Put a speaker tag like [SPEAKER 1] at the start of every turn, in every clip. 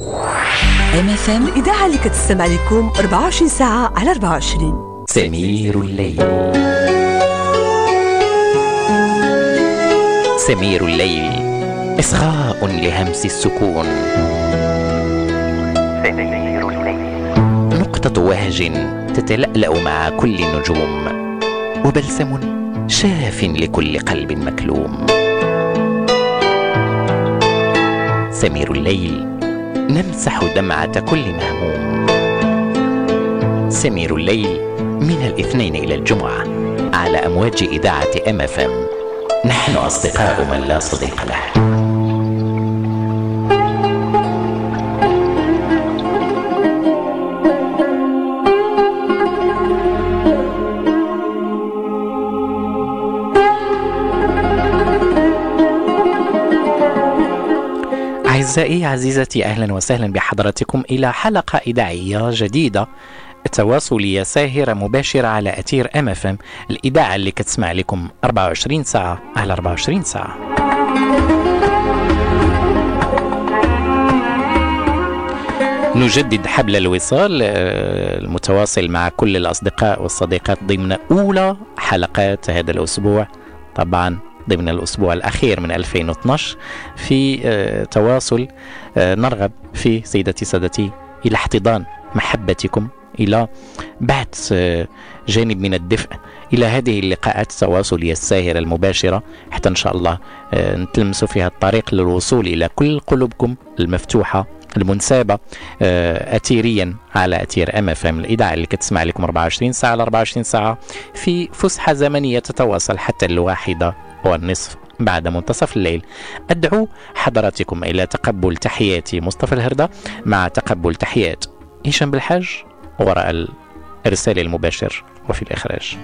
[SPEAKER 1] MFM
[SPEAKER 2] الإذاعة اللي كتستمع لكم 24 ساعة على 24
[SPEAKER 3] سمير الليل. سمير الليل. إصغاء لهمس السكون. سمير الليل. نقطة وهج تتلألأ مع كل النجوم وبلسم شاف لكل قلب مكلوم. سمير الليل نمسح دمعة كل مهموم. سمير الليل من الاثنين إلى الجمعة على أمواج إذاعة أم اف ام نحن أصدقاء من لا صديق له. أعزائي عزيزتي أهلا وسهلا بحضراتكم إلى حلقة إذاعية جديدة. تواصلية ساهرة مباشرة على أثير أم اف ام الإذاعة اللي كتسمع لكم 24 ساعة على 24 ساعة. نجدد حبل الوصال آه، المتواصل مع كل الأصدقاء والصديقات ضمن أولى حلقات هذا الأسبوع. طبعا ضمن الأسبوع الأخير من 2012 في آه، تواصل آه، نرغب في سيدتي سادتي إلى احتضان محبتكم إلى بعث آه، جانب من الدفء إلى هذه اللقاءات التواصلية الساهرة المباشرة حتى إن شاء الله نتلمس فيها الطريق للوصول إلى كل قلوبكم المفتوحة المنسابة أثيريا على أثير أم اف ام الإذاعة اللي كتسمع لكم 24 ساعة على 24 ساعة في فسحة زمنية تتواصل حتى الواحدة والنصف بعد منتصف الليل. أدعو حضراتكم إلى تقبل تحيات مصطفى الهردة مع تقبل تحيات هشام بالحاج وراء الإرسال المباشر وفي الإخراج.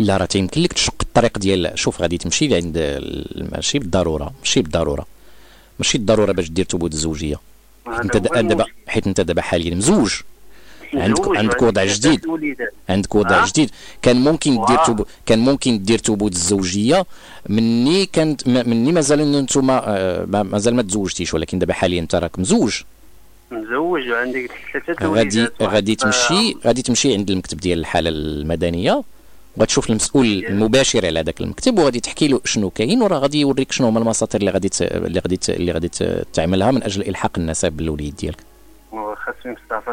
[SPEAKER 3] لا راه تيمكن لك تشق الطريق ديال شوف غادي تمشي لعند ماشي بالضرورة ماشي بالضرورة. ماشي بالضروره باش دير ثبوت الزوجية. حيت انت دابا حيت انت دابا حاليا مزوج. عندك عندك وضع جديد. عندك وضع جديد. كان ممكن دير توبو كان ممكن دير ثبوت الزوجية مني كانت مني مازال أنتم آه، مازال ما تزوجتيش ولكن دابا حاليا انت راك مزوج.
[SPEAKER 1] مزوج وعندك ثلاثة
[SPEAKER 3] غادي غادي تمشي غادي تمشي عند المكتب ديال الحالة المدنية. وغتشوف المسؤول المباشر على هذاك المكتب وغادي تحكي له شنو كاين وراه غادي يوريك شنو هما المساطر اللي غادي اللي غادي اللي غادي تعملها من أجل إلحاق النسب بالوليد ديالك.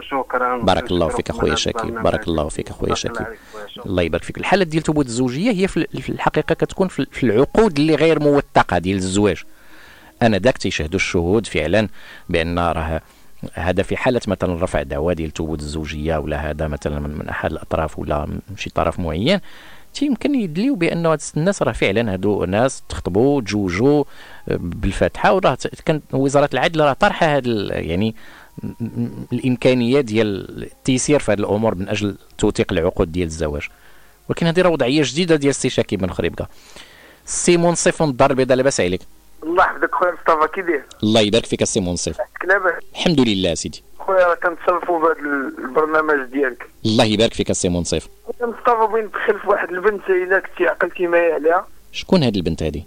[SPEAKER 1] شكرا.
[SPEAKER 3] بارك الله فيك أخويا شاكي بارك الله فيك أخويا شاكي الله يبارك فيك. الحالة ديال ثبوت الزوجية هي في الحقيقة كتكون في العقود اللي غير موثقة ديال الزواج. أنا داك تيشهدوا الشهود فعلا بأن راه هذا في حالة مثلا رفع دعوى ديال ثبوت الزوجية ولا هذا مثلا من أحد الأطراف ولا شي طرف معين. تيمكن يدليو بانه هاد الناس راه فعلا هادو ناس تخطبوا تزوجوا آه، بالفاتحة وراه كانت وزارة العدل راه طرحة هاد يعني الإمكانية ديال التيسير في هذه الأمور من أجل توثيق العقود ديال الزواج. ولكن هذه راه وضعية جديدة ديال السي شاكي بن خريبكه سي منصف الدار البيضاء لاباس عليك.
[SPEAKER 1] الله يحفظك خويا مصطفى كي داير؟
[SPEAKER 3] الله يبارك فيك السي منصف. الحمد لله سيدي.
[SPEAKER 1] خويا كنتشرفوا بهذا البرنامج ديالك.
[SPEAKER 3] الله يبارك فيك السي منصف.
[SPEAKER 1] خويا مصطفى بغيت ندخل في واحد البنت إلا كنتي عقلتي معايا عليها.
[SPEAKER 3] شكون هذه البنت هذه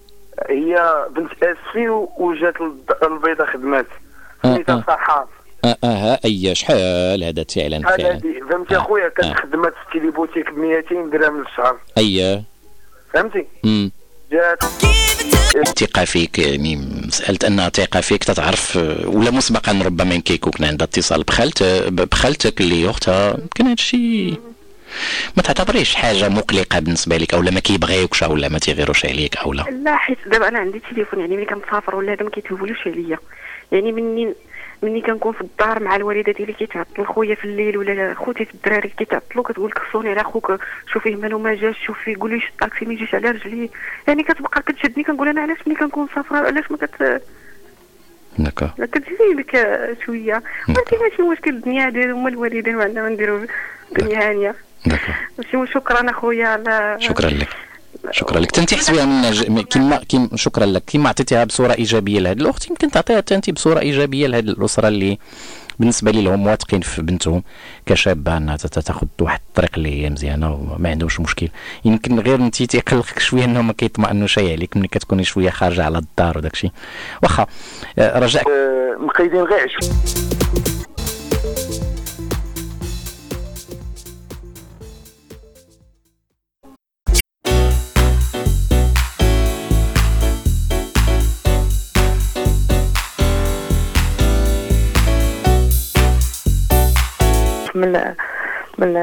[SPEAKER 1] هي بنت آسفي وجات البيضه خدمات. سميتها
[SPEAKER 3] آه آه. آه آه أي شحال؟ هذا فعلا
[SPEAKER 1] فعلا. فهمتي أخويا؟ كانت خدمات في ال téléboutique ب 200 درهم للشهر.
[SPEAKER 3] اي
[SPEAKER 1] فهمتي؟
[SPEAKER 3] امم
[SPEAKER 1] جات
[SPEAKER 3] الثقة فيك يعني مسألة أنها ثقة فيك تتعرف ولا مسبقا ربما كيكون عندها اتصال. بخالت بخالتك اللي أختها يمكن هذا الشيء ما تعتبريش حاجة مقلقة بالنسبة لك أو ما كيبغيوكش أو ما تيغيروش عليك أو لا؟
[SPEAKER 4] لا حيت دابا أنا عندي تليفون يعني ملي كنسافر ولا هذا ما كيتهولوش عليا. يعني منين ملي كنكون في الدار مع الوالدة ديالي كيتعطل خويا في الليل ولا خوتي في الدراري كيتعطلوا كتقول كفوني على خوك شوفيه مالو ما جاش شوفي قولي لي الطاكسي ما يجيش على رجلي يعني كتبقى كتشدني كنقول أنا علاش ملي كنكون مسافرة؟ علاش ما كت
[SPEAKER 3] داكا
[SPEAKER 4] كتجي لك شوية. ولكن ماشي مشكل الدنيا ديال هما الوالدين وعندنا نديرو دنيا هانية. شكرا أخويا على
[SPEAKER 3] شكرا لك. شكرا لك. انت حسبيها من كما كيما شكرا لك. كما عطيتيها بصورة إيجابية لهذه الأخت يمكن تعطيها انت بصوره إيجابية لهذه الأسرة اللي بالنسبة لي لهم واثقين في بنتهم كشابة أنها تاخذ واحد الطريق اللي هي مزيانة وما عندهمش مشكل. يمكن غير انت تيقلقك شوية إنهم ما كيطمئنوش عليك ملي كتكوني شوية خارجة على الدار وداك الشيء واخا آه، رجعك
[SPEAKER 1] أه مقيدين غير
[SPEAKER 4] من من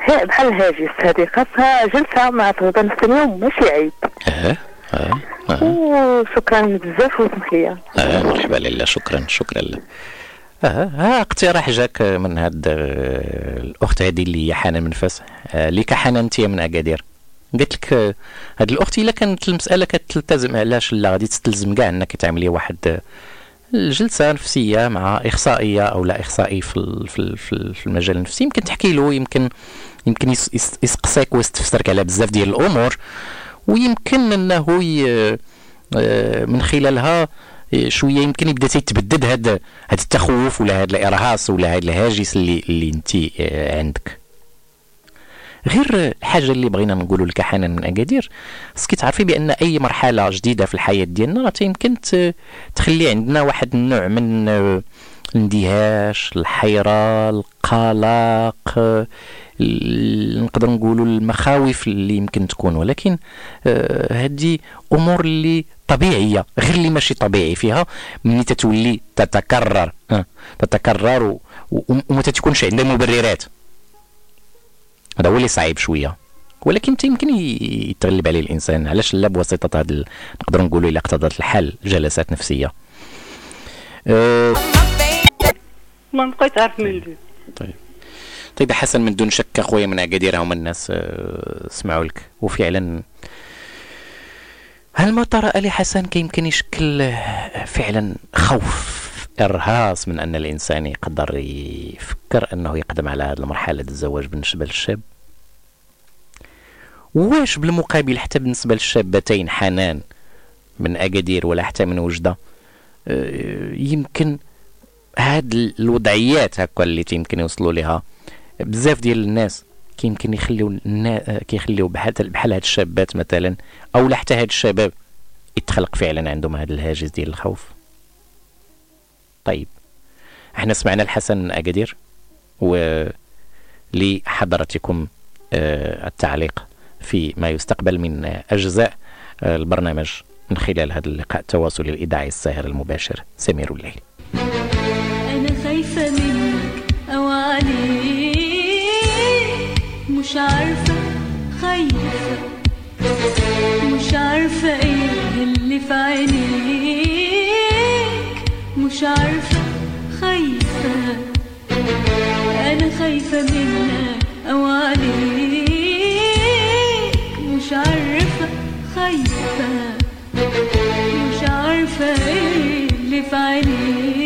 [SPEAKER 4] هي بحال هاجس هذه خاصها جلسة مع تغدا الثانية ماشي عيب.
[SPEAKER 3] آه آه,
[SPEAKER 4] آه. وشكرا بزاف وسمح لي
[SPEAKER 3] آه مرحبا لاله شكرا شكرا لك آه ها اقتراح جاك من هاد آه، الأخت هذه اللي هي حنان من فاس. آه اللي كحنان انت من أكادير. قلت لك آه، هاد الأخت إلا كانت المسألة كتلتزم علاش لا؟ غادي تستلزم كاع انك تعملي واحد الجلسة نفسيه مع إخصائية أو لا إخصائي في في المجال النفسي. يمكن تحكي له يمكن يمكن يسقسيك ويستفسرك على بزاف ديال الأمور. ويمكن أنه آه، من خلالها آه، شوية يمكن يبدأ تيتبدد هذا هذا التخوف ولا هذا الإرهاص ولا هذا الهاجس اللي اللي انت آه، عندك. غير الحاجة اللي بغينا نقولوا لك حنان من أكادير. خصك تعرفي بأن أي مرحلة جديدة في الحياة ديالنا راه يمكن تخلي عندنا واحد النوع من الاندهاش الحيرة القلق نقدر نقولوا المخاوف اللي يمكن تكون. ولكن هذه آه، أمور اللي طبيعية غير اللي ماشي طبيعي فيها ملي تتولي تتكرر آه، تتكرر وما تكونش عندها مبررات. هذا هو اللي صعيب شوية. ولكن يمكن يتغلب عليه الإنسان. علاش لا بواسطة هذا نقدر نقولوا إلى اقتضت الحل جلسات نفسية.
[SPEAKER 4] أه ما بقيت عارف من
[SPEAKER 3] طيب. طيب. طيب حسن من دون شك أخويا من اكادير هما الناس أه سمعوا لك. وفعلا. هل ما ترى ألي حسن كيمكن يشكل فعلا خوف إرهاص من أن الإنسان يقدر يفكر أنه يقدم على هذه المرحلة الزواج بالنسبة للشاب. واش بالمقابل حتى بالنسبة للشابتين حنان من أكادير ولا حتى من وجدة آه، يمكن هاد الوضعيات هكا اللي يمكن يوصلوا لها بزاف ديال الناس كيمكن يخليو آه، كيخليو بحال بحال هاد الشابات مثلا أو حتى هاد الشباب يتخلق فعلا عندهم هذا الهاجس ديال الخوف. طيب إحنا سمعنا الحسن من اكادير و لحضرتكم آه، التعليق في ما يستقبل من أجزاء آه، البرنامج من خلال هذا اللقاء. التواصلي الإذاعي الساهر المباشر سمير الليل.
[SPEAKER 5] أنا خايفة منك أو عليك مش عارفة مش عارفه خايفة. أنا خايفة منك أو عليك مش عارفة خايفة. مش عارفة إيه اللي في عينيك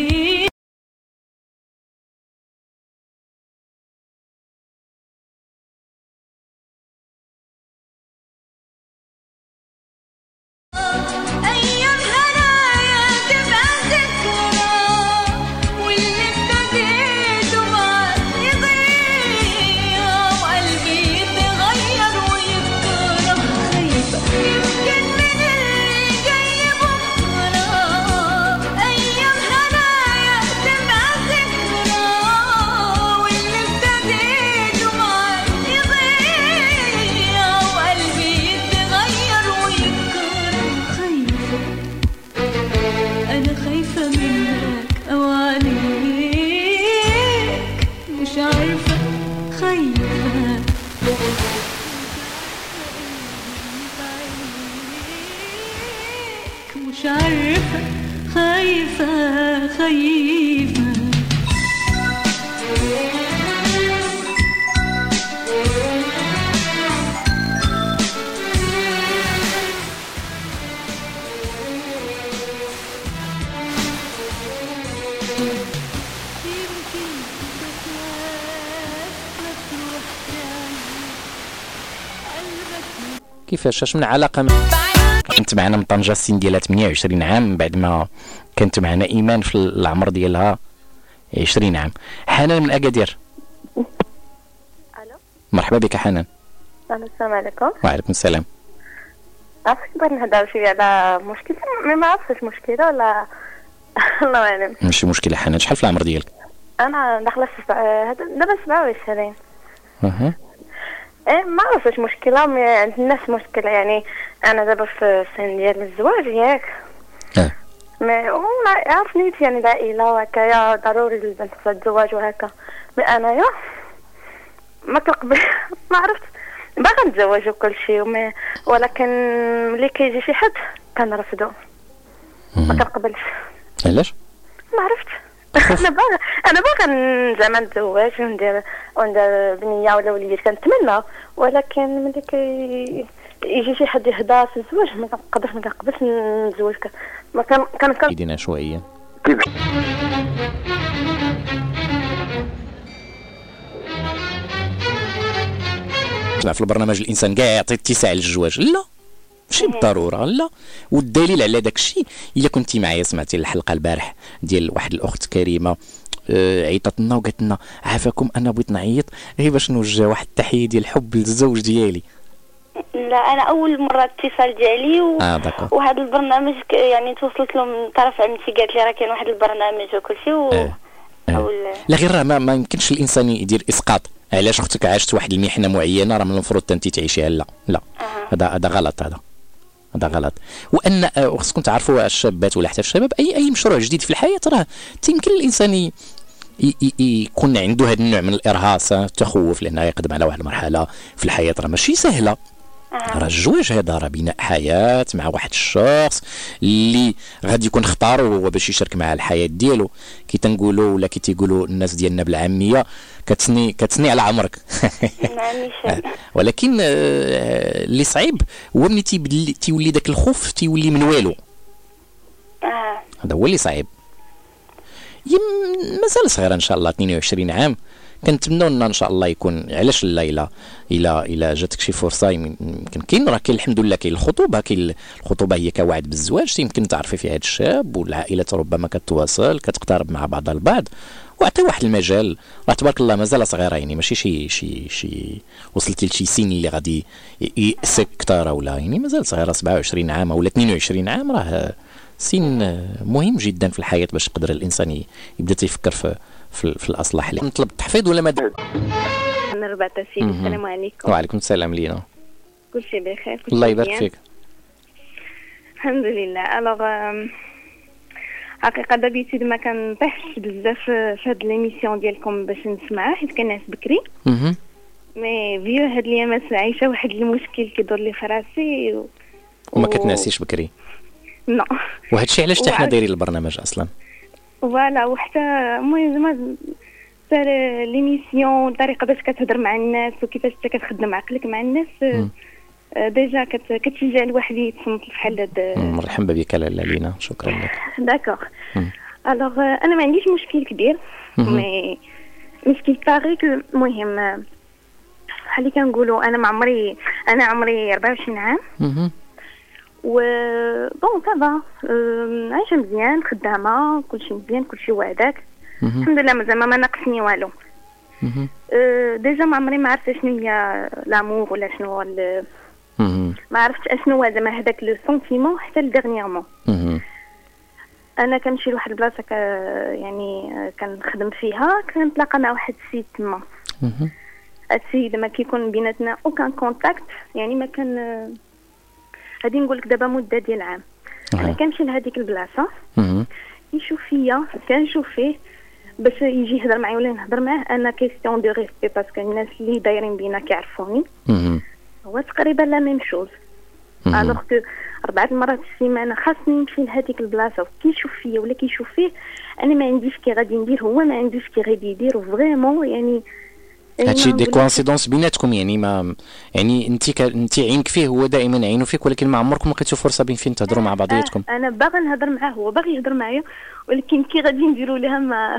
[SPEAKER 3] كيفاش؟ اش من علاقة من كنت معنا من طنجة السن ديالها 28 عام من بعد ما كانت معنا إيمان في العمر ديالها 20 عام. حنان من أكادير.
[SPEAKER 6] ألو؟
[SPEAKER 3] مرحبا بك حنان.
[SPEAKER 6] السلام عليكم.
[SPEAKER 3] وعليكم السلام.
[SPEAKER 6] عرفتك بغيت نهضر شوية على مشكل ما ما عرفتش مشكلة ولا الله اعلم
[SPEAKER 3] ماشي مشكلة حنان شحال في العمر ديالك؟
[SPEAKER 6] أنا داخلة سبع هذا دابا 27
[SPEAKER 3] أها.
[SPEAKER 6] إيه ما عرفتش مشكلة mais عند الناس مشكله يعني أنا دابا في السن ديال الزواج ياك.
[SPEAKER 3] آه
[SPEAKER 6] mais وما عارف نيتي يعني العائلة وهكايا ضروري البنت الزواج وهكا. mais أنايا ما كنقبل ما عرفت. باغا نتزوج وكل شيء و mais ولكن ملي كيجي شي حد كنرفضو ما كنقبلش
[SPEAKER 3] علاش؟
[SPEAKER 6] ما عرفت. أنا باغا أنا باغا زعما نتزوج وندير وندير بنية ولا وليدات كنتمنى. ولكن ملي كي يجي شي حد يهضر في الزواج ما كنقدرش ما كنقبلش نتزوج. ما كان كان كان
[SPEAKER 3] إيدينا شوية.
[SPEAKER 1] كيف؟
[SPEAKER 3] سمع في البرنامج الإنسان كاع يعطي اتساع للزواج لا. ماشي بالضرورة لا. والدليل على داك الشيء إلا كنتي معايا سمعتي الحلقة البارح ديال واحد الأخت كريمة آه، عيطت لنا وقالت لنا عافاكم أنا بغيت نعيط غير باش نوجه واحد التحية ديال الحب للزوج ديالي.
[SPEAKER 6] لا أنا أول مرة اتصال ديالي و...
[SPEAKER 3] داكور.
[SPEAKER 6] وهذا البرنامج ك- يعني توصلت له من طرف عمتي قالت لي راه كاين واحد البرنامج وكل شيء و...
[SPEAKER 3] آه. آه.
[SPEAKER 6] أول...
[SPEAKER 3] لا غير راه ما, ما يمكنش الإنسان يدير إسقاط. علاش أختك عاشت واحد المحنة معينة راه من المفروض أنت تعيشيها لا لا. هذا هذا غلط هذا. هذا غلط. وأن آه، خصكم تعرفوا الشابات ولا حتى الشباب أي أي مشروع جديد في الحياة راه يمكن الإنسان ي- ي- ي- يكون عنده هذا النوع من الإرهاص آه، التخوف لأنه يقدم على واحد المرحلة في الحياة راه ماشي سهلة. راه الزواج هذا راه بناء حياة مع واحد الشخص اللي غادي يكون اختار هو باش يشارك معاه الحياة ديالو. كي تنقولوا ولا كي تيقولوا الناس ديالنا بالعامية كتسني كتسني على عمرك.
[SPEAKER 6] معني شي
[SPEAKER 3] ولكن آه، اللي صعيب هو ملي تيولي داك الخوف تيولي من والو.
[SPEAKER 6] آه.
[SPEAKER 3] هذا هو اللي صعيب. مازال صغيرة إن شاء الله 22 عام. كنتمنوا إن شاء الله يكون علاش لا الا الا الا جاتك شي فرصة. يم- يمكن كاين راه كاين الحمد لله كاين الخطوبة. كاين الخطوبة هي كوعد بالزواج يمكن تعرفي في هذا الشاب والعائلات ربما كتواصل كتقترب مع بعضها البعض. واعطي واحد المجال. راه تبارك الله مازال صغيره يعني ماشي شي شي شي وصلتي لشي سن اللي غادي يأسك كثار ولا يعني مازال صغيرة 27 عام ولا 22 عام راه سن مهم جدا في الحياة باش يقدر الإنسان يبدأ تيفكر في في, في الاصلاح اللي نطلب التحفيظ ولا ما
[SPEAKER 7] أنا ربعت سيدي
[SPEAKER 3] مهم.
[SPEAKER 7] السلام عليكم.
[SPEAKER 3] وعليكم السلام لينا.
[SPEAKER 7] كل شيء بخير
[SPEAKER 3] الله يبارك. فيك.
[SPEAKER 7] الحمد لله. ألوغ حقيقة d'habitude ما كنطيحش بزاف في هاد l'émission ديالكم باش نسمعها حيت كنعس بكري. mais vu هاد الايامات عايشة واحد المشكل كيدور لي في راسي و...
[SPEAKER 3] وما كتناسيش بكري.
[SPEAKER 7] non.
[SPEAKER 3] وهذا الشيء علاش حتى حنا دايرين البرنامج أصلا؟
[SPEAKER 7] voilà وحتى المهم زعما l'émission الطريقة باش كتهضر مع الناس وكيفاش انت كتخدم عقلك مع الناس
[SPEAKER 3] مم.
[SPEAKER 7] آه، déjà كت- كتشجع الواحد يتصنت بحال هاد
[SPEAKER 3] مم، مرحبا بك لاله لينا شكرا لك d'accord.
[SPEAKER 7] alors أنا ما عنديش مشكل كبير. مي مشكل parce que المهم آه، بحال اللي كنقولوا أنا ما عمري أنا عمري 24 عام. و bon ça va عايشه مزيان خدامه كلشي مزيان كلشي واعداك
[SPEAKER 3] مهم.
[SPEAKER 7] الحمد لله زعما ما ناقصني والو déjà ما عمري ما عرفت شنو هي l'amour ولا شنو هو. ما عرفتش اشنو هو زعما هذاك le sentiment حتى ل dernièrement
[SPEAKER 3] مهم.
[SPEAKER 7] أنا كنمشي لواحد البلاصه ك يعني كنخدم فيها كنتلاقى مع واحد السيد تما السيد ما كيكون بيناتنا aucun contact يعني ما كان غادي نقول لك دابا مدة ديال عام أنا
[SPEAKER 3] أها.
[SPEAKER 7] كنمشي لهذيك
[SPEAKER 3] البلاصة.
[SPEAKER 7] يشوف فيا كنشوف فيه باش يجي يهضر معايا ولا نهضر معاه أنا question de respect parce que الناس اللي دايرين بينا كيعرفوني. هو تقريبا la même
[SPEAKER 3] chose.
[SPEAKER 7] alors que أربعة المرات في السيمانة خاصني نمشي لهذيك البلاصة وكيشوف فيا ولا كيشوف فيه أنا ما عنديش كي غادي ندير هو ما عندوش كي غادي يدير vraiment يعني
[SPEAKER 3] هادشي
[SPEAKER 7] des
[SPEAKER 3] coïncidences بيناتكم يعني ما يعني انت ك... انت عينك فيه هو دائما عينه فيك ولكن ما عمركم لقيتوا فرصة بين فين تهضروا مع بعضياتكم.
[SPEAKER 7] أنا باغا نهضر معاه هو باغي يهضر معايا ولكن كي غادي نديروا لها ما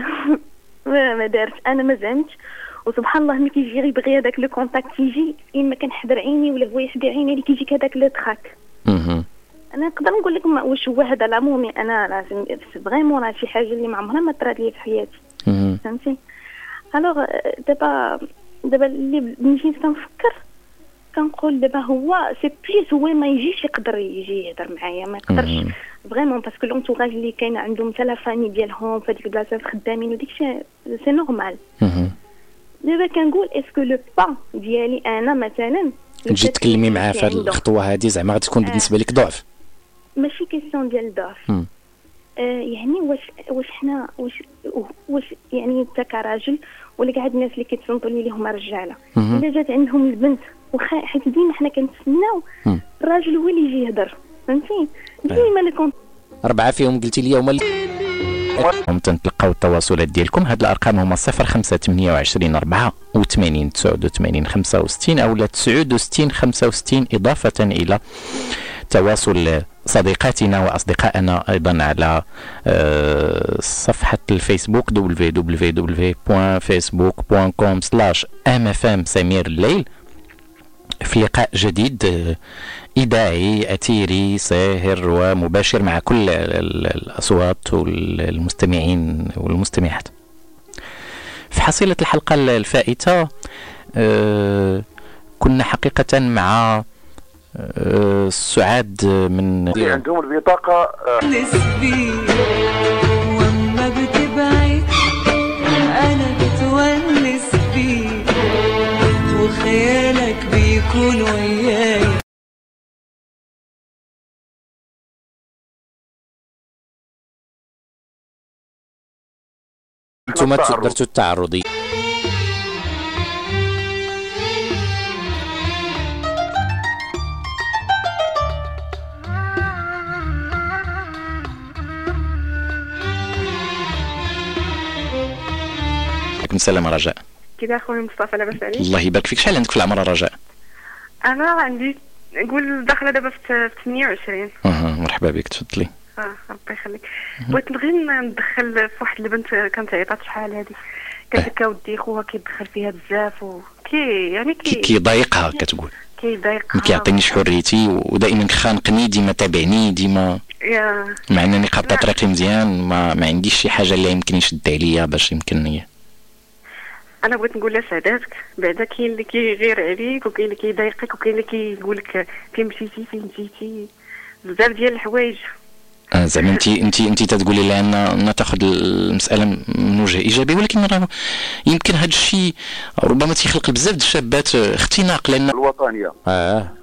[SPEAKER 7] ما, دارت أنا ما زعمتش. وسبحان الله ملي كيجي يبغي هذاك le contact يجي اما كنحدر عيني ولا هو يحدر عيني اللي كيجيك هذاك le
[SPEAKER 3] trac.
[SPEAKER 7] أنا نقدر نقول لك ما- واش هو هذا l'amour mais أنا لازم vraiment راه شي حاجة اللي ما عمرها ما طرات لي في حياتي. فهمتي؟ alors دابا دابا اللي نجي كنفكر كنقول دابا هو سي بليس هو ما يجيش يقدر يجي يهضر معايا ما يقدرش.
[SPEAKER 3] vraiment
[SPEAKER 7] parce que l'entourage اللي كاين عندهم حتى la famille ديالهم في هذيك البلاصه خدامين وديك الشيء c'est
[SPEAKER 3] normal.
[SPEAKER 7] دابا كنقول est-ce que le pas ديالي أنا مثلا
[SPEAKER 3] تجي تكلمي معاه في هذه. الخطوه هذه زعما غادي تكون
[SPEAKER 7] آه.
[SPEAKER 3] بالنسبة لك ضعف
[SPEAKER 7] ماشي question ديال ضعف
[SPEAKER 3] مم.
[SPEAKER 7] آه يعني واش واش حنا واش واش يعني انت كراجل ولا كاع هاد الناس اللي كيتصنتوا لي اللي هما
[SPEAKER 3] رجالة.
[SPEAKER 7] إلا جات عندهم البنت وخا حيت ديما حنا كنتسناو. الراجل هو اللي يجي يهضر فهمتي؟ ديما كنت
[SPEAKER 3] أربعة فيهم قلتي لي هما اللي هم تنتلقاو التواصلات ديالكم. هاد الأرقام هما صفر خمسة تمنية وعشرين أربعة وثمانين تسعود وثمانين خمسة وستين أو تسعود وستين خمسة وستين إضافة إلى تواصل صديقاتنا وأصدقائنا أيضا على آه، صفحة الفيسبوك www.facebook.com slash mfm سمير الليل في لقاء جديد آه، إذاعي أثيري ساهر ومباشر مع كل ال- الأصوات والمستمعين والمستمعات في حصيلة الحلقة الفائتة آه، كنا حقيقة مع سعاد من
[SPEAKER 8] اللي عندهم البطاقة آه،
[SPEAKER 5] نسبي بتبعد أنا بتونس بيك وخيالك بيكون وياي.
[SPEAKER 8] أنتم.
[SPEAKER 3] درتوا التعرضي عليكم السلام رجاء.
[SPEAKER 6] كده اخويا مصطفى لاباس عليك
[SPEAKER 3] الله يبارك فيك. شحال عندك في العمر رجاء؟
[SPEAKER 6] أنا عندي نقول داخله دابا في 28
[SPEAKER 3] أها مرحبا بك تفضلي.
[SPEAKER 6] آه ربي يخليك. بغيت نغير ندخل في واحد البنت كانت عيطات شحال هذه
[SPEAKER 4] كانت هكا ودي خوها كيدخل فيها بزاف وكي يعني
[SPEAKER 3] كي كيضايقها كتقول.
[SPEAKER 4] كيضايقها.
[SPEAKER 3] ما كيعطينيش حريتي ودائما خانقني ديما تابعني ديما
[SPEAKER 4] يا.
[SPEAKER 3] مع إنني قاطع طريقي مزيان ما, ما عنديش شي حاجة اللي يمكن يشد عليا باش يمكن
[SPEAKER 4] أنا بغيت نقول لها سعداتك بعدا كاين اللي كيغير عليك وكاين اللي كيضايقك وكاين اللي كيقول لك فين مشيتي فين مشيتي بزاف ديال الحوايج.
[SPEAKER 3] آه زعما انت انت انت تتقولي لأن تاخذ المسألة من وجه إيجابي ولكن راه يمكن هذا الشيء ربما تيخلق بزاف د الشابات اختناق
[SPEAKER 5] لأن الوطنية. آه.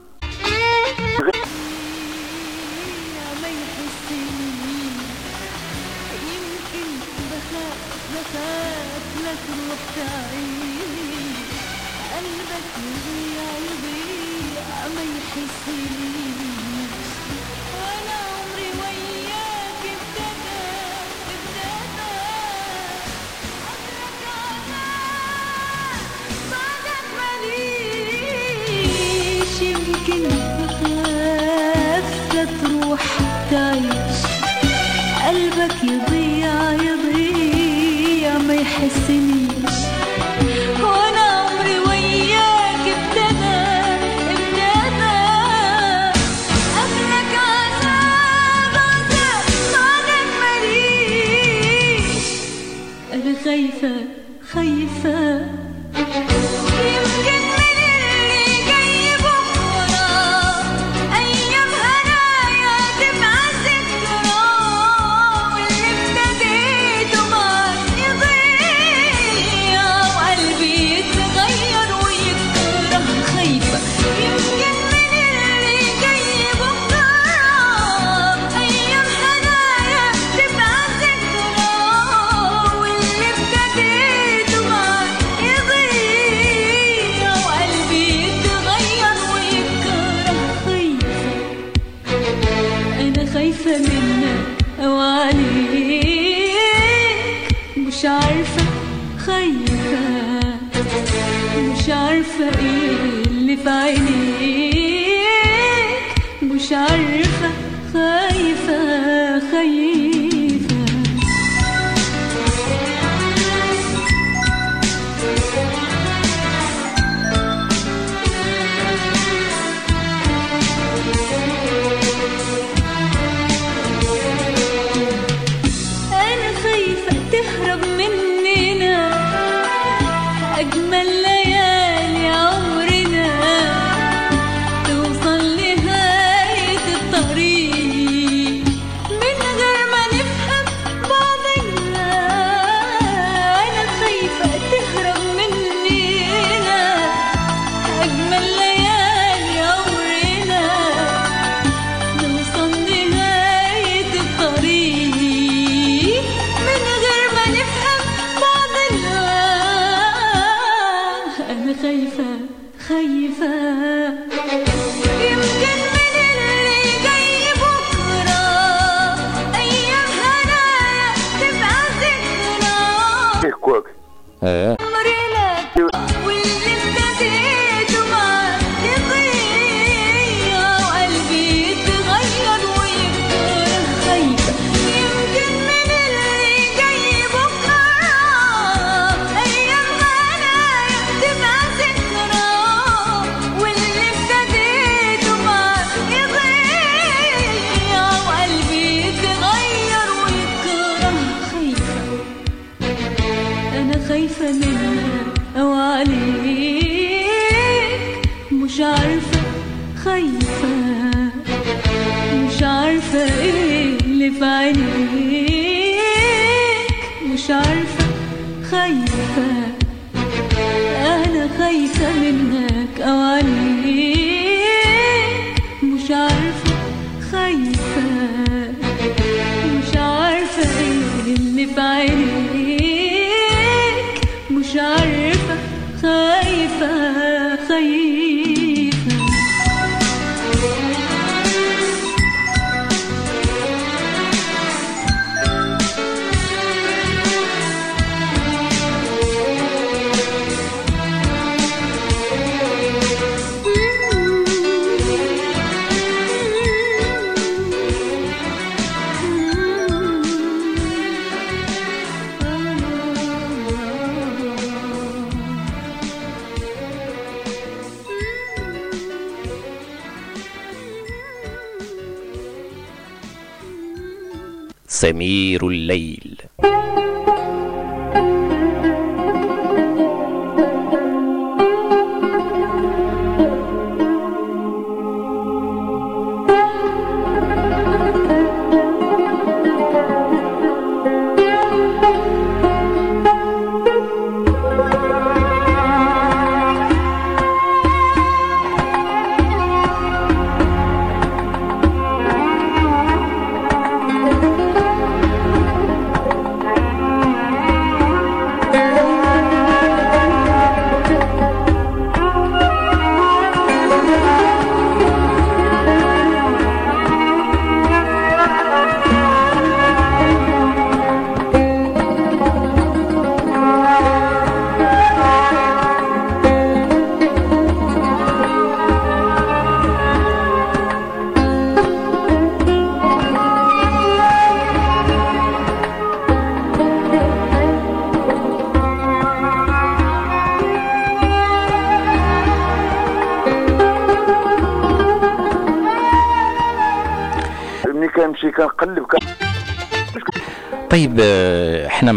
[SPEAKER 3] سمير الليل.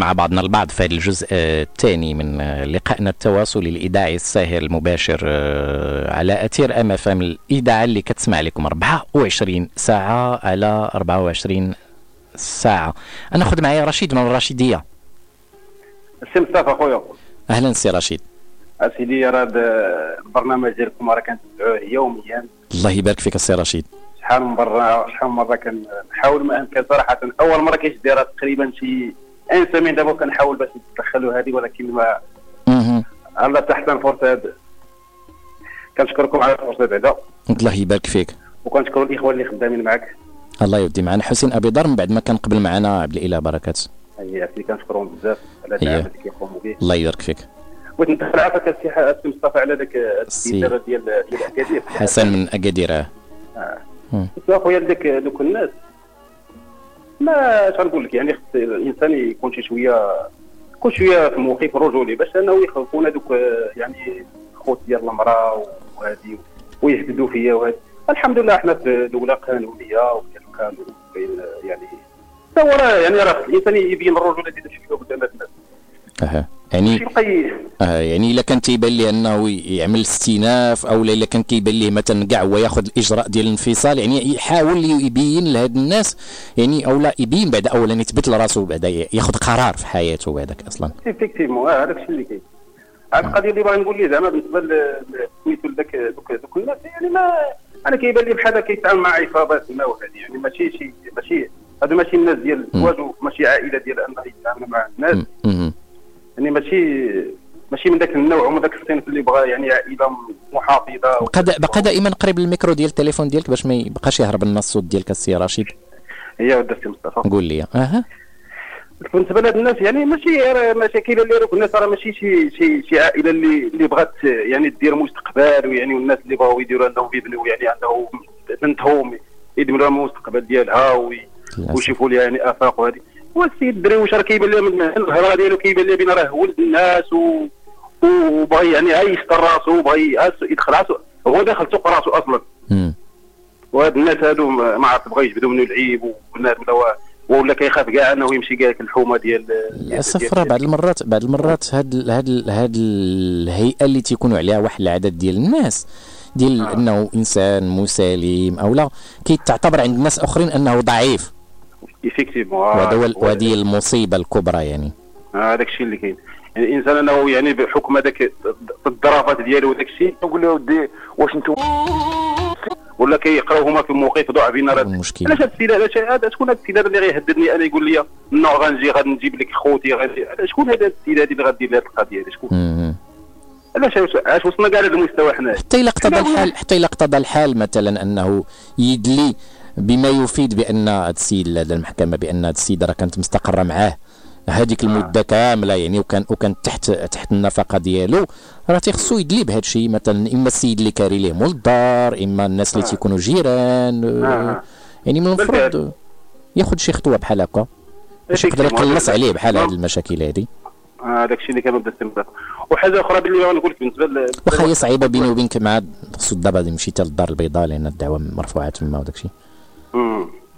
[SPEAKER 3] مع بعضنا البعض في الجزء آه، الثاني من آه، لقائنا التواصلي الاذاعي الساهر المباشر آه، على أثير أم إف إم الاذاعه اللي كتسمع لكم 24 ساعة على 24 ساعة. أنا خذ معايا رشيد من الرشيديه
[SPEAKER 9] السي مصطفى خويا.
[SPEAKER 3] أهلا سي رشيد.
[SPEAKER 9] أسيدي راه البرنامج ديالكم راه كنتبعوه يوميا.
[SPEAKER 3] الله يبارك فيك السي رشيد.
[SPEAKER 9] شحال من مره شحال من مرة كنحاول ما امكن صراحة. أول مرة كيشدي راه تقريبا شي une semaine دابا كنحاول باش ندخلوا هذه ولكن ما. الله تاحت الفرصة كنشكركم على الفرصة بعدا.
[SPEAKER 3] الله يبارك فيك.
[SPEAKER 9] وكنشكروا الإخوة اللي خدامين معك.
[SPEAKER 3] الله يودي معنا. حسين أبي ضر من بعد ما كان قبل معنا عبد الإله بركات.
[SPEAKER 9] هي اللي كنشكرهم بزاف على. العمل اللي كيقوموا به
[SPEAKER 3] الله يبارك فيك.
[SPEAKER 9] بغيت ندخل عافاك السي مصطفى على ذاك
[SPEAKER 3] السي.
[SPEAKER 9] الديدار ديال الاكادير
[SPEAKER 3] حسن من اكادير آه.
[SPEAKER 9] بس اخويا دوك دوك الناس. ما اش غنقول لك يعني خص الإنسان يكون شي شوية يكون شوية في موقف رجولي باش أنه يخلقونا دوك يعني خوت ديال المرأة وهذه ويهددوا فيا وهذه الحمد لله إحنا في دوله قانونية وفي القانون يعني هو يعني راه الإنسان يبين الرجولة ديالو شوية قدام الناس.
[SPEAKER 3] أها. يعني آه يعني إلا كان تيبان ليه أنه يعمل استئناف أو إلا كان كيبان ليه مثلا كاع هو ياخذ الإجراء ديال الانفصال يعني يحاول يبين لهاد الناس يعني أو لا يبين بعد اولا يثبت لراسو بعدا ياخذ قرار في حياته بعداك أصلا.
[SPEAKER 9] effectivement آه هذاك الشيء اللي كاين. هاد القضية اللي باغي نقول ليه زعما بالنسبة ل- ل- سميتو لذاك دوك دوك الناس يعني ما أنا كيبان لي بحال كيتعامل مع عصابات ما وهذه يعني ماشي شي ماشي هادو ماشي الناس ديال الزواج ماشي عائلة ديال أنه يتعامل مع الناس. يعني ماشي ماشي من ذاك النوع ومن ذاك الصنف اللي بغى يعني عائلة محافظة
[SPEAKER 3] بقى بقى دائما قريب للميكرو ديال التليفون ديالك باش ما يبقاش يهرب لنا الصوت ديالك السي رشيد.
[SPEAKER 9] هي ود السي مصطفى.
[SPEAKER 3] قول لي. أها.
[SPEAKER 9] بالنسبة لهاد الناس يعني ماشي راه مشاكل اللي راك الناس راه ماشي شي شي شي عائلة اللي اللي بغات يعني دير مستقبل ويعني والناس اللي بغاو يديروا انهم يبنوا يعني انه بنتهم لها المستقبل ديالها. ويشوفوا لها يعني آفاق وهذه والسيد الدري واش راه كيبان لها من الهضره ديالو كيبان لها بين راه ولد الناس و وبغى يعني عايش راسو وبغى يدخل راسو هو داخل سوق راسو
[SPEAKER 3] أصلا.
[SPEAKER 9] وهاد الناس هادو ما عرفت بغا يجبدوا منه العيب والناس ولا ولا كيخاف كاع إنه يمشي كاع الحومة ديال
[SPEAKER 3] للاسف راه بعض المرات بعض المرات هاد ال- هاد ال- هاد الهيئة اللي تيكونوا عليها واحد العدد ديال الناس ديال
[SPEAKER 9] آه.
[SPEAKER 3] إنه إنسان مسالم أو لا كيتعتبر عند ناس أخرين أنه ضعيف
[SPEAKER 9] effectivement
[SPEAKER 3] وهذا هو ال- وهذه المصيبة الكبرى يعني.
[SPEAKER 9] هذاك الشيء اللي كاين. يعني الإنسان أنه يعني بحكم هذاك الضربات ديالو وداك الشيء
[SPEAKER 1] نقول له ودي واش أنتم
[SPEAKER 9] ولا كيقراو هما في موقف ضعف بين راه
[SPEAKER 3] المشكل.
[SPEAKER 9] علاش هاد علاش هذا شكون هاد هذا اللي غيهددني أنا يقول لي نو غنجي غادي نجيب لك خوتي غادي علاش شكون هذا هذا اللي غادير لي هاد القضية هذه شكون. علاش علاش وصلنا كاع لهذا المستوى حنا
[SPEAKER 3] حتى إلا اقتضى الحال حتى إلا اقتضى الحال مثلا أنه يدلي بما يفيد بأن السيد لدى المحكمة بأن هذا السيد راه كانت مستقرة معاه. هذيك المدة كاملة يعني وكان وكان تحت تحت النفقة ديالو. راه تيخصو يدلي بهذا الشيء مثلا إما السيد اللي كاري ليه مول الدار إما الناس اللي تيكونوا جيران
[SPEAKER 9] آه.
[SPEAKER 3] يعني من المفروض. ياخذ شي خطوة بحال هكا. باش يقدر يقلص عليه بحال هذه المشاكل هذه
[SPEAKER 9] هذاك الشيء اللي كان بدا السنبات وحاجة أخرى باللي نقول لك بالنسبة
[SPEAKER 3] واخا هي صعيبة بيني وبينك مع خصو دابا يمشي حتى للدار البيضاء لأن الدعوة مرفوعة تما وداك الشيء.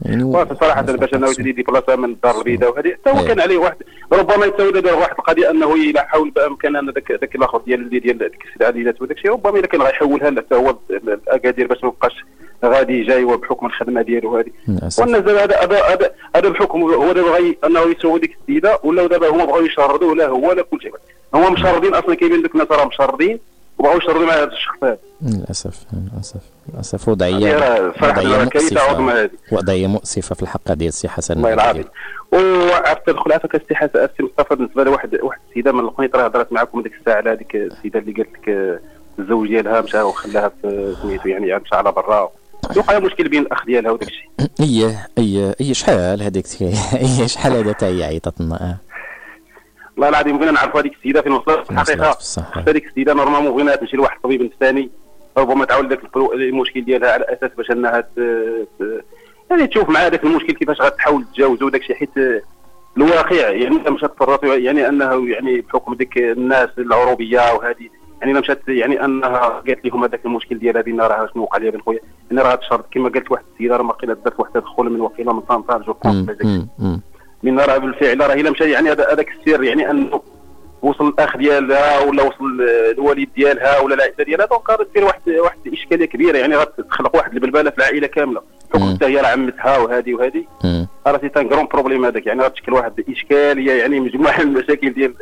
[SPEAKER 3] يعني
[SPEAKER 9] صراحة باش أنه يدير ديبلاسا من الدار البيضاء وهذه حتى هو
[SPEAKER 3] إيه.
[SPEAKER 9] كان عليه واحد ربما يتساوي دار واحد القضية أنه إلى حاول بأمكان أن ذاك ذاك الآخر ديال اللي ديال ديك السيد عديلات وداك الشيء. ربما الا كان غيحولها له حتى هو الأكادير باش ما يبقاش غادي جاي وبحكم الخدمة ديالو هذه. والناس دابا هذا هذا هذا بحكم هو دابا غي أنه يسوي ديك السيدة ولا دابا هما بغاو يشردوا لا هو لا كل شيء. هما مشردين أصلا كاينين دوك الناس راه مشردين. وبغاو يشردوا مع هذا الشخص. هذا
[SPEAKER 3] للأسف. للأسف. للاسف
[SPEAKER 9] هذه وضعية
[SPEAKER 3] وضعيه مؤسفة.
[SPEAKER 9] هذه
[SPEAKER 3] وضعية مؤسفة في الحق ديال السي حسن
[SPEAKER 9] الله يلعافيك وعرفت تدخل عافاك السي حسن السي مصطفى بالنسبة لواحد واحد السيدة من القنيطرة راه هضرت معكم ديك الساعة على هذيك السيدة اللي قالت لك الزوج ديالها مشى وخلاها في سميتو يعني مشى على برا. وقع مشكل بين الأخ ديالها وداك الشيء.
[SPEAKER 3] هي هي هي شحال هذيك؟ هي شحال هذا تا هي عيطت لنا آه
[SPEAKER 9] والله العظيم بغينا نعرفوا هذيك السيده فين وصلت في الحقيقة. هذيك السيده normalement بغينا تمشي لواحد الطبيب نفساني ربما تعاود ذاك المشكل ديالها على أساس باش إنها. يعني تشوف مع هذاك المشكل كيفاش غتحاول تتجاوزوا داك الشيء حيت الواقع. يعني مشات فرات يعني أنه يعني بحكم ديك الناس العروبية وهذه يعني مشات يعني أنها قالت لهم هذاك المشكل ديالها بان راه شنو وقع لها بن خويا؟ إن راه تشرط كما قالت واحد السيدة راه واقيلا دارت واحد التدخل من وقيلة من طنطا جو من راه بالفعل راه إلا مشى يعني هذا- هذاك السر يعني أنه وصل الأخ ديالها ولا وصل الوالد ديالها ولا العائلة ديالها donc غادير واحد واحد الإشكالية كبيرة يعني غتخلق واحد البلبلة في العائلة كاملة حكم. حتى هي راه عمتها وهذه وهذه. راه c'est un grand problème هذاك يعني غتشكل واحد الإشكالية يعني مجموعة من المشاكل ديال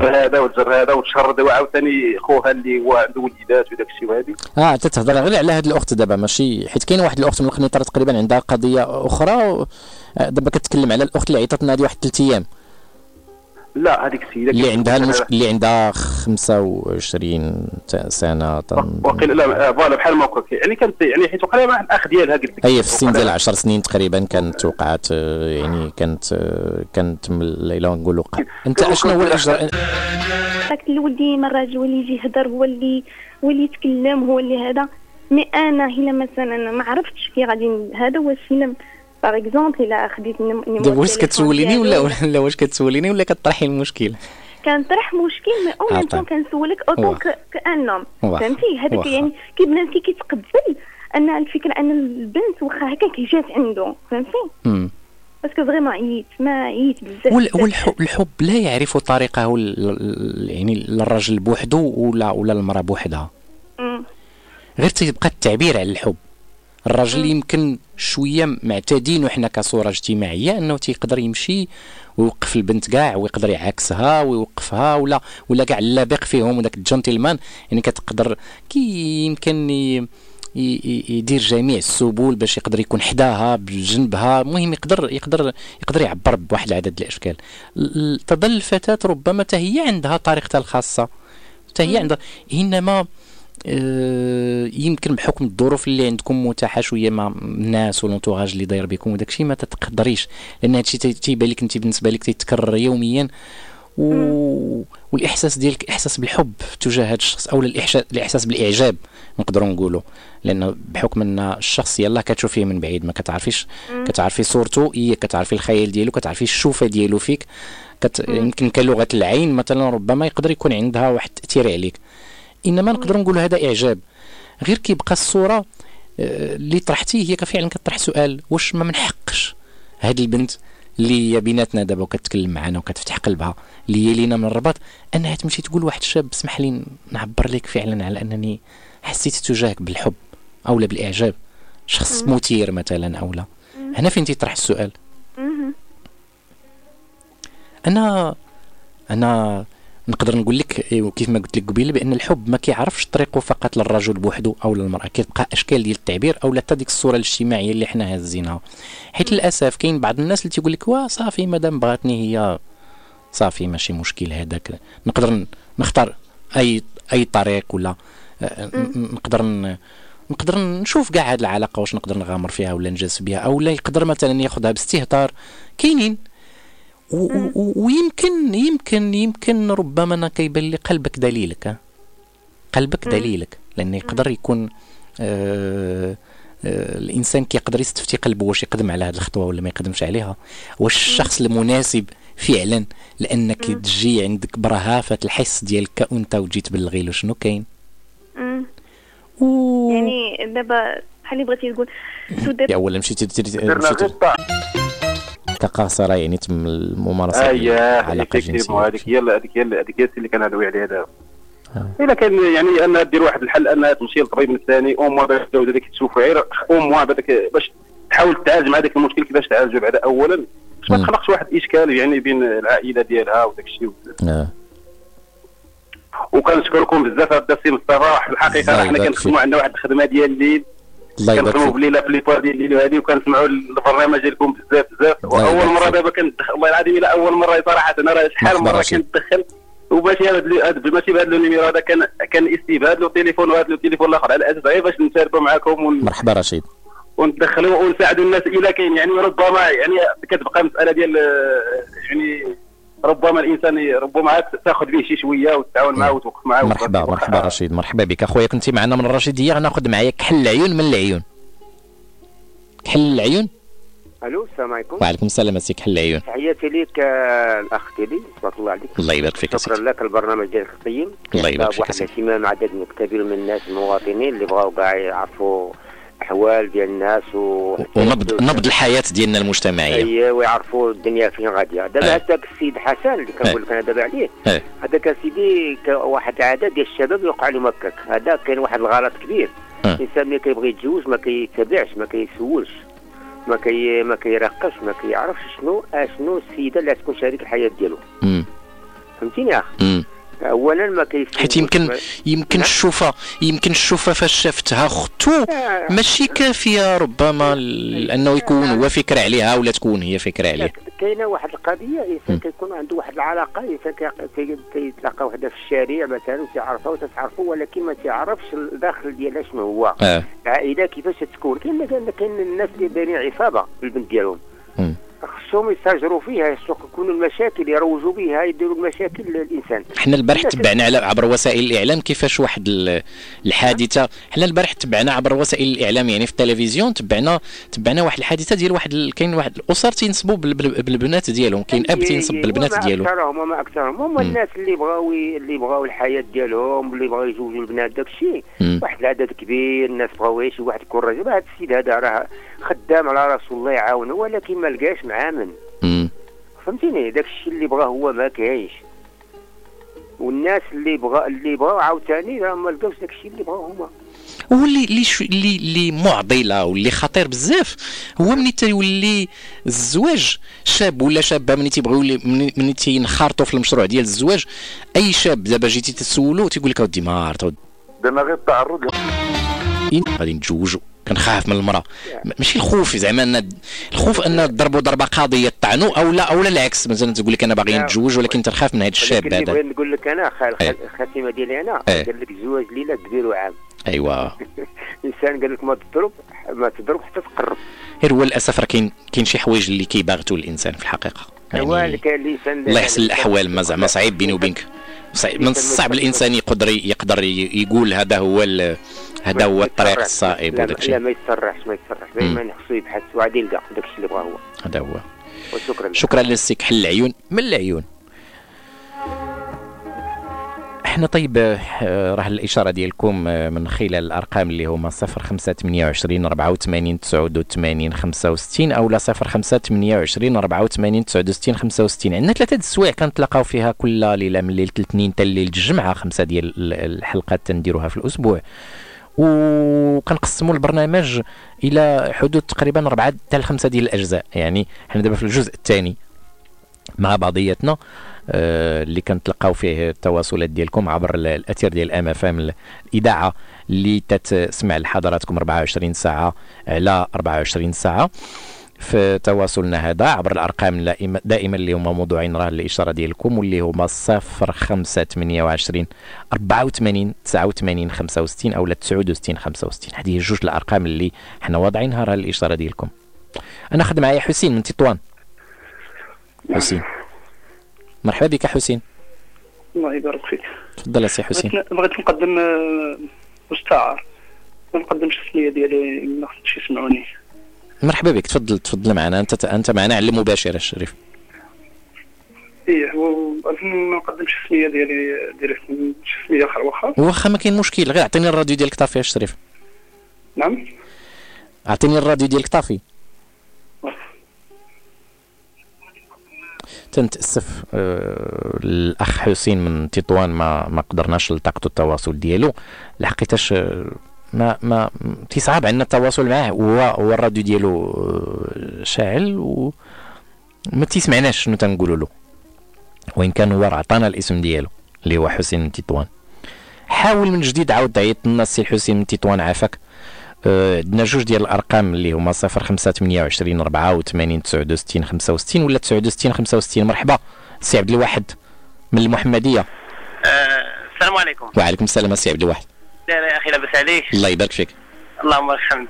[SPEAKER 9] هذا والجر هذا وتشرد وعاوتاني خوها اللي هو عنده وليدات وداك الشيء وهذه
[SPEAKER 3] آه تتهضر غير على هذه الأخت دابا ماشي حيت كاين واحد الأخت من القنيطره تقريبا عندها قضية أخرى و- دابا كتكلم على الاخت اللي عيطت لنا هذه واحد ثلاث أيام.
[SPEAKER 9] لا هذيك السيدة
[SPEAKER 3] اللي عندها المشكل اللي عندها 25 ت- سنة تن-
[SPEAKER 9] وقيل لا آه، فوالا بحال ما قلت يعني كانت يعني حيت وقع لها مع الأخ ديالها قلت لك.
[SPEAKER 3] هي في السن ديال 10 سنين تقريبا كانت وقعت آه، يعني كانت آه، كانت من الليلة نقولوا أنت أشنو هو الاجراء
[SPEAKER 6] داك الولدي من الراجل هو اللي يجي يهضر هو اللي هو اللي يتكلم هو اللي هذا. مي أنا الا مثلا ما عرفتش كي غادي هذا واش الا باغ اكزومبل الا خديت
[SPEAKER 3] دابا واش كتسوليني ولا ولا واش كتسوليني ولا كطرحي المشكل
[SPEAKER 6] كنطرح مشكل مي أو ميم. طون كنسولك اوتون. كان نوم. فهمتي هذاك. يعني كي بنادم كيتقبل أن الفكرة أن البنت واخا هكا كي جات عنده فهمتي. باسكو فريمون عييت ما عييت بزاف
[SPEAKER 3] وال-
[SPEAKER 6] بزاف.
[SPEAKER 3] والحب الحب لا يعرف طريقه يعني للرجل بوحده ولا ولا المرأة بوحدها. غير تيبقى التعبير على الحب الراجل يمكن شوية معتادين وحنا كصورة اجتماعية إنه تيقدر يمشي ويوقف البنت كاع ويقدر يعاكسها ويوقفها ولا ولا كاع اللابق فيهم وداك الجنتلمان. يعني كتقدر كي يمكن يدير جميع السبل باش يقدر يكون حداها بجنبها. المهم يقدر يقدر يقدر يعبر بواحد العدد الأشكال. ال- ال- تظل الفتاة ربما حتى هي عندها طريقتها الخاصة. حتى هي عندها. إنما يمكن بحكم الظروف اللي عندكم متاحة شوية مع الناس وال entourage اللي داير بكم وداك الشيء ما تتقدريش لأن هادشي تي- تيبان لك انت بالنسبة لك تيتكرر يوميا. و... والإحساس ديالك إحساس بالحب تجاه هذا الشخص أو الإحساس بالإعجاب نقدروا نقولوا. لأن بحكم أن الشخص يلاه كتشوفيه من بعيد ما كتعرفيش كتعرفي صورته هي كتعرفي الخيال ديالو كتعرفي الشوفة ديالو فيك. كت... يمكن كلغة العين مثلا ربما يقدر يكون عندها واحد التأثير عليك. إنما نقدروا نقولوا هذا إعجاب. غير كيبقى الصورة آه، اللي طرحتي هي فعلا كطرح سؤال واش ما من حقش هاد البنت اللي هي بيناتنا دابا وكتكلم معنا وكتفتح قلبها اللي هي لينا من الرباط أنها تمشي تقول لواحد الشاب اسمح لي نعبر لك فعلا على أنني حسيت تجاهك بالحب أو لا بالإعجاب. شخص مثير مثلا أو لا. هنا فين تيطرح السؤال. أنا أنا نقدر نقول لك وكيف ما قلت لك قبيله بأن الحب ما كيعرفش طريقه فقط للرجل بوحده أو للمرأة. كتبقى أشكال ديال التعبير أو حتى ديك الصورة الاجتماعية اللي حنا هازينها. حيت للأسف كاين بعض الناس اللي تيقول لك وا صافي مادام بغاتني هي. صافي ماشي مشكل هذاك. نقدر نختار أي أي طريق ولا آه، ن- نقدر نقدر نشوف كاع هاد العلاقة واش نقدر نغامر فيها ولا نجازف بها أو لا. يقدر مثلا ياخذها باستهتار. كاينين. ويمكن يمكن يمكن ربما أنا كيبان لي قلبك دليلك؟ قلبك دليلك لأن يقدر يكون آه آه الإنسان كيقدر يستفتي قلبه واش يقدم على هذه الخطوة ولا ما يقدمش عليها. واش الشخص المناسب فعلا لأنك تجي عندك برهافة الحس ديالك أنت وجيت بالغيل شنو كاين. و...
[SPEAKER 6] يعني دابا بحال اللي بغيتي تقول.
[SPEAKER 3] اولا مشيتي درتي
[SPEAKER 1] درنا غير
[SPEAKER 3] مشيتي كقاصره يعني تم الممارسه
[SPEAKER 9] اييه
[SPEAKER 3] الجنسيه
[SPEAKER 9] هذيك هي هذيك هي هذيك هي اللي كنهضروا عليها دابا
[SPEAKER 3] آه.
[SPEAKER 9] إلا كان يعني انها دير واحد الحل انها تمشي للطبيب الثاني أو موا باش تعاود هذيك تشوف غير أو موا باش تحاول تعالج مع ذاك المشكل كيفاش تعالجه بعدا اولا باش ما. تخلقش واحد الاشكال يعني بين العائلة ديالها وداك الشيء
[SPEAKER 3] آه.
[SPEAKER 9] وكنشكركم بزاف هذا السي مصطفى
[SPEAKER 3] الحقيقة
[SPEAKER 9] حنا كنخدموا. عندنا واحد الخدمة ديال الليل
[SPEAKER 3] الله يبارك فيك.
[SPEAKER 9] بالليل في لي بوار ديال الليل وهذه وكنسمعوا البرنامج ديالكم بزاف بزاف. وأول
[SPEAKER 3] مرة.
[SPEAKER 9] دابا كندخل والله العظيم إلى أول مرة صراحة أنا راه شحال
[SPEAKER 3] مرة.
[SPEAKER 9] كندخل وماشي هذا ماشي بهذا النيميرو هذا كان كان استبعاد له تليفون وهذا له تليفون الآخر. على أساس غير باش نشاركوا معكم ون...
[SPEAKER 3] مرحبا رشيد.
[SPEAKER 9] وندخلوا ونساعدوا الناس إلى كاين. يعني ربما يعني كتبقى مسألة ديال آه، يعني ربما الإنسان ربما تاخذ به شي شوية وتتعاون معه وتوقف معه
[SPEAKER 3] مرحبا
[SPEAKER 9] وتوقف-
[SPEAKER 3] مرحبا رشيد مرحبا بك. أخويا كنتي معنا من الرشيديه غناخذ معايا كحل العيون من العيون. كحل العيون؟
[SPEAKER 10] ألو السلام عليكم.
[SPEAKER 3] وعليكم السلام السي كحل العيون.
[SPEAKER 10] تحياتي ليك الأخ تيلي. تبارك الله عليك.
[SPEAKER 3] الله يبارك فيك
[SPEAKER 10] شكرا لك البرنامج ديالك القيم
[SPEAKER 3] الله يبارك فيك
[SPEAKER 10] واحد. الاهتمام مع عدد كبير من الناس المواطنين اللي بغاو كاع يعرفوا احوال ديال الناس و
[SPEAKER 3] ونبض نبض الحياة ديالنا المجتمعية
[SPEAKER 10] أي ويعرفوا الدنيا فين غادية دابا. هذاك السيد حسن اللي كنقول لك أنا دابا عليه. هذاك سيدي واحد العادة ديال الشباب يوقع لهم هكاك هذا كاين واحد الغلط كبير. الانسان ملي كيبغي يتزوج ما كيتابعش ما كيسولش ما كي ما كيرقش ما كيعرفش شنو شنو السيدة اللي تكون شريك الحياة ديالو. فهمتيني يا اخ
[SPEAKER 3] مم.
[SPEAKER 10] اولا ما كيسولش
[SPEAKER 3] حيت يمكن يمكن
[SPEAKER 10] نعم.
[SPEAKER 3] الشوفة يمكن الشوفة فاش شافتها أختو
[SPEAKER 10] آه،
[SPEAKER 3] ماشي كافية ربما ل- أنه يكون هو فكره عليها ولا تكون هي فكره عليه.
[SPEAKER 10] كاينة واحد القضية
[SPEAKER 3] م.
[SPEAKER 10] انسان كيكون عنده واحد العلاقة إنسان كي- كي- كيتلاقى وحده في الشارع مثلا وتعرفها وتتعرفوا ولكن ما تعرفش الداخل ديالها شنو هو.
[SPEAKER 3] آه.
[SPEAKER 10] العائلة كيفاش تكون؟ كاين كاين الناس اللي دايرين عصابة بالبنت ديالهم.
[SPEAKER 3] مم.
[SPEAKER 10] خصهم يستاجروا فيها خصو يكونوا المشاكل يروجوا بها يديروا المشاكل للإنسان.
[SPEAKER 3] حنا البارح تبعنا على عبر وسائل الإعلام كيفاش واحد ال- الحادثة؟ حنا البارح تبعنا عبر وسائل الإعلام يعني في التلفزيون تبعنا تبعنا واحد الحادثة ديال واحد كاين واحد الأسر تينصبوا بال- بال- بالبنات ديالهم كاين أب تينصب بالبنات ديالو.
[SPEAKER 10] أكثرهم وما أكثرهم. هما. الناس اللي بغاو اللي بغاو الحياة ديالهم واللي بغاو يزوجوا البنات داك الشيء
[SPEAKER 3] مم.
[SPEAKER 10] واحد العدد كبير الناس بغاو يعيشوا واحد يكون راجل هذا السيد هذا راه خدام على راسه الله يعاونه ولكن ما لقاش مع من. فهمتيني؟ داك الشيء اللي بغاه هو ما كاينش. والناس اللي بغا اللي بغاو عاوتاني راه ما لقاوش داك الشيء اللي بغاو هما.
[SPEAKER 3] واللي اللي شو- اللي اللي معضلة واللي خطير بزاف هو ملي تيولي الزواج شاب ولا شابة ملي تيبغيو ملي تينخرطوا في المشروع ديال الزواج. أي شاب دابا جيتي تسولو تيقول لك اودي ما عرفت
[SPEAKER 1] درنا غير التعرض.
[SPEAKER 3] غادي نتزوجوا كنخاف من المرأة. ماشي الخوف زعما أن الخوف أن ضربوا ضربة قاضية طعنوا أو لا أو لا العكس. مثلا تقول لك أنا باغي
[SPEAKER 10] لا.
[SPEAKER 3] نتزوج ولكن تنخاف من هذا الشاب هذا
[SPEAKER 10] بغيت نقول لك أنا
[SPEAKER 3] إيه.
[SPEAKER 10] الخ- الخاتمة ديالي أنا
[SPEAKER 3] إيه.
[SPEAKER 10] قال لك الزواج ليلة كبير وعام.
[SPEAKER 3] ايوا
[SPEAKER 10] الانسان قال لك ما تضرب ما تضرب حتى تقرب.
[SPEAKER 3] غير هو للأسف راه كاين كاين شي حوايج اللي كيباغتوا الإنسان في
[SPEAKER 10] الحقيقة.
[SPEAKER 3] يعني الله يحسن الأحوال ما زعما صعيب بيني وبينك. صعيب من الصعب الإنسان يقدر يقدر يقول هذا هو هذا هو الطريق الصائب
[SPEAKER 10] لا,
[SPEAKER 3] وداك
[SPEAKER 10] لا
[SPEAKER 3] الشيء
[SPEAKER 10] ما يتصرحش ما يتصرحش دائما خصو يبحث وعاد يلقى داك الشيء اللي بغاه هو.
[SPEAKER 3] هذا هو.
[SPEAKER 10] وشكرا.
[SPEAKER 3] شكرا للسيك حل العيون من العيون. إحنا طيب آه، راه الإشارة ديالكم آه، من خلال الأرقام اللي هما 0528 84 89 65 أو لا 0528 84 69 65 عندنا ثلاثة السوايع كنتلاقاو فيها كل ليلة من ليلة الاثنين حتى ليلة الجمعة خمسة ديال ال- الحلقات تنديروها في الأسبوع. وكنقسموا البرنامج إلى حدود تقريبا اربعه حتى لخمسه ديال الأجزاء. يعني حنا دابا في الجزء الثاني مع بعضياتنا. اللي كنتلقاو فيه التواصلات ديالكم عبر ال- الأثير ديال ام اف ام الإذاعة اللي تتسمع لحضراتكم 24 ساعة على 24 ساعة. في تواصلنا هذا عبر الأرقام دائما اللي هما موضوعين راه الاشاره ديالكم واللي هما 0528 84 89 65 أو 69 65 هذه جوج الأرقام اللي حنا واضعينها راه الاشاره ديالكم. أنا خدم معايا حسين من تطوان. حسين. مرحبا بك حسين.
[SPEAKER 11] الله يبارك فيك.
[SPEAKER 3] تفضل سي حسين.
[SPEAKER 11] بغيت نقدم آه، مستعار. ما نقدمش السميه ديالي ما خصنيش يسمعوني.
[SPEAKER 3] مرحبا بك. تفضل تفضل معنا. أنت أنت معنا على المباشر الشريف
[SPEAKER 11] إيه ما نقدمش السميه ديالي شي سميه أخرى واخا؟
[SPEAKER 3] واخا ما كاين مشكل. غير أعطيني الراديو ديالك طافيه الشريف
[SPEAKER 11] نعم؟
[SPEAKER 3] أعطيني الراديو ديالك طافي. تنتاسف آه الأخ حسين من تطوان ما ما قدرناش نلتقطوا التواصل ديالو. لحقيتاش آه، ما ما تيصعب عندنا التواصل معاه. هو الراديو ديالو آه، شاعل و تيسمعناش شنو تنقولوا له. وإن كان هو راه عطانا الاسم ديالو اللي هو حسين من تطوان. حاول من جديد عاود تعيط لنا السي الحسين من تطوان عافاك. عندنا جوج ديال الأرقام اللي هما 0 5 28 84 69 65 ولا 69 65 مرحبا سي عبد الواحد من المحمدية.
[SPEAKER 12] السلام عليكم.
[SPEAKER 3] وعليكم السلام السي عبد الواحد.
[SPEAKER 12] لا لا يا أخي لاباس عليك.
[SPEAKER 3] الله يبارك فيك.
[SPEAKER 12] اللهم لك الحمد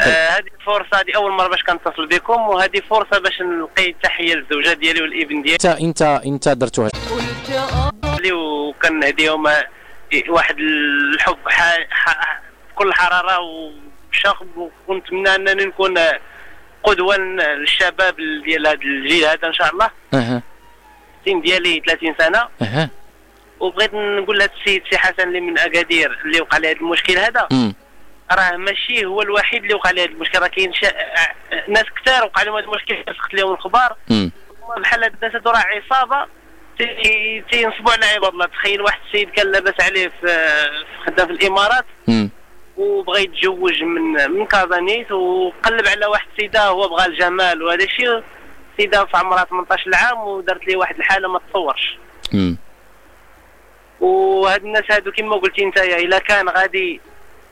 [SPEAKER 12] آه هذه فرصة هذه أول مرة باش كنتصل بكم وهذه فرصة باش نلقي تحيه للزوجة ديالي والابن ديالي.
[SPEAKER 3] انت انت انت درتوها.
[SPEAKER 12] وكنهديهم واحد الحب ح... ح... بكل حرارة وشخب ونتمنى أنني نكون قدوة للشباب ديال هذا الجيل هذا إن شاء الله.
[SPEAKER 3] أها.
[SPEAKER 12] السن ديالي 30 سنة.
[SPEAKER 3] أها.
[SPEAKER 12] وبغيت نقول لهذا السيد سي حسن اللي من أكادير اللي وقع له هذا المشكل هذا. راه ماشي هو الوحيد اللي وقع له هذا المشكل. راه كاين شا... ناس كثار وقع لهم هذا المشكل سقط لهم الخبار. بحال هاد الناس هادو راه عصابة. تي- تينصبوا على عباد الله تخيل واحد السيد كان لاباس عليه في خدام في الإمارات.
[SPEAKER 3] أمم.
[SPEAKER 12] وبغى يتزوج من من كازانيت وقلب على واحد السيده هو بغى الجمال وهذا الشيء. سيدة في عمرها 18 عام ودارت ليه واحد الحالة ما تصورش.
[SPEAKER 3] أمم.
[SPEAKER 12] وهاد الناس هادو كما قلتي انت إلا كان غادي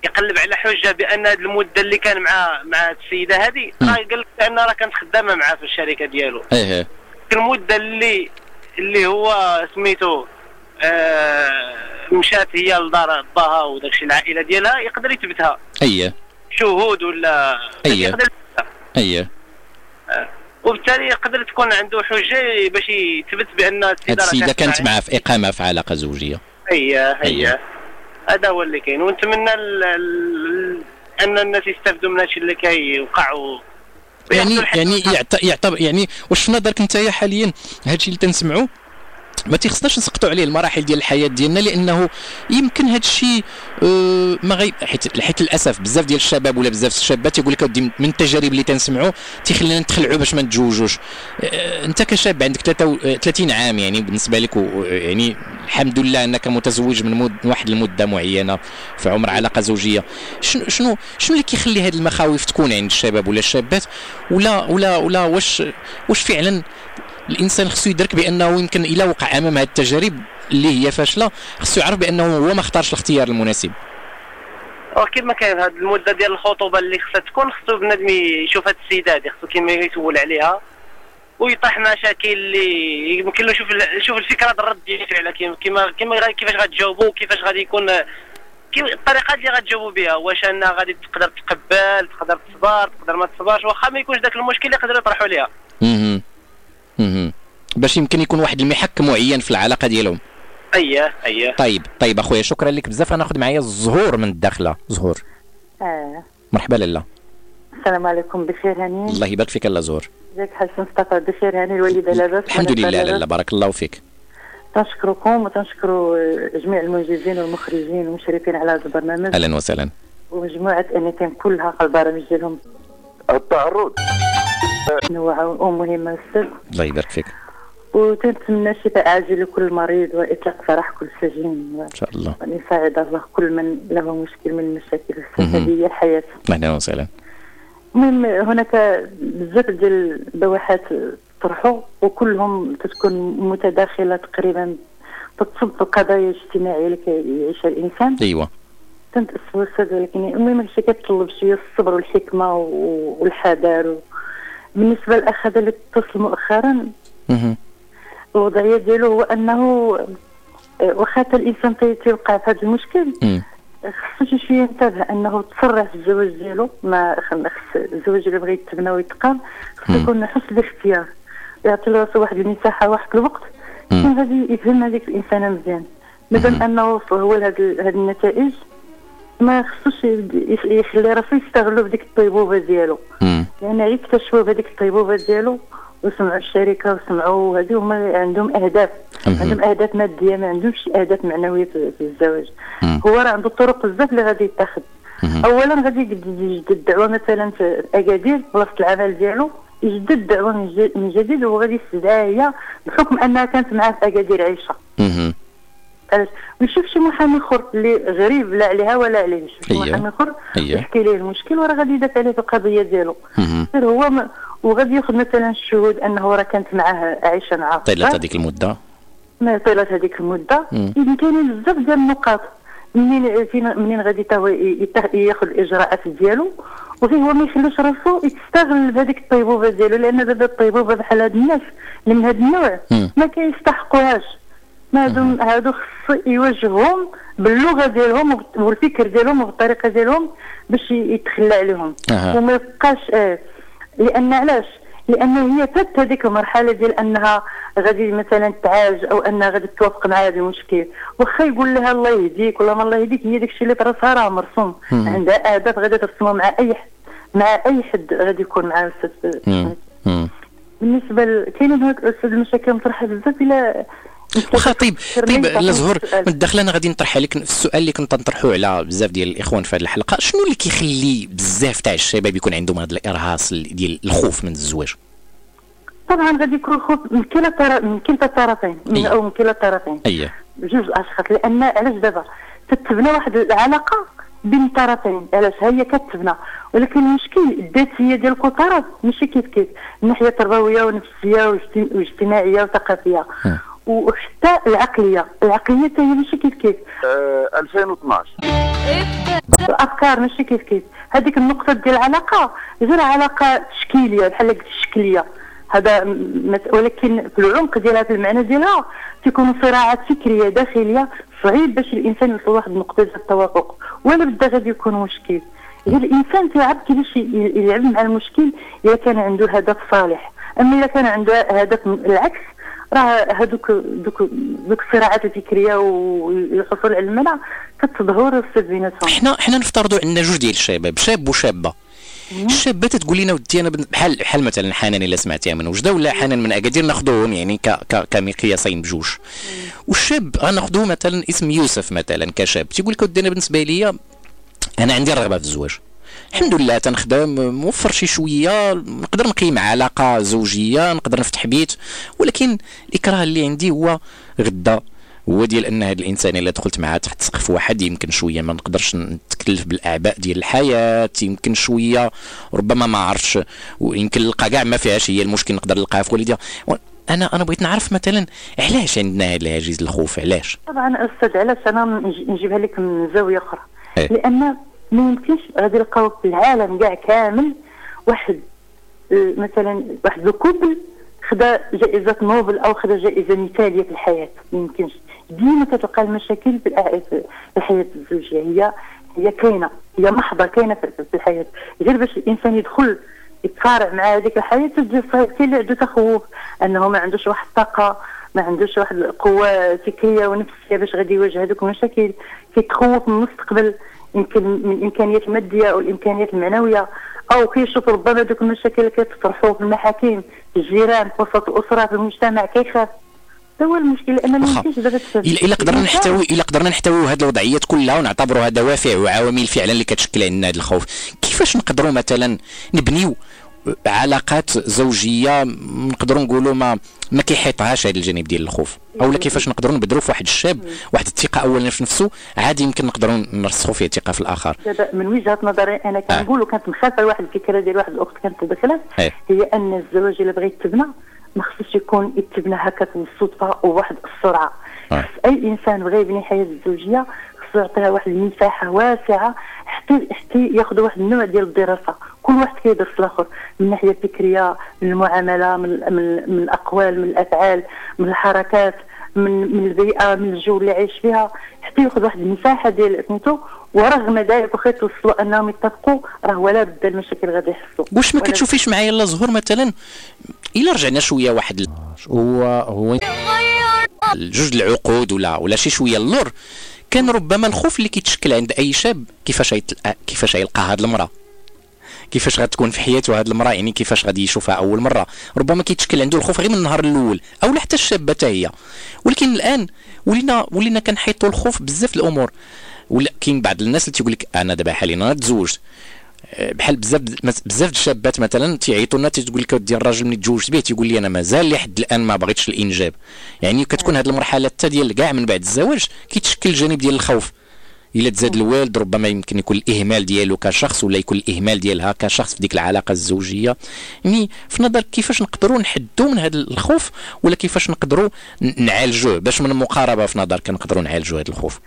[SPEAKER 12] يقلب على حجة بأن هاد المدة اللي كان مع مع السيدة هذه راه قال لك ان راه كانت خدامة معاه في الشركة ديالو.
[SPEAKER 3] إيه.
[SPEAKER 12] المدة اللي اللي هو سميتو مشات هي لدار باها وداك الشيء العائلة ديالها يقدر يثبتها.
[SPEAKER 3] إيه
[SPEAKER 12] شهود ولا. يقدر يثبتها.
[SPEAKER 3] إيه
[SPEAKER 12] وبالتالي يقدر تكون عنده حجة باش يثبت بأن
[SPEAKER 3] هاد السيدة كانت
[SPEAKER 12] معاه.
[SPEAKER 3] في إقامة في علاقة
[SPEAKER 12] زوجية.
[SPEAKER 3] أيه.
[SPEAKER 12] هي. هذا هو اللي كاين. ونتمنى ال- ال- أن الناس يستافدوا من هادشي اللي كيوقع
[SPEAKER 3] يعني. يعني يعت- يعتبر يعني واش في نظرك أنت حاليا؟ هادشي اللي تنسمعوا ما تيخصناش نسقطوا عليه المراحل ديال الحياة ديالنا لأنه يمكن هذا الشيء آه، ما غي حيت حيت للأسف بزاف ديال الشباب ولا بزاف الشابات يقول لك أودي من التجارب اللي تنسمعوا تيخلينا نتخلعوا باش ما نتزوجوش. آه، أنت كشاب عندك 30 عام يعني بالنسبة لك يعني الحمد لله أنك متزوج من مد واحد المده معينة في عمر علاقة زوجية. شنو شنو شنو اللي كيخلي هذه المخاوف تكون عند الشباب ولا الشابات؟ ولا ولا ولا واش واش فعلا الإنسان خصو يدرك بأنه يمكن الا وقع أمام هذه التجارب اللي هي فاشلة خصو يعرف بأنه هو ما اختارش الاختيار المناسب
[SPEAKER 12] وكما كاين هاد المدة ديال الخطوبة اللي خصها تكون خصو بنادم يشوف هاد السيدة هادي خصو كيما يسول عليها ويطيح مشاكل اللي يمكن له يشوف يشوف الفكرة الرد ديال الفعل كيما كيما كيفاش غتجاوبوا كيفاش غادي يكون كيف الطريقة اللي غتجاوبوا بها واش أنها غادي تقدر تقبل تقدر تصبر تقدر ما تصبرش واخا ما يكونش داك المشكل يقدروا يطرحوا ليها.
[SPEAKER 3] باش يمكن يكون واحد المحك معين في العلاقة ديالهم.
[SPEAKER 12] اييه اييه
[SPEAKER 3] طيب طيب أخويا شكرا لك بزاف. أنا ناخذ معايا الزهور من الداخلة. زهور.
[SPEAKER 13] آه.
[SPEAKER 3] مرحبا لاله
[SPEAKER 13] السلام عليكم بخير هاني.
[SPEAKER 3] الله يبارك فيك لا زهور.
[SPEAKER 13] ازيك حاج مصطفى بخير هاني. الوالده لاباس
[SPEAKER 3] الحمد لله؟ لاله بارك الله فيك.
[SPEAKER 13] تنشكركم وتنشكروا آه، جميع المنجزين والمخرجين والمشرفين على هذا البرنامج.
[SPEAKER 3] أهلا وسهلا.
[SPEAKER 13] ومجموعة أنيتين كلها في البرامج ديالهم.
[SPEAKER 8] التعرض.
[SPEAKER 13] منوعه ومهمه أستاذ
[SPEAKER 3] الله يبارك فيك.
[SPEAKER 13] وتنتمنى شفاء عاجل لكل مريض وإطلاق سراح كل سجين.
[SPEAKER 3] إن شاء الله.
[SPEAKER 13] وأن يساعد الله كل من له مشكل من المشاكل هي الحياة
[SPEAKER 3] أهلا وسهلا.
[SPEAKER 13] المهم هناك بزاف ديال البواحات طرحوا وكلهم تتكون متداخلة تقريبا تتصب في القضايا الاجتماعية اللي كيعيشها الإنسان.
[SPEAKER 3] أيوه.
[SPEAKER 13] تنتأسف أستاذ ولكن المهم هادشي كيتطلب شوية الصبر والحكمة والحذر بالنسبة للاخ هذا اللي اتصل مؤخرا. الوضعية ديالو هو أنه آه، واخا حتى الإنسان تي- تيوقع في هذا المشكل. خصو شي شوية ينتبه أنه تسرع في الزواج ديالو ما خص الزواج اللي بغى يتبنى ويتقام خصو. يكون حسن الاختيار يعطي لراسو واحد المساحة واحد الوقت. يكون غادي يفهم هذيك الإنسانة مزيان مادام أنه وصل هو هاد النتائج ما خصوش يخلي راسو يستغلو بديك الطيبوبة ديالو. لأن يكتشفوا بهذيك الطيبوبة ديالو وسمعوا الشركة وسمعوا هذه هما عندهم
[SPEAKER 3] أهداف.
[SPEAKER 13] عندهم أهداف مادية ما عندهمش أهداف معنوية في الزواج. هو راه عنده طرق بزاف اللي غادي يتاخذ
[SPEAKER 3] مهم.
[SPEAKER 13] اولا غادي يجدد الدعوه مثلا في اكادير بلاصه العمل ديالو يجدد الدعوه من جديد وغادي يستدعيها هي بحكم أنها كانت معاه في
[SPEAKER 3] أكادير
[SPEAKER 13] عايشة ويشوف شي محامي آخر اللي غريب لا عليها ولا عليه يشوف شي. محامي
[SPEAKER 3] آخر.
[SPEAKER 13] يحكي ليه المشكل وراه غادي يدافع عليه في القضية ديالو. غير هو م... وغادي ياخذ مثلا الشهود أنه راه كانت معاه عايشة معاه في
[SPEAKER 3] طيلة. هذيك المدة
[SPEAKER 13] ما طيلة هذيك
[SPEAKER 3] المدة.
[SPEAKER 13] اذا كاينين بزاف ديال النقاط منين فين منين غادي ياخذ الإجراءات ديالو وغير هو ما يخليش راسو يستغل بهذيك الطيبوبة ديالو لأن دابا الطيبوبة بحال هاد الناس اللي من هاد النوع. ما كيستحقوهاش ما هادو هادو خص يوجههم باللغة ديالهم والفكر ديالهم وبالطريقة ديالهم باش يتخلى عليهم.
[SPEAKER 3] أها.
[SPEAKER 13] وما يبقاش آه لأن علاش؟ لأن هي فات هذيك المرحلة ديال أنها غادي مثلا تعالج أو أنها غادي توافق مع هذا المشكل واخا يقول لها الله يهديك ولا ما الله يهديك هي داك الشيء اللي راسها راه مرسوم. عندها اهداف غادي ترسمها مع أي حد مع أي حد غادي يكون معاه
[SPEAKER 3] الأستاذ.
[SPEAKER 13] بالنسبة ل... كاينين هاد الأستاذ المشاكل مطرحة بزاف إلى
[SPEAKER 3] واخا طيب طيب
[SPEAKER 13] تفكرني
[SPEAKER 3] لا زهور
[SPEAKER 13] السؤال.
[SPEAKER 3] من الداخل أنا غادي نطرح عليك السؤال اللي كنت نطرحه على بزاف ديال الإخوان في هذه الحلقة. شنو اللي كيخلي بزاف تاع الشباب يكون عندهم هذا الإرهاص ديال الخوف من الزواج؟
[SPEAKER 13] طبعا غادي يكون الخوف من كلا طرف من كلتا الطرفين من
[SPEAKER 3] أي.
[SPEAKER 13] أو من كلا الطرفين
[SPEAKER 3] اييه
[SPEAKER 13] جوج اشخاص لأن علاش دابا؟ تتبنى واحد العلاقة بين الطرفين علاش؟ هي كتبنى. ولكن المشكل الذاتية ديال كل طرف ماشي كيف كيف. من ناحيه تربويه ونفسيه واجت- واجتماعيه وثقافيه وحتى العقلية. العقلية حتى هي ماشي كيف كيف؟
[SPEAKER 1] 2012
[SPEAKER 13] الأفكار ماشي كيف كيف؟ هذيك النقطة ديال العلاقة غير علاقة تشكيلية بحال هكا الشكليه هذا ولكن في العمق ديالها في المعنى ديالها تكون صراعات فكرية داخلية صعيب باش الإنسان يوصل لواحد النقطة ديال التوافق. ولا بدا غادي يكون مشكل. غير الإنسان تيعرف كيفاش يلعب مع المشكل؟ إذا كان عنده هدف صالح. أما إذا كان عنده هدف العكس راه هذوك دوك دوك الصراعات الفكريه والحصول على المنع كتظهر في بيناتهم
[SPEAKER 3] حنا حنا نفترضوا عندنا جوج ديال الشباب شاب وشابة. الشابة تتقول لنا ودي أنا بحال بحال مثلا حنان إلا سمعتيها من وجدة ولا حنان من اكادير ناخذوهم يعني ك ك كمقياسين بجوج. والشاب غناخذوه مثلا اسم يوسف مثلا كشاب. تيقول لك ودي أنا بالنسبة لي أنا عندي الرغبة في الزواج. الحمد لله تنخدم موفر شي شوية نقدر نقيم علاقة زوجية نقدر نفتح بيت ولكن الإكراه اللي عندي هو غدا. هو ديال أن هذا الإنسان إلا دخلت معاه تحت سقف واحد يمكن شوية ما نقدرش نتكلف بالأعباء ديال الحياة يمكن شوية ربما ما عرفتش ويمكن نلقى كاع ما فيهاش هي المشكل نقدر نلقاها في والديها أنا أنا بغيت نعرف مثلا علاش عندنا هذا الهاجس الخوف؟ علاش؟
[SPEAKER 13] طبعا أستاذ علاش أنا نج- نجيبها لك من زاوية أخرى.
[SPEAKER 3] إيه.
[SPEAKER 13] لأن ما يمكنش غادي نلقاو في العالم كاع كامل واحد آه، مثلا واحد الكوبل خدا جائزة نوبل أو خدا جائزة مثالية في الحياة. ما يمكنش. ديما كتلقى المشاكل في الحياة الزوجية. هي هي كاينة. هي محضة كاينة في الحياة. غير باش الإنسان يدخل يتصارع مع هذيك الحياة تجي كاين اللي عنده تخوف أنه ما عندوش واحد الطاقة ما عندوش واحد القوة فكرية ونفسية باش غادي يواجه هذوك المشاكل. كيتخوف من المستقبل. يمكن من الإمكانيات المادية أو الإمكانيات المعنوية أو كيشوف ربما دوك المشاكل اللي كيتطرحوا في المحاكم في الجيران في وسط الأسرة في المجتمع كيخاف. هو المشكل لأن ما. يمكنش دابا
[SPEAKER 3] الا قدرنا نحتوي إلا قدرنا نحتويو هذه الوضعيات كلها ونعتبروها دوافع وعوامل فعلا اللي كتشكل عندنا هذا الخوف. كيفاش نقدروا مثلا نبنيو علاقات زوجية نقدروا نقولوا ما ما كيحيطهاش هذا الجانب ديال الخوف. أولا كيفاش نقدروا نبدلوا في واحد الشاب واحد الثقة أولا في نفسه عادي يمكن نقدروا نرسخوا فيه الثقة في
[SPEAKER 13] الآخر. من وجهة نظري أنا كنقول وكانت مخالفة لواحد الفكرة ديال واحد الأخت كانت تدخلت
[SPEAKER 3] إيه.
[SPEAKER 13] هي أن الزواج اللي بغى يتبنى ما خصوش يكون يتبنى هكا بالصدفه وواحد السرعة.
[SPEAKER 3] آه.
[SPEAKER 13] أي إنسان بغى يبني حياة الزوجيه خصو يعطيها واحد المساحة واسعة حتى حتى ياخذ واحد النوع ديال الدراسة. كل واحد كيدرس الآخر من الناحيه الفكرية من المعاملة من من, من الأقوال من الأفعال من الحركات من من البيئة من الجو اللي عايش فيها. حتى ياخذ واحد المساحة ديال سميتو ورغم ذلك واخا يتوصلوا أنهم يتفقوا راه ولا بد المشاكل غادي يحصلوا.
[SPEAKER 3] واش ما كتشوفيش معايا لا زهور مثلا؟ إلا رجعنا شوية واحد هو هو جوج العقود ولا ولا شي شوية اللور كان ربما الخوف اللي كيتشكل عند أي شاب كيفاش يتلقى كيفاش يلقى هاد المرأة؟ كيفاش غتكون في حياته هاد المرأة؟ يعني كيفاش غادي يشوفها أول مرة؟ ربما كيتشكل عنده الخوف غير من النهار الأول أو حتى الشابة حتى هي. ولكن الآن ولينا ولينا كنحيطوا الخوف بزاف الأمور. ولا كاين بعض الناس اللي تيقول لك أنا دابا حاليا أنا تزوجت. آه، بحال بزاف بزاف الشابات مثلا تيعيطوا لنا تيقول لك ودي الراجل ملي تزوجت به تيقول لي أنا مازال لحد الآن ما بغيتش الإنجاب. يعني كتكون هذه المرحلة حتى ديال كاع من بعد الزواج كيتشكل جانب ديال الخوف. إلا تزاد الوالد ربما يمكن يكون الإهمال ديالو كشخص ولا يكون الإهمال ديالها كشخص في ديك العلاقة الزوجية. يعني في نظرك كيفاش نقدروا نحدوا من هذا الخوف ولا كيفاش نقدروا نعالجوه؟ باش من المقاربة في نظرك نقدروا نعالجوا هذا الخوف.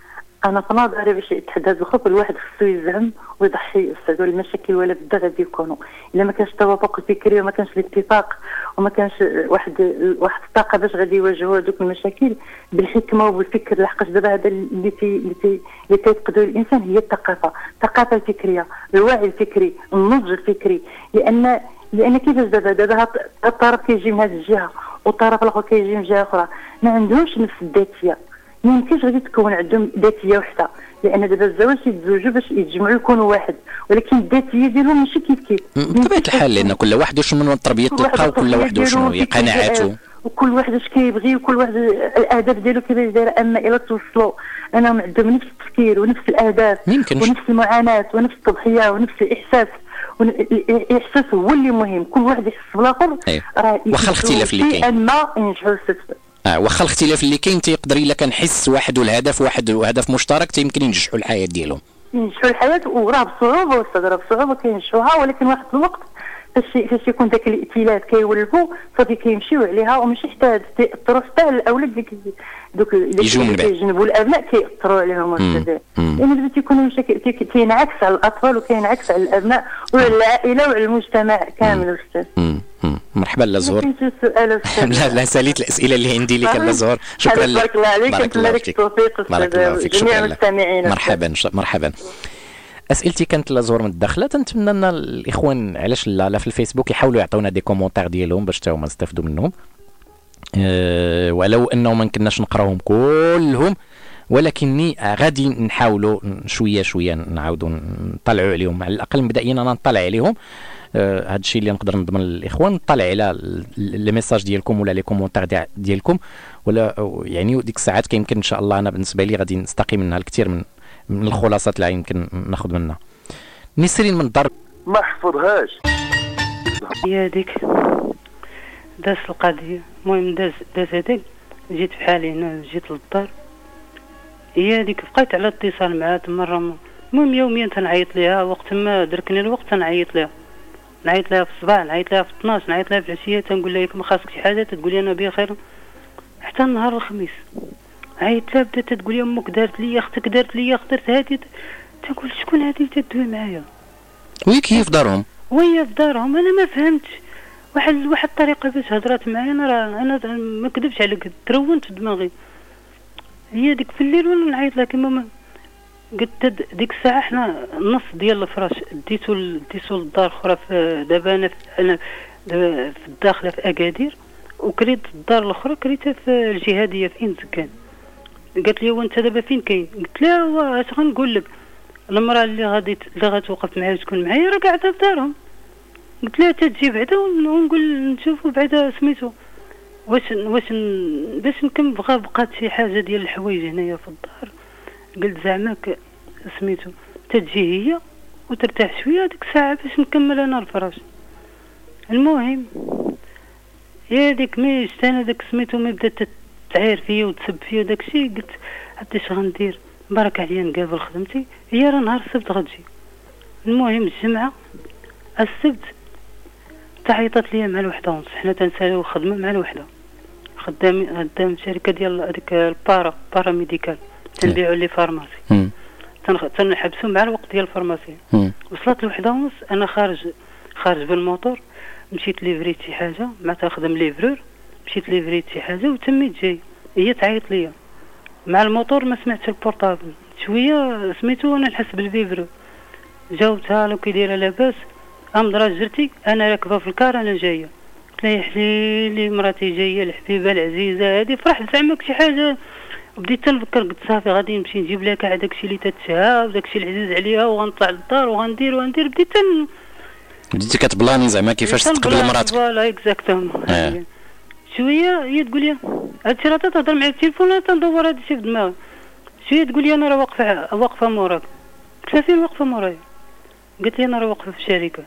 [SPEAKER 13] أنا في نظري باش يتحدى هذا الخوف الواحد خصو يزعم ويضحي أستاذ المشاكل ولا بدا غادي يكونوا. إلا ما كانش توافق فكري وما كانش الاتفاق وما كانش واحد واحد الطاقة باش غادي يواجهوا هذوك المشاكل بالحكمة وبالفكر لحقاش دابا هذا اللي تي اللي تي اللي الإنسان هي الثقافة. الثقافة الفكرية الوعي الفكري النضج الفكري. لأن لأن كيفاش دابا؟ دابا الطرف كيجي من هذه الجهة والطرف الآخر كيجي من جهة أخرى. ما عندهمش نفس الذاتية. ما يمكنش غادي تكون عندهم ذاتية وحدة لأن دابا الزواج يتزوجوا باش يتجمعوا يكونوا واحد ولكن الذاتية ديالهم ماشي كيف كيف
[SPEAKER 3] بطبيعة الحال لأن كل واحد شنو من التربيه تلقى وكل واحد شنو هي قناعاته
[SPEAKER 13] وكل واحد اش كيبغي وكل واحد الأهداف ديالو كيفاش دايره أما إلى توصلوا انهم عندهم نفس التفكير ونفس
[SPEAKER 3] الأهداف.
[SPEAKER 13] ونفس المعاناة ونفس التضحية ونفس الإحساس الإحساس هو اللي مهم كل واحد يحس بالآخر
[SPEAKER 3] أيوة.
[SPEAKER 13] راه
[SPEAKER 3] واخا الاختلاف اللي كاين.
[SPEAKER 13] ما ينجحوا
[SPEAKER 3] آه واخا الاختلاف اللي كاين تيقدر إلا كان حس واحد والهدف واحد وهدف مشترك تيمكن ينجحوا الحياة ديالهم.
[SPEAKER 13] ينجحوا الحياة وراه بصعوبة أستاذ راه بصعوبة كينجحوها ولكن واحد الوقت فاش فاش يكون ذاك الائتلاف كيولفوا صافي كيمشيو عليها وماشي حتى تاثروا حتى الأولاد اللي دوك اللي. كيجنبوا الابناء كيأثروا عليهم لأن دابا تيكونوا مشاكل كي- كينعكس على الأطفال وكينعكس على الأبناء وعلى العائلة وعلى المجتمع كامل
[SPEAKER 3] أستاذ. مرحبا لا زهور.
[SPEAKER 13] كاين شي سؤال أستاذ.
[SPEAKER 3] لا لا ساليت الأسئلة اللي عندي لك لا زهور. شكرا لك.
[SPEAKER 13] بارك الله
[SPEAKER 3] فيك. بارك الله فيك. شكرا لك. مرحبا مرحبا. أسئلتي كانت لا زهور متداخلة. تنتمنى أن الإخوان علاش لا لا في الفيسبوك يحاولوا يعطونا des commentaires ديالهم باش تاهما نستافدوا منهم. أه ولو أنه ما يمكنناش نقراهم كلهم ولكني غادي نحاولوا شوية شوية نعاودوا نطلعوا عليهم. على الأقل مبدئيا أنا نطلع عليهم. هذا الشيء اللي نقدر نضمن للإخوان نطلع على les messages ديالكم ولا les commentaires ديال- ديالكم. ولا يعني ديك الساعات كيمكن إن شاء الله أنا بالنسبة لي غادي نستقي منها الكثير من من الخلاصات اللي يمكن ناخذ منها. نسرين من الدار
[SPEAKER 1] ما حفظهاش.
[SPEAKER 14] هي هذيك داز القضية المهم داز داز هذاك. جيت بحالي هنا جيت للدار. هي هذيك بقيت على اتصال معها مرة م- المهم يوميا تنعيط ليها وقت ما دركني الوقت تنعيط ليها. نعيط لها في الصباح نعيط لها في 12 نعيط لها في العشية تنقول لها ياك ما خاصك شي حاجة تقول لي أنا بخير. حتى نهار الخميس. عيط لها بدات تقول لي أمك دارت لي أختك دارت لي خطرت هادي. تنقول شكون هادي تدوي معايا؟
[SPEAKER 3] ويك هي في دارهم؟
[SPEAKER 14] وهي في دارهم أنا ما فهمتش. واحد واحد الطريقة باش هضرات معايا أنا راه أنا ما كذبش عليك ترونت دماغي. هي ديك في الليل وأنا نعيط لها كيما ما قلت ديك الساعة حنا النص ديال الفراش ديتو ديتو للدار أخرى في دابا أنا في أنا في الداخلة في أكادير وكريت الدار الأخرى كريتها في الجهادية في إنزكان. قالت لي وانت دابا فين كاين؟ قلت لها اش غنقول لك؟ المراه اللي غادي اللي غتوقف معايا وتكون معايا راه قاعدة في دارهم. قلت لها تجي بعدا ون- ونقول نشوفوا بعدا سميتو. واش واش باش بغا بقات شي حاجة ديال الحوايج هنايا في الدار. قلت زعما سميتو. تجي هي وترتاح شوية ديك الساعة باش نكمل أنا الفراش. المهم يا ديك mais أنا داك سميتو mais بدات تعاير فيا وتسب فيا وداك الشيء قلت عرفتي اش غندير؟ برك عليا نقابل خدمتي هي راه نهار السبت غتجي. المهم الجمعة السبت تعيطت ليا مع الوحدة ونص. حنا تنساليو خدمة مع الوحدة. خدام خدام شركة ديال هذيك ال para para médical. تنبيعوا
[SPEAKER 3] les
[SPEAKER 14] pharmacies. تنحبسوا مع الوقت ديال ال
[SPEAKER 3] pharmacie.
[SPEAKER 14] وصلت الوحدة ونص أنا خارج خارج بالموتور مشيت livrيت شي حاجة مع تخدم livreur. مشيت livrيت شي حاجة وتميت جاي. هي تعيط ليا. مع الموتور ما سمعتش ال portable شوية سميتو وأنا نحس بال vibreur جاوبتها لو qui دايرة لاباس. أم جرتي أنا راكبه في الكار أنا جاية. قلت لها يا حليلي مراتي جاية الحبيبة العزيزة هذه فرحت زعما شي حاجة. بديت تنفكر قلت صافي غادي نمشي نجيب لها كاع داكشي اللي تتشها وداكشي العزيز عليها وغنطلع للدار وغندير وغندير. بديت تن
[SPEAKER 3] بديتي كتبلاني زعما كيفاش تقبل مراتك.
[SPEAKER 14] voilà exactement
[SPEAKER 3] آه.
[SPEAKER 14] شوية هي تقول لي هادشي راه تهضر معايا في التليفون أنا تندور هادشي في دماغي شوية تقول لي أنا راه واقفة واقفة موراك قلت لها فين واقفة مورايا قالت لي أنا راه واقفة في الشركة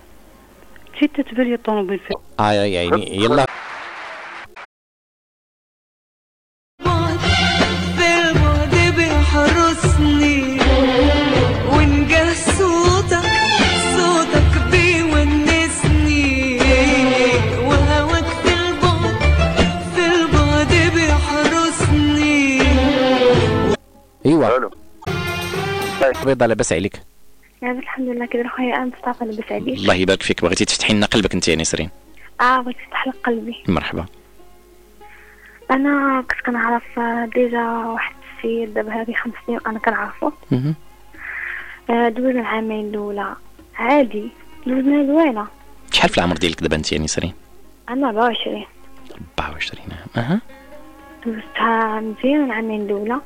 [SPEAKER 14] مشيت تتبان لي الطوموبيل في
[SPEAKER 3] آه يا عيني يلا. ايوا بيضة لاباس عليك.
[SPEAKER 6] يعني الحمد لله كده خويا أنا مصطفى لاباس عليك.
[SPEAKER 3] الله يبارك فيك. بغيتي تفتحي لنا قلبك أنت يا نسرين؟
[SPEAKER 6] آه بغيت تفتح لك قلبي.
[SPEAKER 3] مرحبا.
[SPEAKER 6] أنا كنت كنعرف déjà واحد السيد دابا هذه خمس سنين أنا كنعرفو. آه، دوزنا العامين الأولى. عادي. دوزنا زوينة.
[SPEAKER 3] شحال في العمر ديالك دابا أنت يا نسرين؟
[SPEAKER 6] أنا 24
[SPEAKER 3] 24 عام. أها.
[SPEAKER 6] دوزتها مزيان العامين الأولى.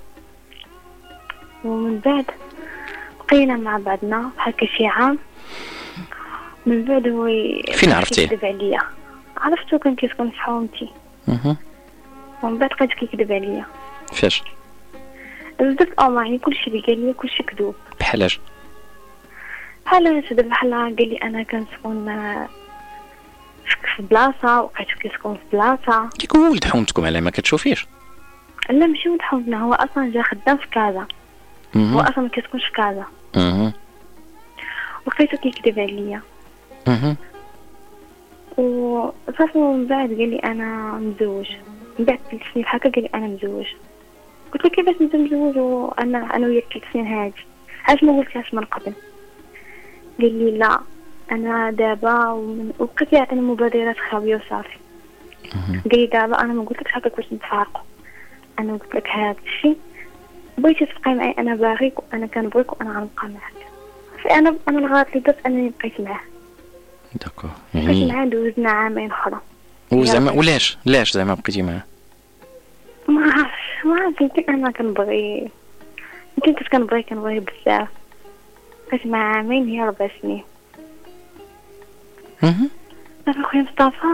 [SPEAKER 6] ومن بعد بقينا مع بعضنا بحال هكا شي عام. من بعد هو
[SPEAKER 3] فين عرفتيه؟
[SPEAKER 6] كيكذب عليا. عرفتو كان كيسكن في حومتي. ومن بعد بقيت كيكذب عليا.
[SPEAKER 3] فاش؟
[SPEAKER 6] بزاف يعني كلشي اللي قال لي كلشي كذوب.
[SPEAKER 3] بحال اش؟
[SPEAKER 6] بحال دابا بحال قال لي أنا كنسكن في بلاصة وبقيت كيسكن في بلاصة.
[SPEAKER 3] كيك هو ولد حومتكم على ما كتشوفيش؟
[SPEAKER 6] لا ماشي ولد حومتنا هو أصلا جا خدام في كازا. هو. أصلا ما كيسكنش في كازا. وبقيتو كيكذب عليا. وصافي من بعد قال لي أنا مزوج. من بعد ثلاث سنين هكا قال لي أنا مزوج. قلت له كيفاش أنت مزوج؟ وأنا أنا وياك ثلاث سنين هادي. علاش ما قلتهاش من قبل؟ قال لي لا أنا دابا ومن... وبقى كيعطيني مبررات خاويه وصافي. قال لي دابا أنا ما قلتلكش هكاك باش نتفارقوا. أنا قلت لك هذا الشيء. بغيتي تبقاي معايا أنا باغيك وأنا كنبغيك وأنا غنبقى معاك. فانا أنا الغلط اللي درت أنني بقيت معاه.
[SPEAKER 3] داكو
[SPEAKER 6] بقيت
[SPEAKER 3] يعني
[SPEAKER 6] معاه دوزنا عامين أخرى.
[SPEAKER 3] وزعما ولاش؟ لاش زعما بقيتي معاه؟
[SPEAKER 6] ما عرفتش ما عرفت يمكن أنا كنبغي يمكن كنت كنبغي كنبغي بزاف. بقيت مع عامين هي ربع سنين.
[SPEAKER 3] مهم.
[SPEAKER 6] أنا خويا مصطفى.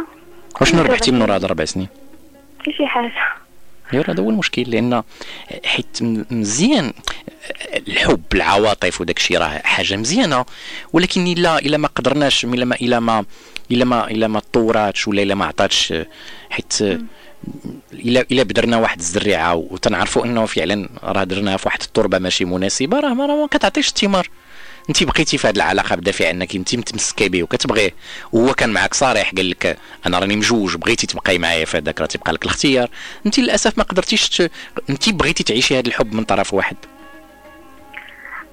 [SPEAKER 3] وشنو ربحتي من ورا هاد الربع سنين؟
[SPEAKER 6] شي
[SPEAKER 3] حاجة. هذا هو المشكل لأن حيت مزيان الحب العواطف وداك الشيء راه حاجة مزيانة. ولكن إلا إلا ما قدرناش إلا ما إلا ما إلا ما إلا ما طوراتش ولا إلا ما عطاتش حيت إلا إلا بدرنا واحد الزريعة وتنعرفوا أنه فعلا راه درناها في واحد التربة ماشي مناسبة راه ما كتعطيش الثمار انت بقيتي في هذه العلاقة بدافع انك انت متمسكة به وكتبغيه وهو كان معك صريح قال لك أنا راني مجوج بغيتي تبقاي معايا في هذاك راه تيبقى لك الاختيار. انت للأسف ما قدرتيش ت... انت بغيتي تعيشي هذا الحب من طرف واحد.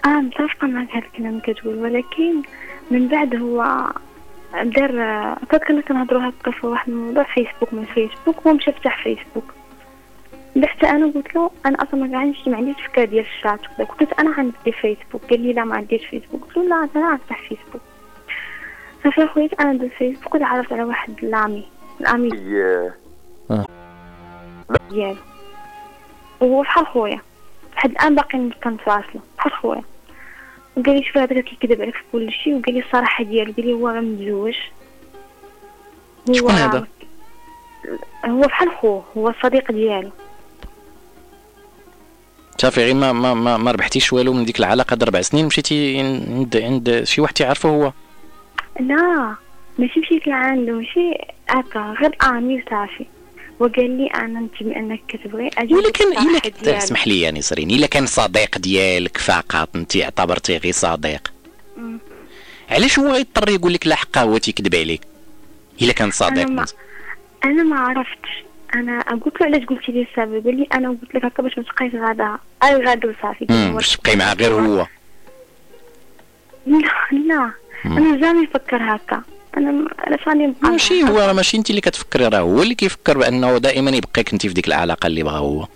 [SPEAKER 6] آه متفقة معك هذا الكلام كتقول ولكن من بعد هو دار فكرت كنا كنهضروا هكا في واحد الموضوع فيسبوك من فيسبوك هو مشى فتح فيسبوك. حتى أنا قلت له أنا أصلا ما عنديش ما عنديش فكرة ديال الشات قلت أنا عندي فيسبوك قال لي لا ما عنديش فيسبوك قلت له لا أنا غنفتح فيسبوك صافي خويا أنا دوز فيسبوك وتعرفت على واحد l'ami ال ami ديالو. وهو بحال خويا. لحد الآن باقي كنتواصلوا بحال خويا. وقال لي شوف هذاك كيكذب عليك في كل شيء وقال لي الصراحة ديالو. قال لي هو متزوج. هو
[SPEAKER 3] هذا؟
[SPEAKER 6] هو بحال خوه. هو الصديق ديالو.
[SPEAKER 3] صافي غير ما ما ما, ما ربحتيش والو من ديك العلاقة د أربع سنين مشيتي عند عند شي واحد تعرفه هو؟
[SPEAKER 6] لا ماشي مشيت لعنده ماشي هكا غير امي صافي. وقال لي أنا انت بانك كتبغي أجي
[SPEAKER 3] ولكن
[SPEAKER 6] إلا.
[SPEAKER 3] اسمح لي يا نسرين إلا كان صديق ديالك فقط أنت اعتبرتيه غير صديق. علاش هو يضطر يقول لك لا حقا هو تيكذب عليك؟ إلا كان صديق
[SPEAKER 6] أنا ما أنا ما عرفتش. أنا قلت له علاش قلتي لي السبب؟ قال لي أنا قلت لك هكا باش ما تبقايش غادا أي غادو هو-
[SPEAKER 3] باش تبقاي معاه غير هو.
[SPEAKER 6] لا لا. أنا جامي نفكر هكا. أنا علاش راني نبقى
[SPEAKER 3] ماشي هو راه ماشي. أنت اللي كتفكري راه هو اللي كيفكر بأنه دائما يبقيك أنت في ديك العلاقة اللي بغا هو؟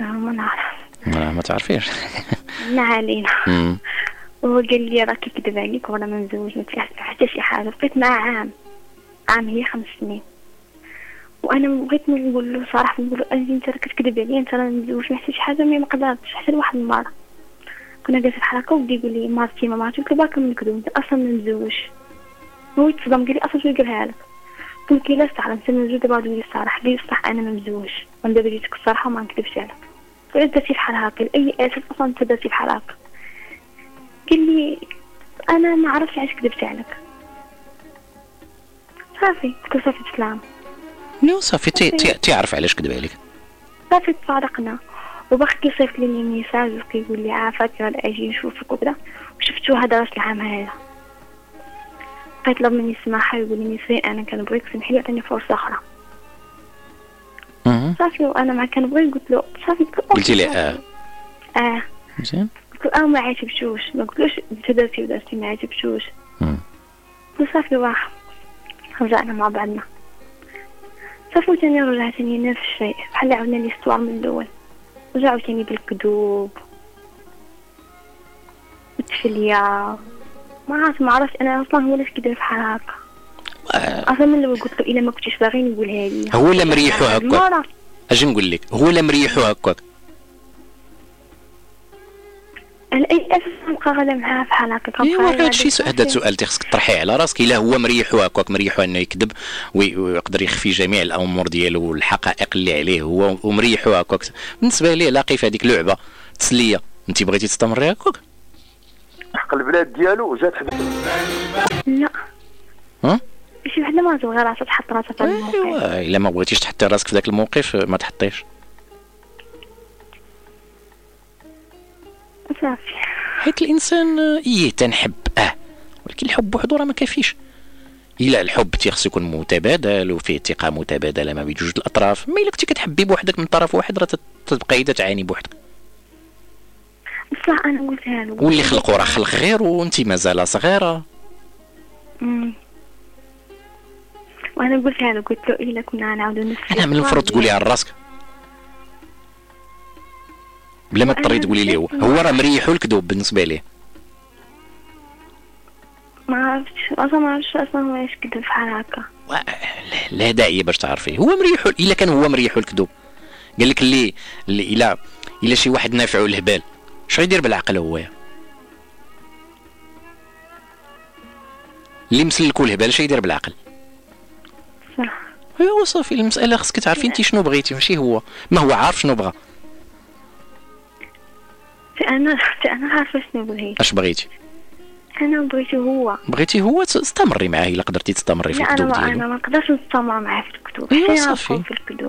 [SPEAKER 6] ما نعرف.
[SPEAKER 3] راه ما تعرفيش.
[SPEAKER 6] ما علينا. وهو قال لي راه كيكذب عليك وأنا ما مزوج ما حتى شي حاجة. بقيت معاه عام. عام هي خمس سنين. وأنا بغيت نقول له صراحة نقول له انت راه كتكذب عليا أنت راه مزوج ما شي حاجة ما قدرتش حتى لواحد المرة. كنا جالسين بحال هكا ودي يقول لي مرتي ما مرتي قلت له باك نكذب أنت أصلا ما مزوج هو يتصدم قال لي أصلا شنو قالها لك؟ قلت له لا صح أنت مزوج دابا غادي الصراحه قال لي صح أنا ما مزوج وأنا دابا جيتك الصراحة وما نكذبش عليك. علاش درتي بحال هكا لأي أساس أصلا أنت درتي بحال هكا قال لي أنا ما عرفتش علاش كذبت عليك. صافي قلت له صافي تسلام
[SPEAKER 3] non صافي تي- تي- تيعرف علاش كذب عليك.
[SPEAKER 6] صافي تفارقنا وباقي كيصيفط les messages وكيقول لي عافاك غادي أجي نشوفك وكذا. وشفتو هذا راس العام هذا. كيطلب مني السماحة يقول لي نسرين أنا كنبغيك سمح لي عطيني فرصة
[SPEAKER 3] أخرى.
[SPEAKER 6] صافي وأنا ما كنبغي قلت له صافي قلت له
[SPEAKER 3] لي آه.
[SPEAKER 6] آه.
[SPEAKER 3] مزيان
[SPEAKER 6] قلت له آه ما عجبتوش. ما قلتلوش أنت درتي ودرتي ما عجبتوش.
[SPEAKER 3] مم.
[SPEAKER 6] قلت له صافي واح رجعنا مع بعضنا. صافي وتاني رجع تاني نفس الشيء بحال عاودنا لي ستوار من الأول. رجع عاوتاني بالكذوب والتفلية ما عرفت ما عرفت أنا أصلا هو علاش كيدير بحال هكا. أصلا من الأول قلت له إلا ما كنتيش باغي نقولها لي.
[SPEAKER 3] هو اللي مريحو هكاك. أجي نقول لك هو اللي مريحو هكاك.
[SPEAKER 6] اي أساس نبقى غادا معاه بحال هكا كنبقى
[SPEAKER 3] ايوا هذا الشيء هذا
[SPEAKER 6] صافي.
[SPEAKER 3] سؤال تخصك تطرحيه على راسك. إلا هو مريحو هكاك مريحو انه يكذب وي- ويقدر يخفي جميع الأمور ديالو والحقائق اللي عليه هو ومريحو هكاك بالنسبة ليه لاقي في هذيك لعبة تسلية؟ انت بغيتي تستمري هكاك
[SPEAKER 1] حق البلاد ديالو جات حدا
[SPEAKER 6] لا.
[SPEAKER 3] ها؟
[SPEAKER 6] شي وحدة ما تبغي راسها تحط راسها في الموقف.
[SPEAKER 3] ايوا إلا ما بغيتيش تحطي راسك في ذاك الموقف ما تحطيش.
[SPEAKER 6] صافي
[SPEAKER 3] حيت الإنسان آه، إيه تنحب آه. ولكن الحب وحده راه ما كافيش. إلا الحب تيخص يكون متبادل وفيه ثقة متبادلة ما بين جوج الأطراف. ما إلا كنتي كتحبي بوحدك من طرف واحد راه تبقاي تعاني بوحدك.
[SPEAKER 6] بصح أنا قلتها له
[SPEAKER 3] واللي خلقوا راه خلق غير وانت مازال
[SPEAKER 6] صغيرة. وأنا قلتها له قلت له إلا كنا نعاودو نفس
[SPEAKER 3] أنا من المفروض تقولي على راسك. بلا ما تضطري تقولي لي هو هو راه مريحو الكذوب بالنسبة ليه؟
[SPEAKER 6] ما عرفتش أصلا ما عرفتش أصلا هو علاش كذب بحال هكا.
[SPEAKER 3] لا داعي باش تعرفي. هو مريحو إلا كان هو مريحو الكذوب قال لك اللي الا إلا شي واحد نافعو الهبال اش غيدير بالعقل هو؟ اللي مسلكو الهبال اش يدير بالعقل؟
[SPEAKER 6] صح.
[SPEAKER 3] ايوا صافي المسألة خصك تعرفي انت شنو بغيتي ماشي هو. ما هو عارف شنو بغى.
[SPEAKER 6] أنا أنا عارفة شنو بغيت.
[SPEAKER 3] أش بغيتي؟
[SPEAKER 6] أنا بغيته هو.
[SPEAKER 3] بغيتي هو تستمري معاه إلا قدرتي تستمري في الكذوب ديالو.
[SPEAKER 6] أنا ما نقدرش نستمر معاه في الكتب
[SPEAKER 3] ايوا
[SPEAKER 6] حتى
[SPEAKER 3] صافي.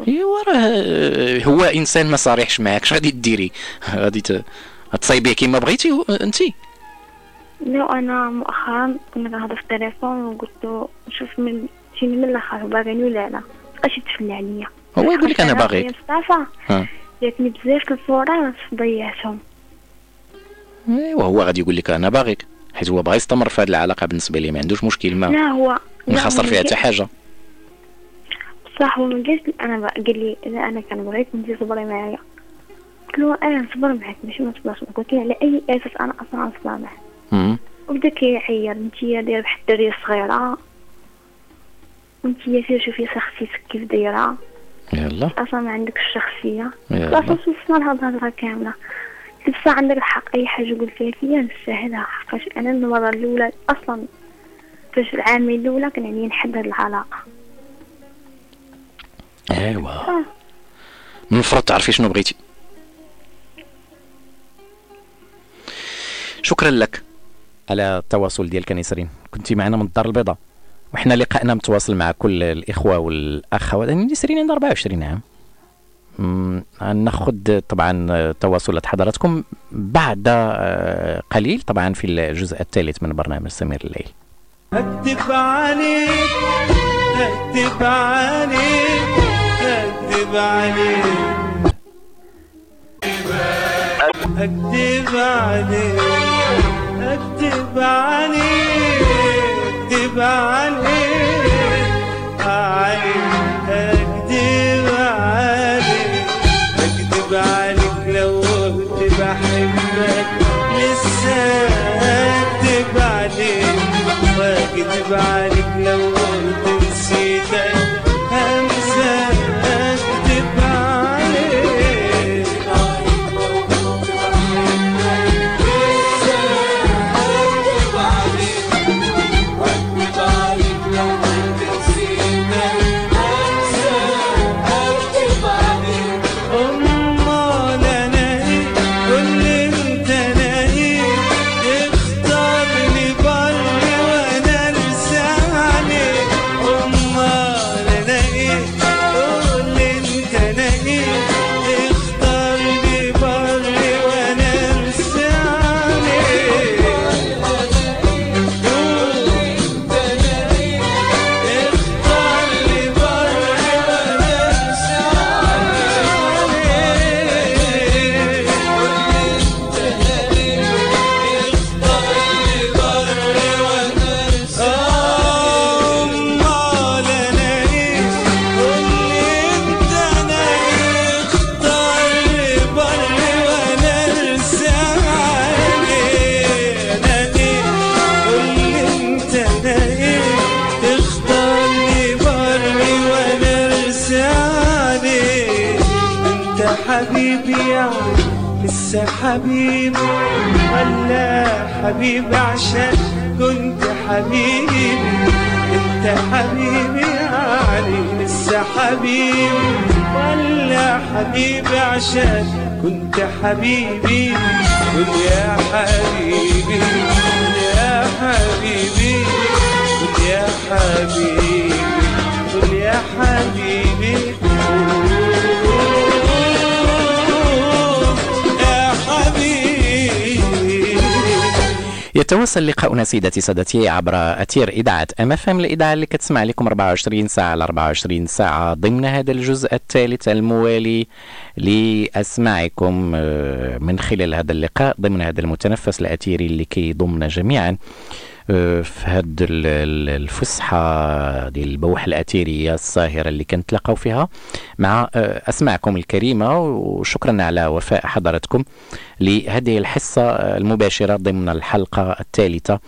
[SPEAKER 3] أيوا راه هو إنسان ما صريحش معاك. اش غادي ديري؟ غادي تصايبيه كيما بغيتي انت؟
[SPEAKER 6] لا أنا مؤخرا كنا كنهضر في التليفون وقلت له شوف من شي من الآخر باغيني ولا لا مبقاش يتفلى عليا؟
[SPEAKER 3] هو يقول لك أنا باغيك
[SPEAKER 6] جاتني بزاف الفرص ضيعتهم.
[SPEAKER 3] إيوا هو غادي يقول لك أنا باغيك حيت هو باغي يستمر في هذه العلاقة بالنسبة لي ما عندوش مشكل ما
[SPEAKER 6] لا هو
[SPEAKER 3] ما خسر فيها حتى حاجة.
[SPEAKER 6] صح هو ما جاش أنا قال لي إذا أنا كنبغيك انت صبري معايا. قلت له أنا نصبر معاك ماشي ما نصبرش. معاك قلت على أي أساس أنا أصلا نصبر معاك. وبدا كيعير انتيا داير بحال الدرية الصغيره وانتيا سير شوفي شخصيتك كيف دايرة.
[SPEAKER 3] يلا.
[SPEAKER 6] أصلا ما عندكش الشخصيه. أصلا وصلنا لهاد الهضرة كاملة. بصح عندك الحق. أي حاجة قلتها ليا نستاهلها حقاش. أنا المرة الأولى أصلا فاش العامين الأولى كان عليا نحدد العلاقة.
[SPEAKER 3] ايوا
[SPEAKER 6] آه.
[SPEAKER 3] من المفروض تعرفي شنو بغيتي. شكرا لك. على التواصل ديالك نسرين. كنتي معنا من الدار البيضاء. وحنا لقائنا متواصل مع كل الإخوة والأخوات. يعني نسرين عندها 24 عام. ناخذ طبعا تواصلات حضراتكم بعد آه، قليل طبعا في الجزء الثالث من برنامج سمير الليل.
[SPEAKER 15] اكذب عليك اكذب عليك اكذب عليك اكذب عليك اكذب عليك عليك عليك goodbye. حبيبي يعني لسه حبيبي ولا حبيبي عشان كنت حبيبي. انت حبيبي يعني لسه حبيبي. ولا حبيبي عشان كنت حبيبي. قول يا حبيبي قول يا حبيبي قول يا حبيبي قول يا حبيبي.
[SPEAKER 3] يتواصل لقاؤنا سيداتي سادتي عبر أثير إذاعة أم اف ام الإذاعة اللي كتسمع لكم 24 ساعة على 24 ساعة ضمن هذا الجزء الثالث الموالي لأسماعكم آه، من خلال هذا اللقاء ضمن هذا المتنفس الأثيري اللي كيضمنا جميعا. في هاد ال- ال- الفسحة ديال البوح الأثيرية الصاهرة اللي كنتلاقاو فيها. مع آه، أسماعكم الكريمة وشكرا على وفاء حضراتكم لهذه الحصة آه، المباشرة ضمن الحلقة الثالثة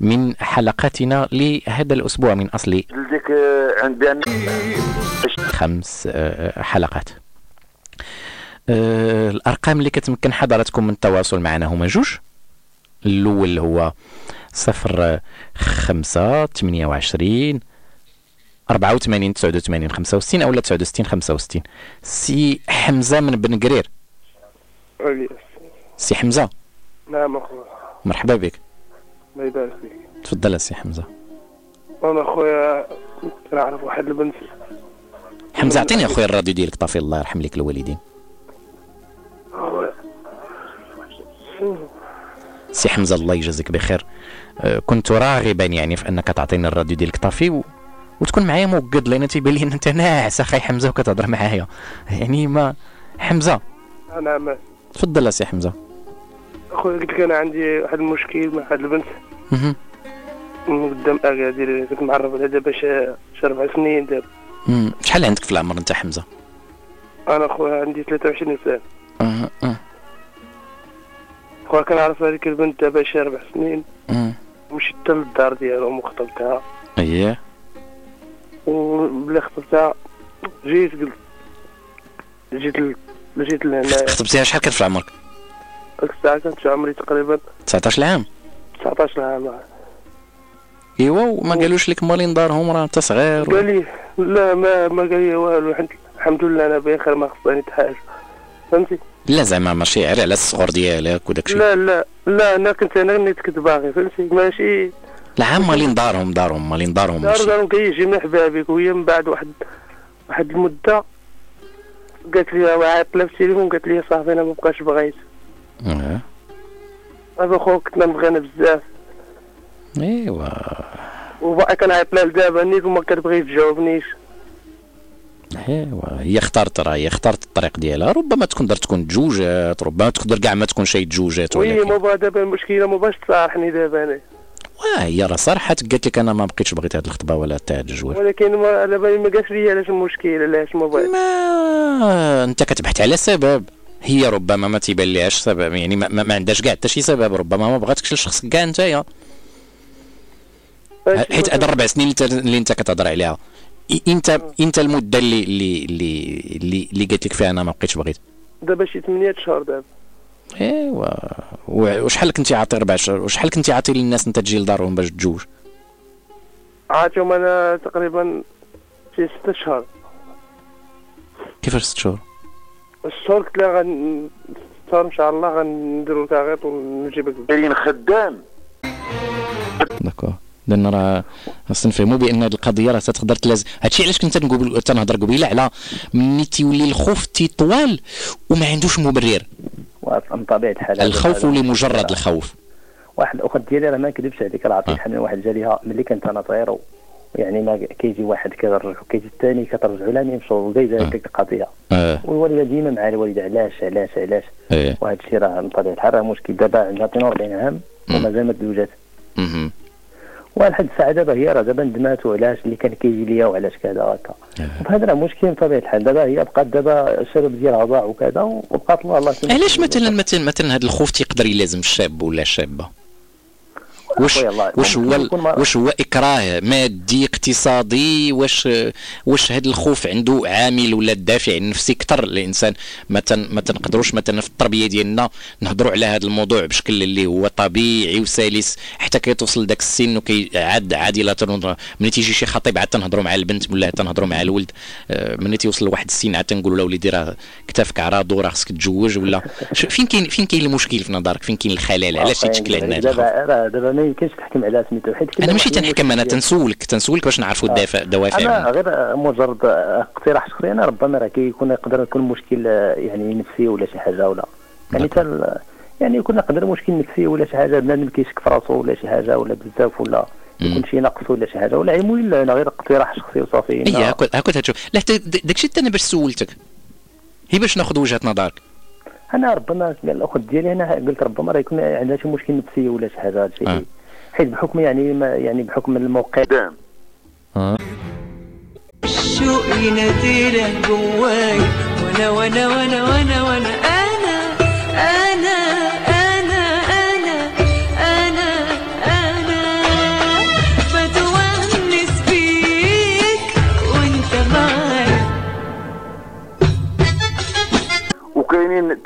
[SPEAKER 3] من حلقاتنا لهذا الأسبوع من أصل
[SPEAKER 1] لديك آه،
[SPEAKER 3] خمس آه، حلقات. آه، الأرقام اللي كتمكن حضراتكم من التواصل معنا هما جوج. الأول هو صفر خمسة ثمانية وعشرين أربعة وثمانين تسعة وثمانين خمسة وستين أو تسعة وستين خمسة وستين. سي حمزة من بن قرير. سي حمزة.
[SPEAKER 11] نعم أخويا.
[SPEAKER 3] مرحبا بك.
[SPEAKER 11] الله يبارك فيك.
[SPEAKER 3] تفضل سي حمزة.
[SPEAKER 11] أنا أخويا كنعرف واحد البنت.
[SPEAKER 3] حمزة عطيني أخويا الراديو ديالك طافي الله يرحم لك الوالدين. سي حمزة الله يجازيك بخير. كنت راغبا يعني في أنك تعطيني الراديو ديالك. طافي و... وتكون معايا موقد لأن تيبان لي ان أنت ناعس. أخي حمزة وكتهضر معايا. يعني ما حمزة.
[SPEAKER 11] نعم.
[SPEAKER 3] تفضل سي حمزة.
[SPEAKER 11] أخويا قلت لك أنا عندي واحد المشكل مع واحد البنت. من قدام اكادير كنت معرف عليها دابا شي أربع سنين دابا.
[SPEAKER 3] شحال عندك في العمر أنت حمزة؟
[SPEAKER 11] أنا أخويا عندي 23 سنة.
[SPEAKER 3] أه أه.
[SPEAKER 11] أخويا كنعرف هذيك البنت دابا شي أربع سنين. مشيت حتى للدار ديالهم وخطبتها
[SPEAKER 3] اييه
[SPEAKER 11] وبلا خطبتها جيت قلت جيت ل... جيت لهنا
[SPEAKER 3] خطبتيها شحال كانت في عمرك
[SPEAKER 11] ديك الساعة كانت شي عمري تقريبا.
[SPEAKER 3] 19 عام
[SPEAKER 11] 19 عام
[SPEAKER 3] إيوا وما قالوش لك مالين دارهم راه انت صغير.
[SPEAKER 11] قال لي لا ما ما قال لي والو الحمد- لله أنا بخير ما خصني حتى حاجة فهمتي؟
[SPEAKER 3] لا زعما ماشي غير على الصغر ديالك وداك الشيء
[SPEAKER 11] لا لا لا أنا كنت أنا اللي كنت باغي فهمتي؟ ماشي.
[SPEAKER 3] لا مالين دارهم دارهم مالين دارهم
[SPEAKER 11] دار دارهم كيجي من حبابك وهي من بعد واحد واحد المدة قالت لي عيطت لها في التليفون قالت لي صاحبي أنا ما بقاش بغيت.
[SPEAKER 3] آه.
[SPEAKER 11] هذا خوك كنا بغينا بزاف.
[SPEAKER 3] إيوا.
[SPEAKER 11] وباقي كنعيط لها لدابا نيت وما كتبغي تجاوبنيش.
[SPEAKER 3] هي اختارت راه هي اختارت الطريق ديالها. ربما تكون درت تكون تجوجات ربما تقدر كاع ما تكون شي تجوجات
[SPEAKER 11] وي بغا دابا المشكلة ما بغاش تصارحني دابا أنا.
[SPEAKER 3] واه هي راه صرحت قالت لك أنا ما بقيتش بغيت هاد الخطبة ولا تاع الجواز
[SPEAKER 11] ولكن ما دابا ما قالش لي علاش المشكل علاش ما بغيت
[SPEAKER 3] ما أنت كتبحث على سبب. هي ربما ما تيبان ليهاش سبب يعني ما, ما, عندهاش كاع حتى شي سبب ربما ما بغاتكش لشخص كاع نتايا. حيت هاد الربع سنين اللي انت انت كتهضر عليها. انت إنت المده اللي اللي اللي اللي, اللي قالت لك فيها أنا ما بقيتش بغيت؟
[SPEAKER 11] دابا شي 8 شهور دابا.
[SPEAKER 3] إيوا. وشحال كنتي عاطي ربع شهور وشحال كنتي عاطي للناس أنت تجي لدارهم باش تجوج؟
[SPEAKER 11] عاطيهم أنا تقريبا شي 6 شهور
[SPEAKER 3] كيفاش ست شهور؟
[SPEAKER 11] الشهور قلت لها غن إن شاء الله غنديرو تاغيط ونجيبك. كاين خدام.
[SPEAKER 3] داكور. لأن راه خاصنا نفهموا بأن هذه القضية راه تقدر تلازم هادشي علاش كنت نقول تنهضر قبيلة على ملي تيولي الخوف تيطوال وما عندوش مبرر.
[SPEAKER 16] ومن طبيعة الحال
[SPEAKER 3] الخوف لمجرد الخوف.
[SPEAKER 16] واحد الأخت ديالي راه ما نكذبش عليك راه عطيت حنان واحد جاليها ملي كنت أنا و- يعني ما كيجي واحد كيرجع كيجي الثاني كترجعوا لها ميم شغل زي ذلك القضية.
[SPEAKER 3] آه.
[SPEAKER 16] والوالدة ديما مع الوالدة علاش علاش علاش؟
[SPEAKER 3] إيه
[SPEAKER 16] وهذا الشيء راه من طبيعة الحال راه مشكل. دابا عندها 42 عام ومازال ما تزوجات ولحد الساعة دابا هي راه دابا ندمات وعلاش اللي كان كيجي ليا وعلاش كذا هكا. وهذا راه مشكل من طبيعه الحال. دابا هي بقات دابا الشباب ديالها ضاع وكذا وبقات الله الله.
[SPEAKER 3] علاش مثلا مثلا مثلا هذا الخوف تيقدر يلازم الشاب ولا الشابه واش واش هو واش هو إكراه مادي اقتصادي؟ واش واش هذا الخوف عنده عامل ولا الدافع النفسي أكثر الانسان ما ما تنقدروش مثلا في التربية ديالنا نهضروا على هذا الموضوع بشكل اللي هو طبيعي وسلس حتى كيتوصل داك السن وكيعاد عادلة ملي تيجي شي خطيب عاد تنهضروا مع البنت ولا تنهضروا مع الولد. آه، ملي تيوصل لواحد السن عاد تنقولوا له وليدي راه كتافك عراضو راه خصك تتزوج ولا؟ فين كاين فين كاين المشكل في نظرك؟ فين كاين الخلل؟ علاش تيتشكل عندنا هذا
[SPEAKER 16] دابا ما يمكنش تحكم على سميتو حيت
[SPEAKER 3] أنا ماشي تنحكم
[SPEAKER 16] أنا.
[SPEAKER 3] تنسولك تنسولك باش نعرفوا الدافع الدوافع أنا.
[SPEAKER 16] غير مجرد اقتراح شخصي أنا ربما راه كيكون يقدر يكون مشكل آه، يعني نفسي ولا شي حاجة ولا. يعني تال يعني يكون يقدر مشكل نفسي ولا شي حاجة بنادم كيشك في راسو ولا شي حاجة ولا بزاف ولا يكون شي نقص ولا شي حاجة. ولا المهم لا، أنا غير اقتراح شخصي وصافي
[SPEAKER 3] اي
[SPEAKER 16] إن-
[SPEAKER 3] هاكا هاكا تشوف. لا داكشي حتى أنا باش سولتك. هي باش ناخذ وجهة نظرك.
[SPEAKER 16] أنا ربما الأخت ديالي أنا قلت ربما راه يكون عندها شي مشكل نفسي ولا شي حاجة هذا
[SPEAKER 3] آه.
[SPEAKER 16] الشيء حيت بحكم يعني ما يعني بحكم الموقع.
[SPEAKER 5] الشوق يناديلك جواي؟ وأنا وأنا وأنا وأنا وأنا. أنا أنا أنا أنا أنا أنا. بتونس بيك وأنت معايا
[SPEAKER 1] وكاينين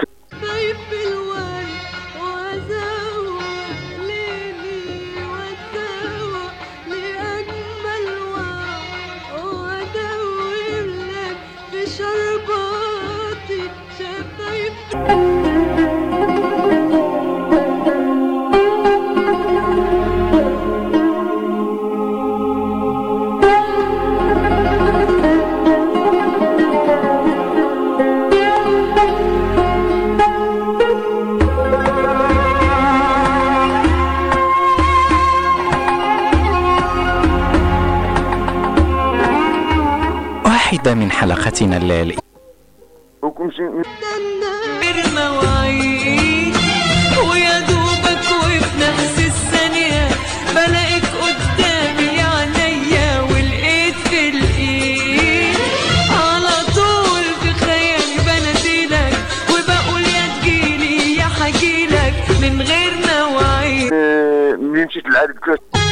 [SPEAKER 5] يا تجيلي يا حجيلك من غير مواعيد
[SPEAKER 1] آه، مشيت كاس.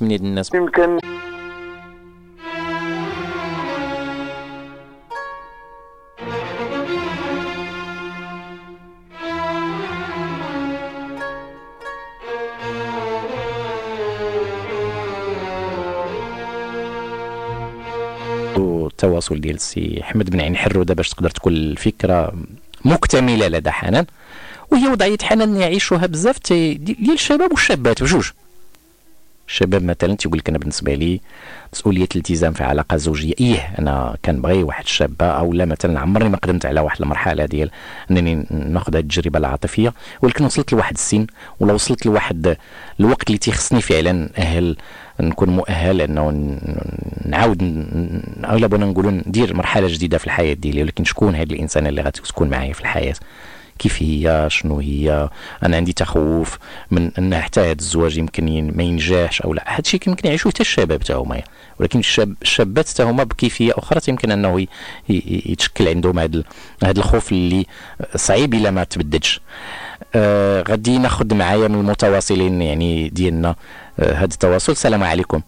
[SPEAKER 3] بين ثمانية الناس.
[SPEAKER 1] يمكن.
[SPEAKER 3] التواصل ديال السي احمد بن عين حروده باش تقدر تكون الفكرة مكتملة لدى حنان وهي وضعية حنان يعيشوها بزاف ديال الشباب والشابات بجوج. الشباب مثلا تيقول لك أنا بالنسبة لي مسؤولية الالتزام في علاقة زوجية. إيه أنا كنبغي واحد الشابه أو لا مثلا عمرني ما قدمت على واحد المرحلة ديال أنني ناخذ هذه التجربة العاطفية. ولكن وصلت لواحد السن ولا وصلت لواحد الوقت اللي تيخصني فعلا أهل نكون مؤهل أنه نعاود ن- اغلب بغينا نقولوا ندير مرحلة جديدة في الحياة ديالي. ولكن شكون هاد الإنسان اللي غتكون معايا في الحياة؟ كيف هي شنو هي أنا عندي تخوف من أن حتى هذا الزواج يمكن ما ينجحش أو لا. هذا الشيء يمكن يعيشوه حتى الشباب حتى هما. ولكن الشاب الشابات حتى هما بكيفية أخرى يمكن أنه يتشكل عندهم هذا هذا الخوف اللي صعيب إلا ما تبددش آه غادي ناخذ معايا من المتواصلين يعني ديالنا. آه هذا التواصل. السلام عليكم.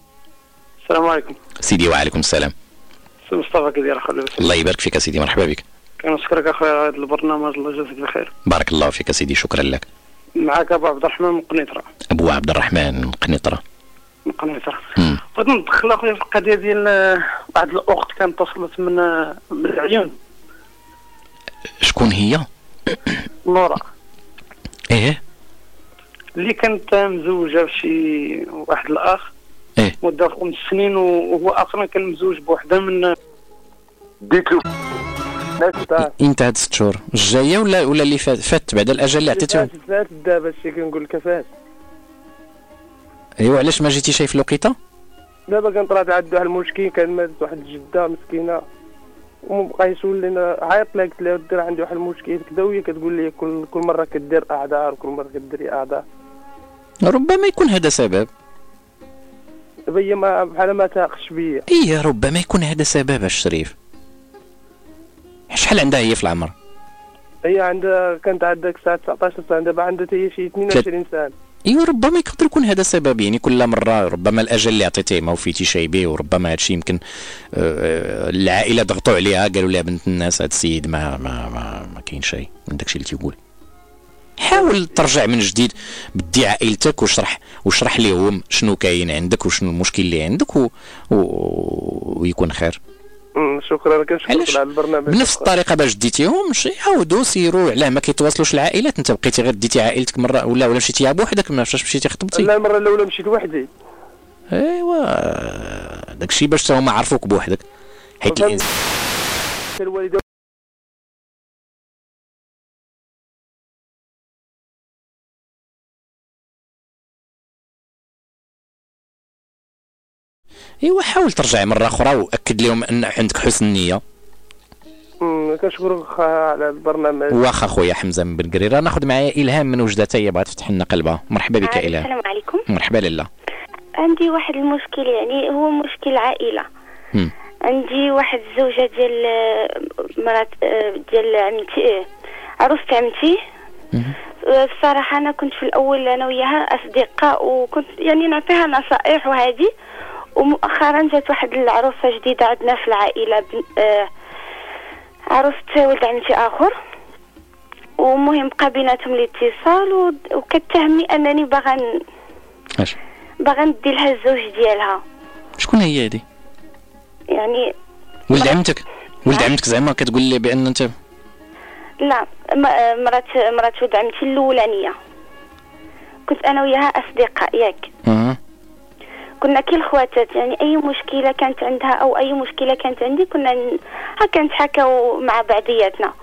[SPEAKER 11] السلام عليكم.
[SPEAKER 3] سيدي وعليكم السلام.
[SPEAKER 11] سي مصطفى لاباس
[SPEAKER 3] الله يبارك فيك يا سيدي. مرحبا بك.
[SPEAKER 11] كنشكرك أخويا على هذا البرنامج الله يجازيك بخير
[SPEAKER 3] بارك الله فيك سيدي شكرا لك.
[SPEAKER 11] معك أبو عبد الرحمن من قنيطرة.
[SPEAKER 3] أبو عبد الرحمن من قنيطرة.
[SPEAKER 11] من
[SPEAKER 3] قنيطرة.
[SPEAKER 11] بغيت ندخل أخويا في القضية ديال آه، واحد الاخت كانت اتصلت من آه، من العيون.
[SPEAKER 3] شكون هي؟
[SPEAKER 11] نورا.
[SPEAKER 3] إيه.
[SPEAKER 11] اللي كانت مزوجة بشي واحد الآخ.
[SPEAKER 3] إيه.
[SPEAKER 11] مدة خمس سنين وهو أصلا كان مزوج بوحدة من
[SPEAKER 1] ديت له
[SPEAKER 3] انتهت ست شهور. الجاية ولا ولا اللي فات فات بعد الأجل اللي عطيته
[SPEAKER 11] فات فات دابا الشيء كنقول لك فات
[SPEAKER 3] ايوا علاش ما جيتي شايف الوقيتة؟
[SPEAKER 11] دابا كان طلعت عنده واحد المشكل كان ماتت واحد الجدة مسكينة. ومبقى يسول لنا عيط لها قلت لها دير عندي واحد المشكل كذا. وهي كتقول لي كل كل مرة كدير أعذار كل مرة كديري إعذار.
[SPEAKER 3] ربما يكون هذا سبب.
[SPEAKER 11] هي ما بحال ما تاقش بيا.
[SPEAKER 3] إيه ربما يكون هذا سبب الشريف شحال عندها هي في العمر؟
[SPEAKER 11] هي عندها كانت عندها ساعه 19 سنة دابا عندها هي شي 22 سنة.
[SPEAKER 3] ايوا ربما يقدر يكون هذا سبب يعني كل مرة ربما الأجل اللي عطيتيه ما وفيتي شي به وربما هادشي يمكن آه، آه، العائلة ضغطوا عليها قالوا لها بنت الناس هذا السيد ما ما ما, ما كاين شيء من داكشي اللي تيقول. حاول ترجع من جديد بدي عائلتك واشرح واشرح لهم شنو كاين عندك وشنو المشكل اللي عندك و... و... ويكون خير.
[SPEAKER 11] شكرا. كنشكرك على البرنامج.
[SPEAKER 3] بنفس الطريقة باش ديتيهم شي عاودوا سيروا علاه ما كيتواصلوش العائلات. انت بقيتي غير ديتي عائلتك مرة ولا ولا مشيتيها بوحدك ما فاش مشيتي خطبتي.
[SPEAKER 11] لا المره الأولى مشيت وحدي.
[SPEAKER 3] أيوا داكشي باش هما عرفوك بوحدك. حيت الانسان
[SPEAKER 11] الوالده
[SPEAKER 3] إيوا حاول ترجع مرة أخرى وأكد لهم أن عندك حسن نية.
[SPEAKER 11] أمم، كنشكرك خا على البرنامج.
[SPEAKER 3] واخا خويا حمزة من بن قريره ناخذ معايا إلهام من وجدتها هي بغات تفتح لنا قلبها. مرحبا بك الهام
[SPEAKER 17] السلام عليكم.
[SPEAKER 3] مرحبا لاله
[SPEAKER 17] عندي واحد المشكل يعني هو مشكل عائلة.
[SPEAKER 3] مم.
[SPEAKER 17] عندي واحد الزوجة ديال آه، مرات آه، ديال عمتي آه، عروسة عمتي. آه، الصراحة أنا كنت في الأول أنا وياها أصدقاء وكنت يعني نعطيها نصائح وهذه. ومؤخرا جات واحد العروسة جديدة عندنا في العائلة بن- آه، عروسة ولد عمتي آخر. ومهم بقى بيناتهم الاتصال و- وكتهمني أنني باغا
[SPEAKER 3] اش؟
[SPEAKER 17] باغا ندي لها الزوج ديالها.
[SPEAKER 3] شكون هي هذه
[SPEAKER 17] يعني
[SPEAKER 3] ولد عمتك؟ ولد عمتك زعما كتقول لي بأن انت
[SPEAKER 17] لا آه، مرات مرات ولد عمتي الأولانية. كنت أنا وياها أصدقاء ياك. كنا كي الخواتات يعني أي مشكلة كانت عندها أو أي مشكلة كانت عندي كنا هكا نتحاكاو مع بعضياتنا.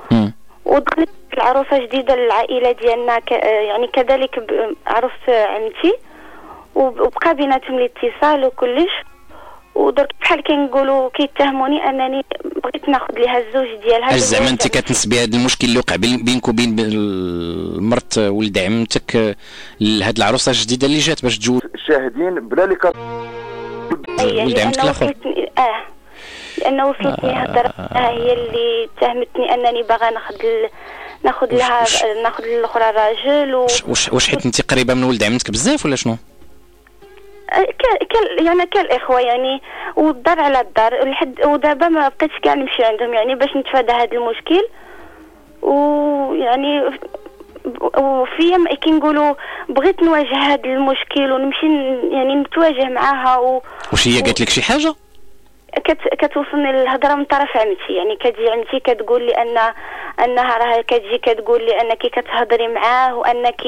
[SPEAKER 17] ودخلت العروسة جديدة للعائلة ديالنا ك... يعني كذلك عروسه عمتي وب- وبقى بيناتهم الاتصال وكلش. ودرك بحال كنقولوا كيتهموني انني بغيت ناخذ ليها الزوج ديالها.
[SPEAKER 3] زعما انت كتنسبي هذا المشكل اللي وقع بين- بينك وبين مرت ولد عمتك آه، لهاد العروسة الجديدة اللي جات باش تجوز؟
[SPEAKER 18] الشاهدين بلا لك
[SPEAKER 17] أي
[SPEAKER 3] ولد عمتك
[SPEAKER 17] لأنه الآخر. آه. لأنه وصلتني هضره هي اللي اتهمتني أنني باغا ناخذ ال... ناخذ لها ناخذ الاخرى راجل و
[SPEAKER 3] واش واش حيت أنت قريبة من ولد عمتك بزاف ولا شنو؟
[SPEAKER 17] آه، ك... ك... يعني كالاخوة يعني والدار على الدار لحد ودابا ما بقيتش كاع نمشي عندهم يعني باش نتفادى هذا المشكل. ويعني وفيا ما كي نقولوا بغيت نواجه هذا المشكل ونمشي يعني نتواجه معاها و...
[SPEAKER 3] واش هي قالت لك شي
[SPEAKER 17] حاجة؟ كتوصلني الهضره من طرف عمتي. يعني كتجي عمتي كتقول لي ان أنها راه كتجي كتقول لي أنك كتهضري معاه وأنك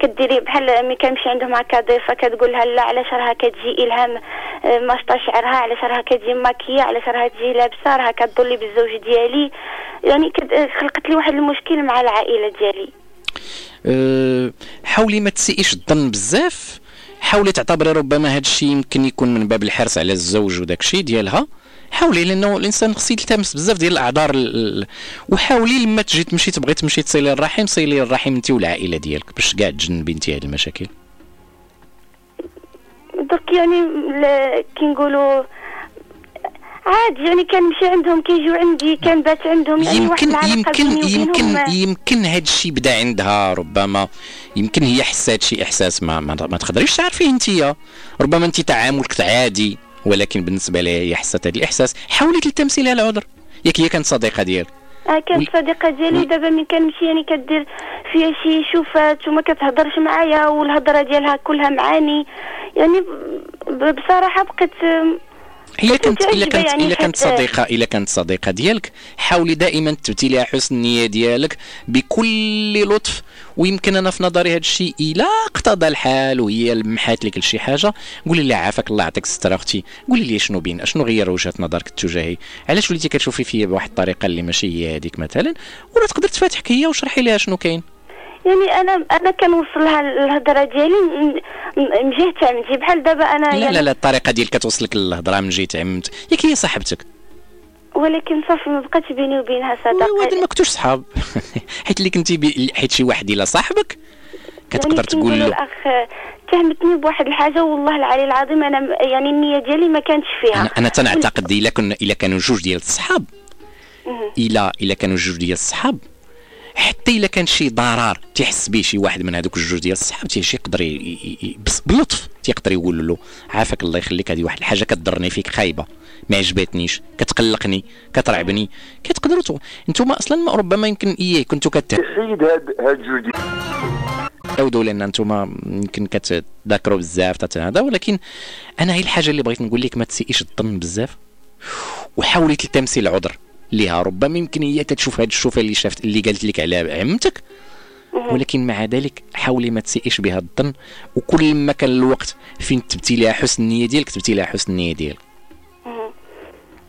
[SPEAKER 17] كديري بحال ملي كنمشي عندهم هكا ضيفة كتقول لها لا علاش راها كتجي إلهام آه، ماشطه شعرها علاش راها كتجي ماكية علاش راها تجي لابسة راها كتضلي بالزوج ديالي. يعني كد- خلقت لي واحد المشكل مع العائلة ديالي.
[SPEAKER 3] أه، حاولي ما تسيئيش الظن بزاف. حاولي تعتبري ربما هذا الشيء يمكن يكون من باب الحرص على الزوج وداك الشيء ديالها. حاولي لأنه الإنسان خصو يلتمس بزاف ديال الأعذار ال- وحاولي لما تجي تمشي تبغي تمشي تصيلي الرحم صيلي الرحم انت والعائلة ديالك باش كاع تجنبي انت هاد المشاكل.
[SPEAKER 17] درك يعني كي نقولوا عادي يعني كنمشي عندهم كيجيو عندي كنبات عندهم يعني واحد
[SPEAKER 3] يمكن
[SPEAKER 17] العلاقة
[SPEAKER 3] يمكن يمكن يمكن هذا الشيء بدا عندها ربما يمكن هي حسات شي إحساس ما ما, ما تقدريش تعرفيه انت ربما انت تعاملك عادي ولكن بالنسبة لها هي حسات هذا الإحساس. حاولي تلتمسي لها العذر. ياك هي كانت صديقة ديالك.
[SPEAKER 17] آه كانت صديقة ديالي دابا ملي كنمشي يعني كدير فيها شي شوفات وما كتهضرش معايا والهضرة ديالها كلها معاني. يعني ب- بصراحة بقيت
[SPEAKER 3] إلا كانت إلا
[SPEAKER 17] يعني
[SPEAKER 3] إلا كانت
[SPEAKER 17] حتى-
[SPEAKER 3] صديقه إلا كانت صديقة ديالك. حاولي دائما تبتي لها حسن النية ديالك بكل لطف ويمكن أنا في نظري هذا الشيء إلا اقتضى الحال وهي لمحات لك لشي حاجة. قولي لها عافاك الله يعطيك الستر أختي. قولي لي شنو بين شنو غير وجهة نظرك التجاهي علاش وليتي كتشوفي فيا بواحد الطريقة اللي ماشي هي هذيك مثلا؟ ولا تقدر تفاتحك هي وشرحي لها شنو كاين؟
[SPEAKER 17] يعني أنا أنا كنوصلها الهضرة ديالي من- جهة عمتي بحال دابا أنا
[SPEAKER 3] لا
[SPEAKER 17] يعني
[SPEAKER 3] لا لا الطريقة ديالك كتوصلك للهضرة من جهه عمت ياك هي صاحبتك.
[SPEAKER 17] ولكن صافي ما بقاتش بيني وبينها صداقة.
[SPEAKER 3] وهذا ما كنتوش صحاب. حيت اللي كنتي بي... حيت شي واحد إلا صاحبك كتقدر
[SPEAKER 17] يعني
[SPEAKER 3] تقول له.
[SPEAKER 17] الأخ تهمتني بواحد الحاجة والله العلي العظيم أنا يعني النية ديالي ما كانتش فيها.
[SPEAKER 3] أنا أنا تنعتقد إلا كنا إلا كانوا جوج ديال الصحاب. إلا إلا كانوا جوج ديال الصحاب. حتى إلا كان شي ضرر تيحس به شي واحد من هذوك الجوج ديال الصحاب تيجي يقدر بس بلطف تيقدر يقول له عافاك الله يخليك هذه واحد الحاجة كضرني فيك خايبة ما عجبتنيش كتقلقني كترعبني كتقدروا تو... أنتم أصلا ما ربما يمكن إيه كنتوا كت
[SPEAKER 18] سيد هاد هاد جوج
[SPEAKER 3] تعودوا لأن أنتم يمكن كتذاكروا بزاف هذا ولكن أنا هي الحاجة اللي بغيت نقول لك ما تسيئيش الظن بزاف وحاولي تلتمسي العذر. ليها ربما يمكن هي كتشوف هذه الشوفة اللي شافت اللي قالت لك على عمتك. ولكن مع ذلك حاولي ما تسيئيش بها الظن وكل ما كان الوقت فين تبتي لها حسن النية ديالك تبتي لها حسن النية ديالك.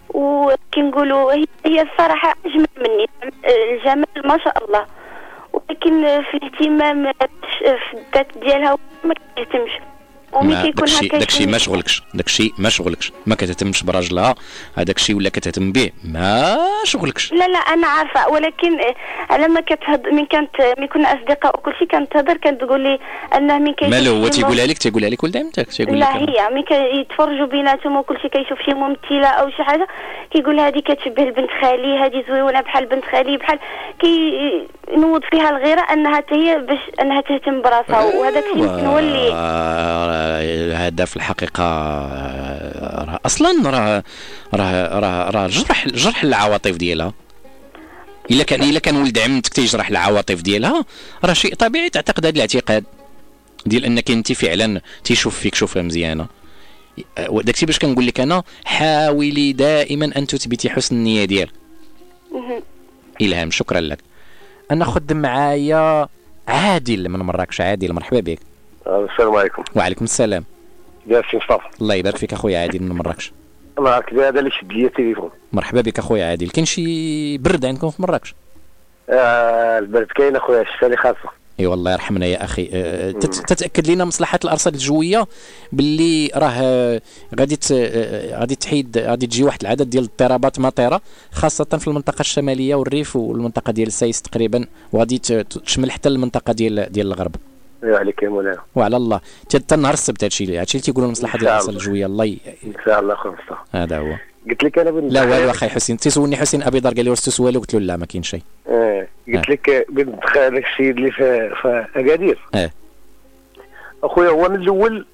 [SPEAKER 17] وكنقولوا هي هي الصراحة اجمل مني الجمال ما شاء الله. ولكن في الاهتمام في الذات ديالها ما كتهتمش
[SPEAKER 3] ما
[SPEAKER 17] كيكون
[SPEAKER 3] داكشي
[SPEAKER 17] هكا
[SPEAKER 3] داكشي ما شغلكش. داكشي ما شغلكش. ما كتهتمش براجلها هذاك الشيء ولا كتهتم به ما شغلكش.
[SPEAKER 17] لا لا أنا عارفة. ولكن آه، لما كتهض من كانت من كنا أصدقاء وكل شيء كانت تهضر كانت تقول لي أنه من كيشوف
[SPEAKER 3] مالو هو تيقولها لك؟ تيقولها لك ولد عمتك تيقول لك
[SPEAKER 17] لا هي ملي كيتفرجوا بيناتهم وكل شيء كيشوف شي ممثلة أو شي حاجة كيقول هذه كتشبه البنت خالي هذه زوينة بحال بنت خالي بحال كينوض فيها الغيرة أنها هي باش أنها تهتم براسها وهذاك الشيء يمكن هو اللي
[SPEAKER 3] آه، هذا في الحقيقة راه أصلا راه راه راه راه جرح جرح العواطف ديالها. إلا كان إلا كان ولد عمتك تيجرح العواطف ديالها راه شيء طبيعي تعتقد هذا الاعتقاد. ديال أنك أنت فعلا تيشوف فيك شوفه مزيانة. وداكشي باش كنقول لك أنا حاولي دائما أن تثبتي حسن النية ديالك. إلهام شكرا لك. أنا خد معايا عادل من مراكش عادل مرحبا بك.
[SPEAKER 18] السلام عليكم.
[SPEAKER 3] وعليكم السلام.
[SPEAKER 18] جالسين مصطفى.
[SPEAKER 3] الله يبارك فيك أخويا عادل من مراكش
[SPEAKER 18] الله كذا هذا اللي شد لي التليفون.
[SPEAKER 3] مرحبا بك أخويا عادل. كاين شي برد عندكم في مراكش؟
[SPEAKER 18] آه البرد كاين أخويا الشتا اللي خاصة.
[SPEAKER 3] اي والله يرحمنا يا أخي. أه، تت- تتأكد لنا مصلحة الأرصاد الجوية باللي راه أه، غادي غادي تحيد غادي تجي واحد العدد ديال الاضطرابات مطيرة خاصة في المنطقة الشمالية والريف والمنطقة ديال السايس تقريبا وغادي تشمل حتى المنطقة ديال ديال الغرب.
[SPEAKER 18] يا عليك يا مولانا.
[SPEAKER 3] وعلى الله. حتى نهار السبت هادشي هادشي اللي تيقولوا المصلحه ديال
[SPEAKER 18] الله.
[SPEAKER 3] الجويه الله ي...
[SPEAKER 18] إن شاء الله مصطفى.
[SPEAKER 3] هذا هو.
[SPEAKER 18] قلت لك أنا بنت
[SPEAKER 3] لا والو أخي حسين تيسولني حسين أبي دار قال لي واش تسوالو قلت له لا ما كاين شيء.
[SPEAKER 18] آه قلت لك بنت خالك السيد اللي في في اكادير
[SPEAKER 3] آه
[SPEAKER 18] أخويا هو من الأول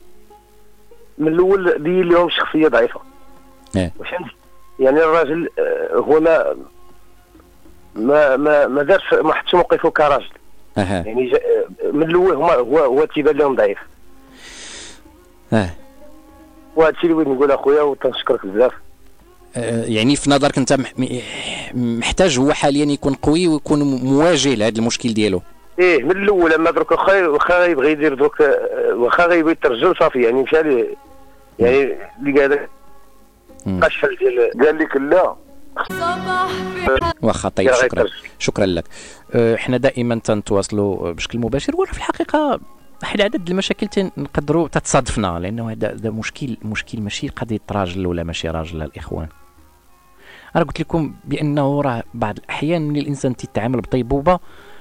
[SPEAKER 18] من الأول دي لهم شخصية
[SPEAKER 3] ضعيفة.
[SPEAKER 18] آه يعني الراجل آه، هو ما ما ما ما دارش ما حطش موقفه كراجل.
[SPEAKER 3] أها.
[SPEAKER 18] يعني جا- من الأول هما هو هو تيبان لهم ضعيف.
[SPEAKER 3] أه.
[SPEAKER 18] وهذا الشيء اللي بغيت نقول أخويا وتنشكرك بزاف.
[SPEAKER 3] آه، يعني في نظرك أنت محتاج هو حاليا يكون قوي ويكون مواجه لهذا المشكل ديالو؟
[SPEAKER 18] إيه من الأول أما درك واخا واخا يبغي يدير درك وأخا غيبغي يترجم صافي يعني مشى يعني اللي قال قشفل ديال قال لك لا.
[SPEAKER 3] واخا طيب شكرا. شكرا لك. إحنا دائما تنتواصلوا بشكل مباشر وفي الحقيقة واحد عدد المشاكل تنقدروا تتصادفنا لأنه هذا هذا مشكل مشكل ماشي قضية راجل ولا ماشي راجل الإخوان. أنا قلت لكم بأنه راه بعض الأحيان من الإنسان تيتعامل بطيبوبة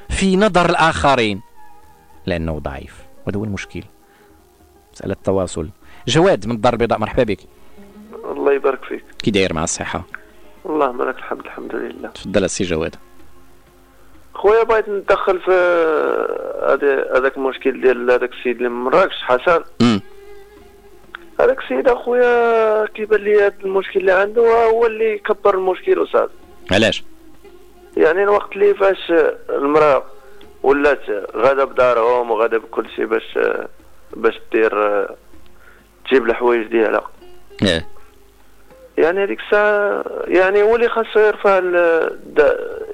[SPEAKER 3] في نظر الآخرين لأنه ضعيف وهذا هو المشكل. مسألة التواصل. جواد من الدار البيضاء مرحبا بك.
[SPEAKER 19] الله يبارك فيك.
[SPEAKER 3] كي داير مع الصحة؟
[SPEAKER 19] اللهم لك الحمد الحمد لله.
[SPEAKER 3] تفضل السي جواد.
[SPEAKER 19] خويا بغيت ندخل في هذا- هذاك المشكل ديال هذاك السيد اللي من مراكش حسن. هذاك السيد أخويا كيبان لي هذا المشكل اللي عنده هو اللي كبر المشكل أستاذ.
[SPEAKER 3] علاش؟
[SPEAKER 19] يعني الوقت اللي فاش المرأة ولات غادا بدارهم وغادا بكل شيء باش باش دير تجيب الحوايج ديالها.
[SPEAKER 3] آه
[SPEAKER 19] يعني هذيك الساعة يعني هو اللي خاصو يرفع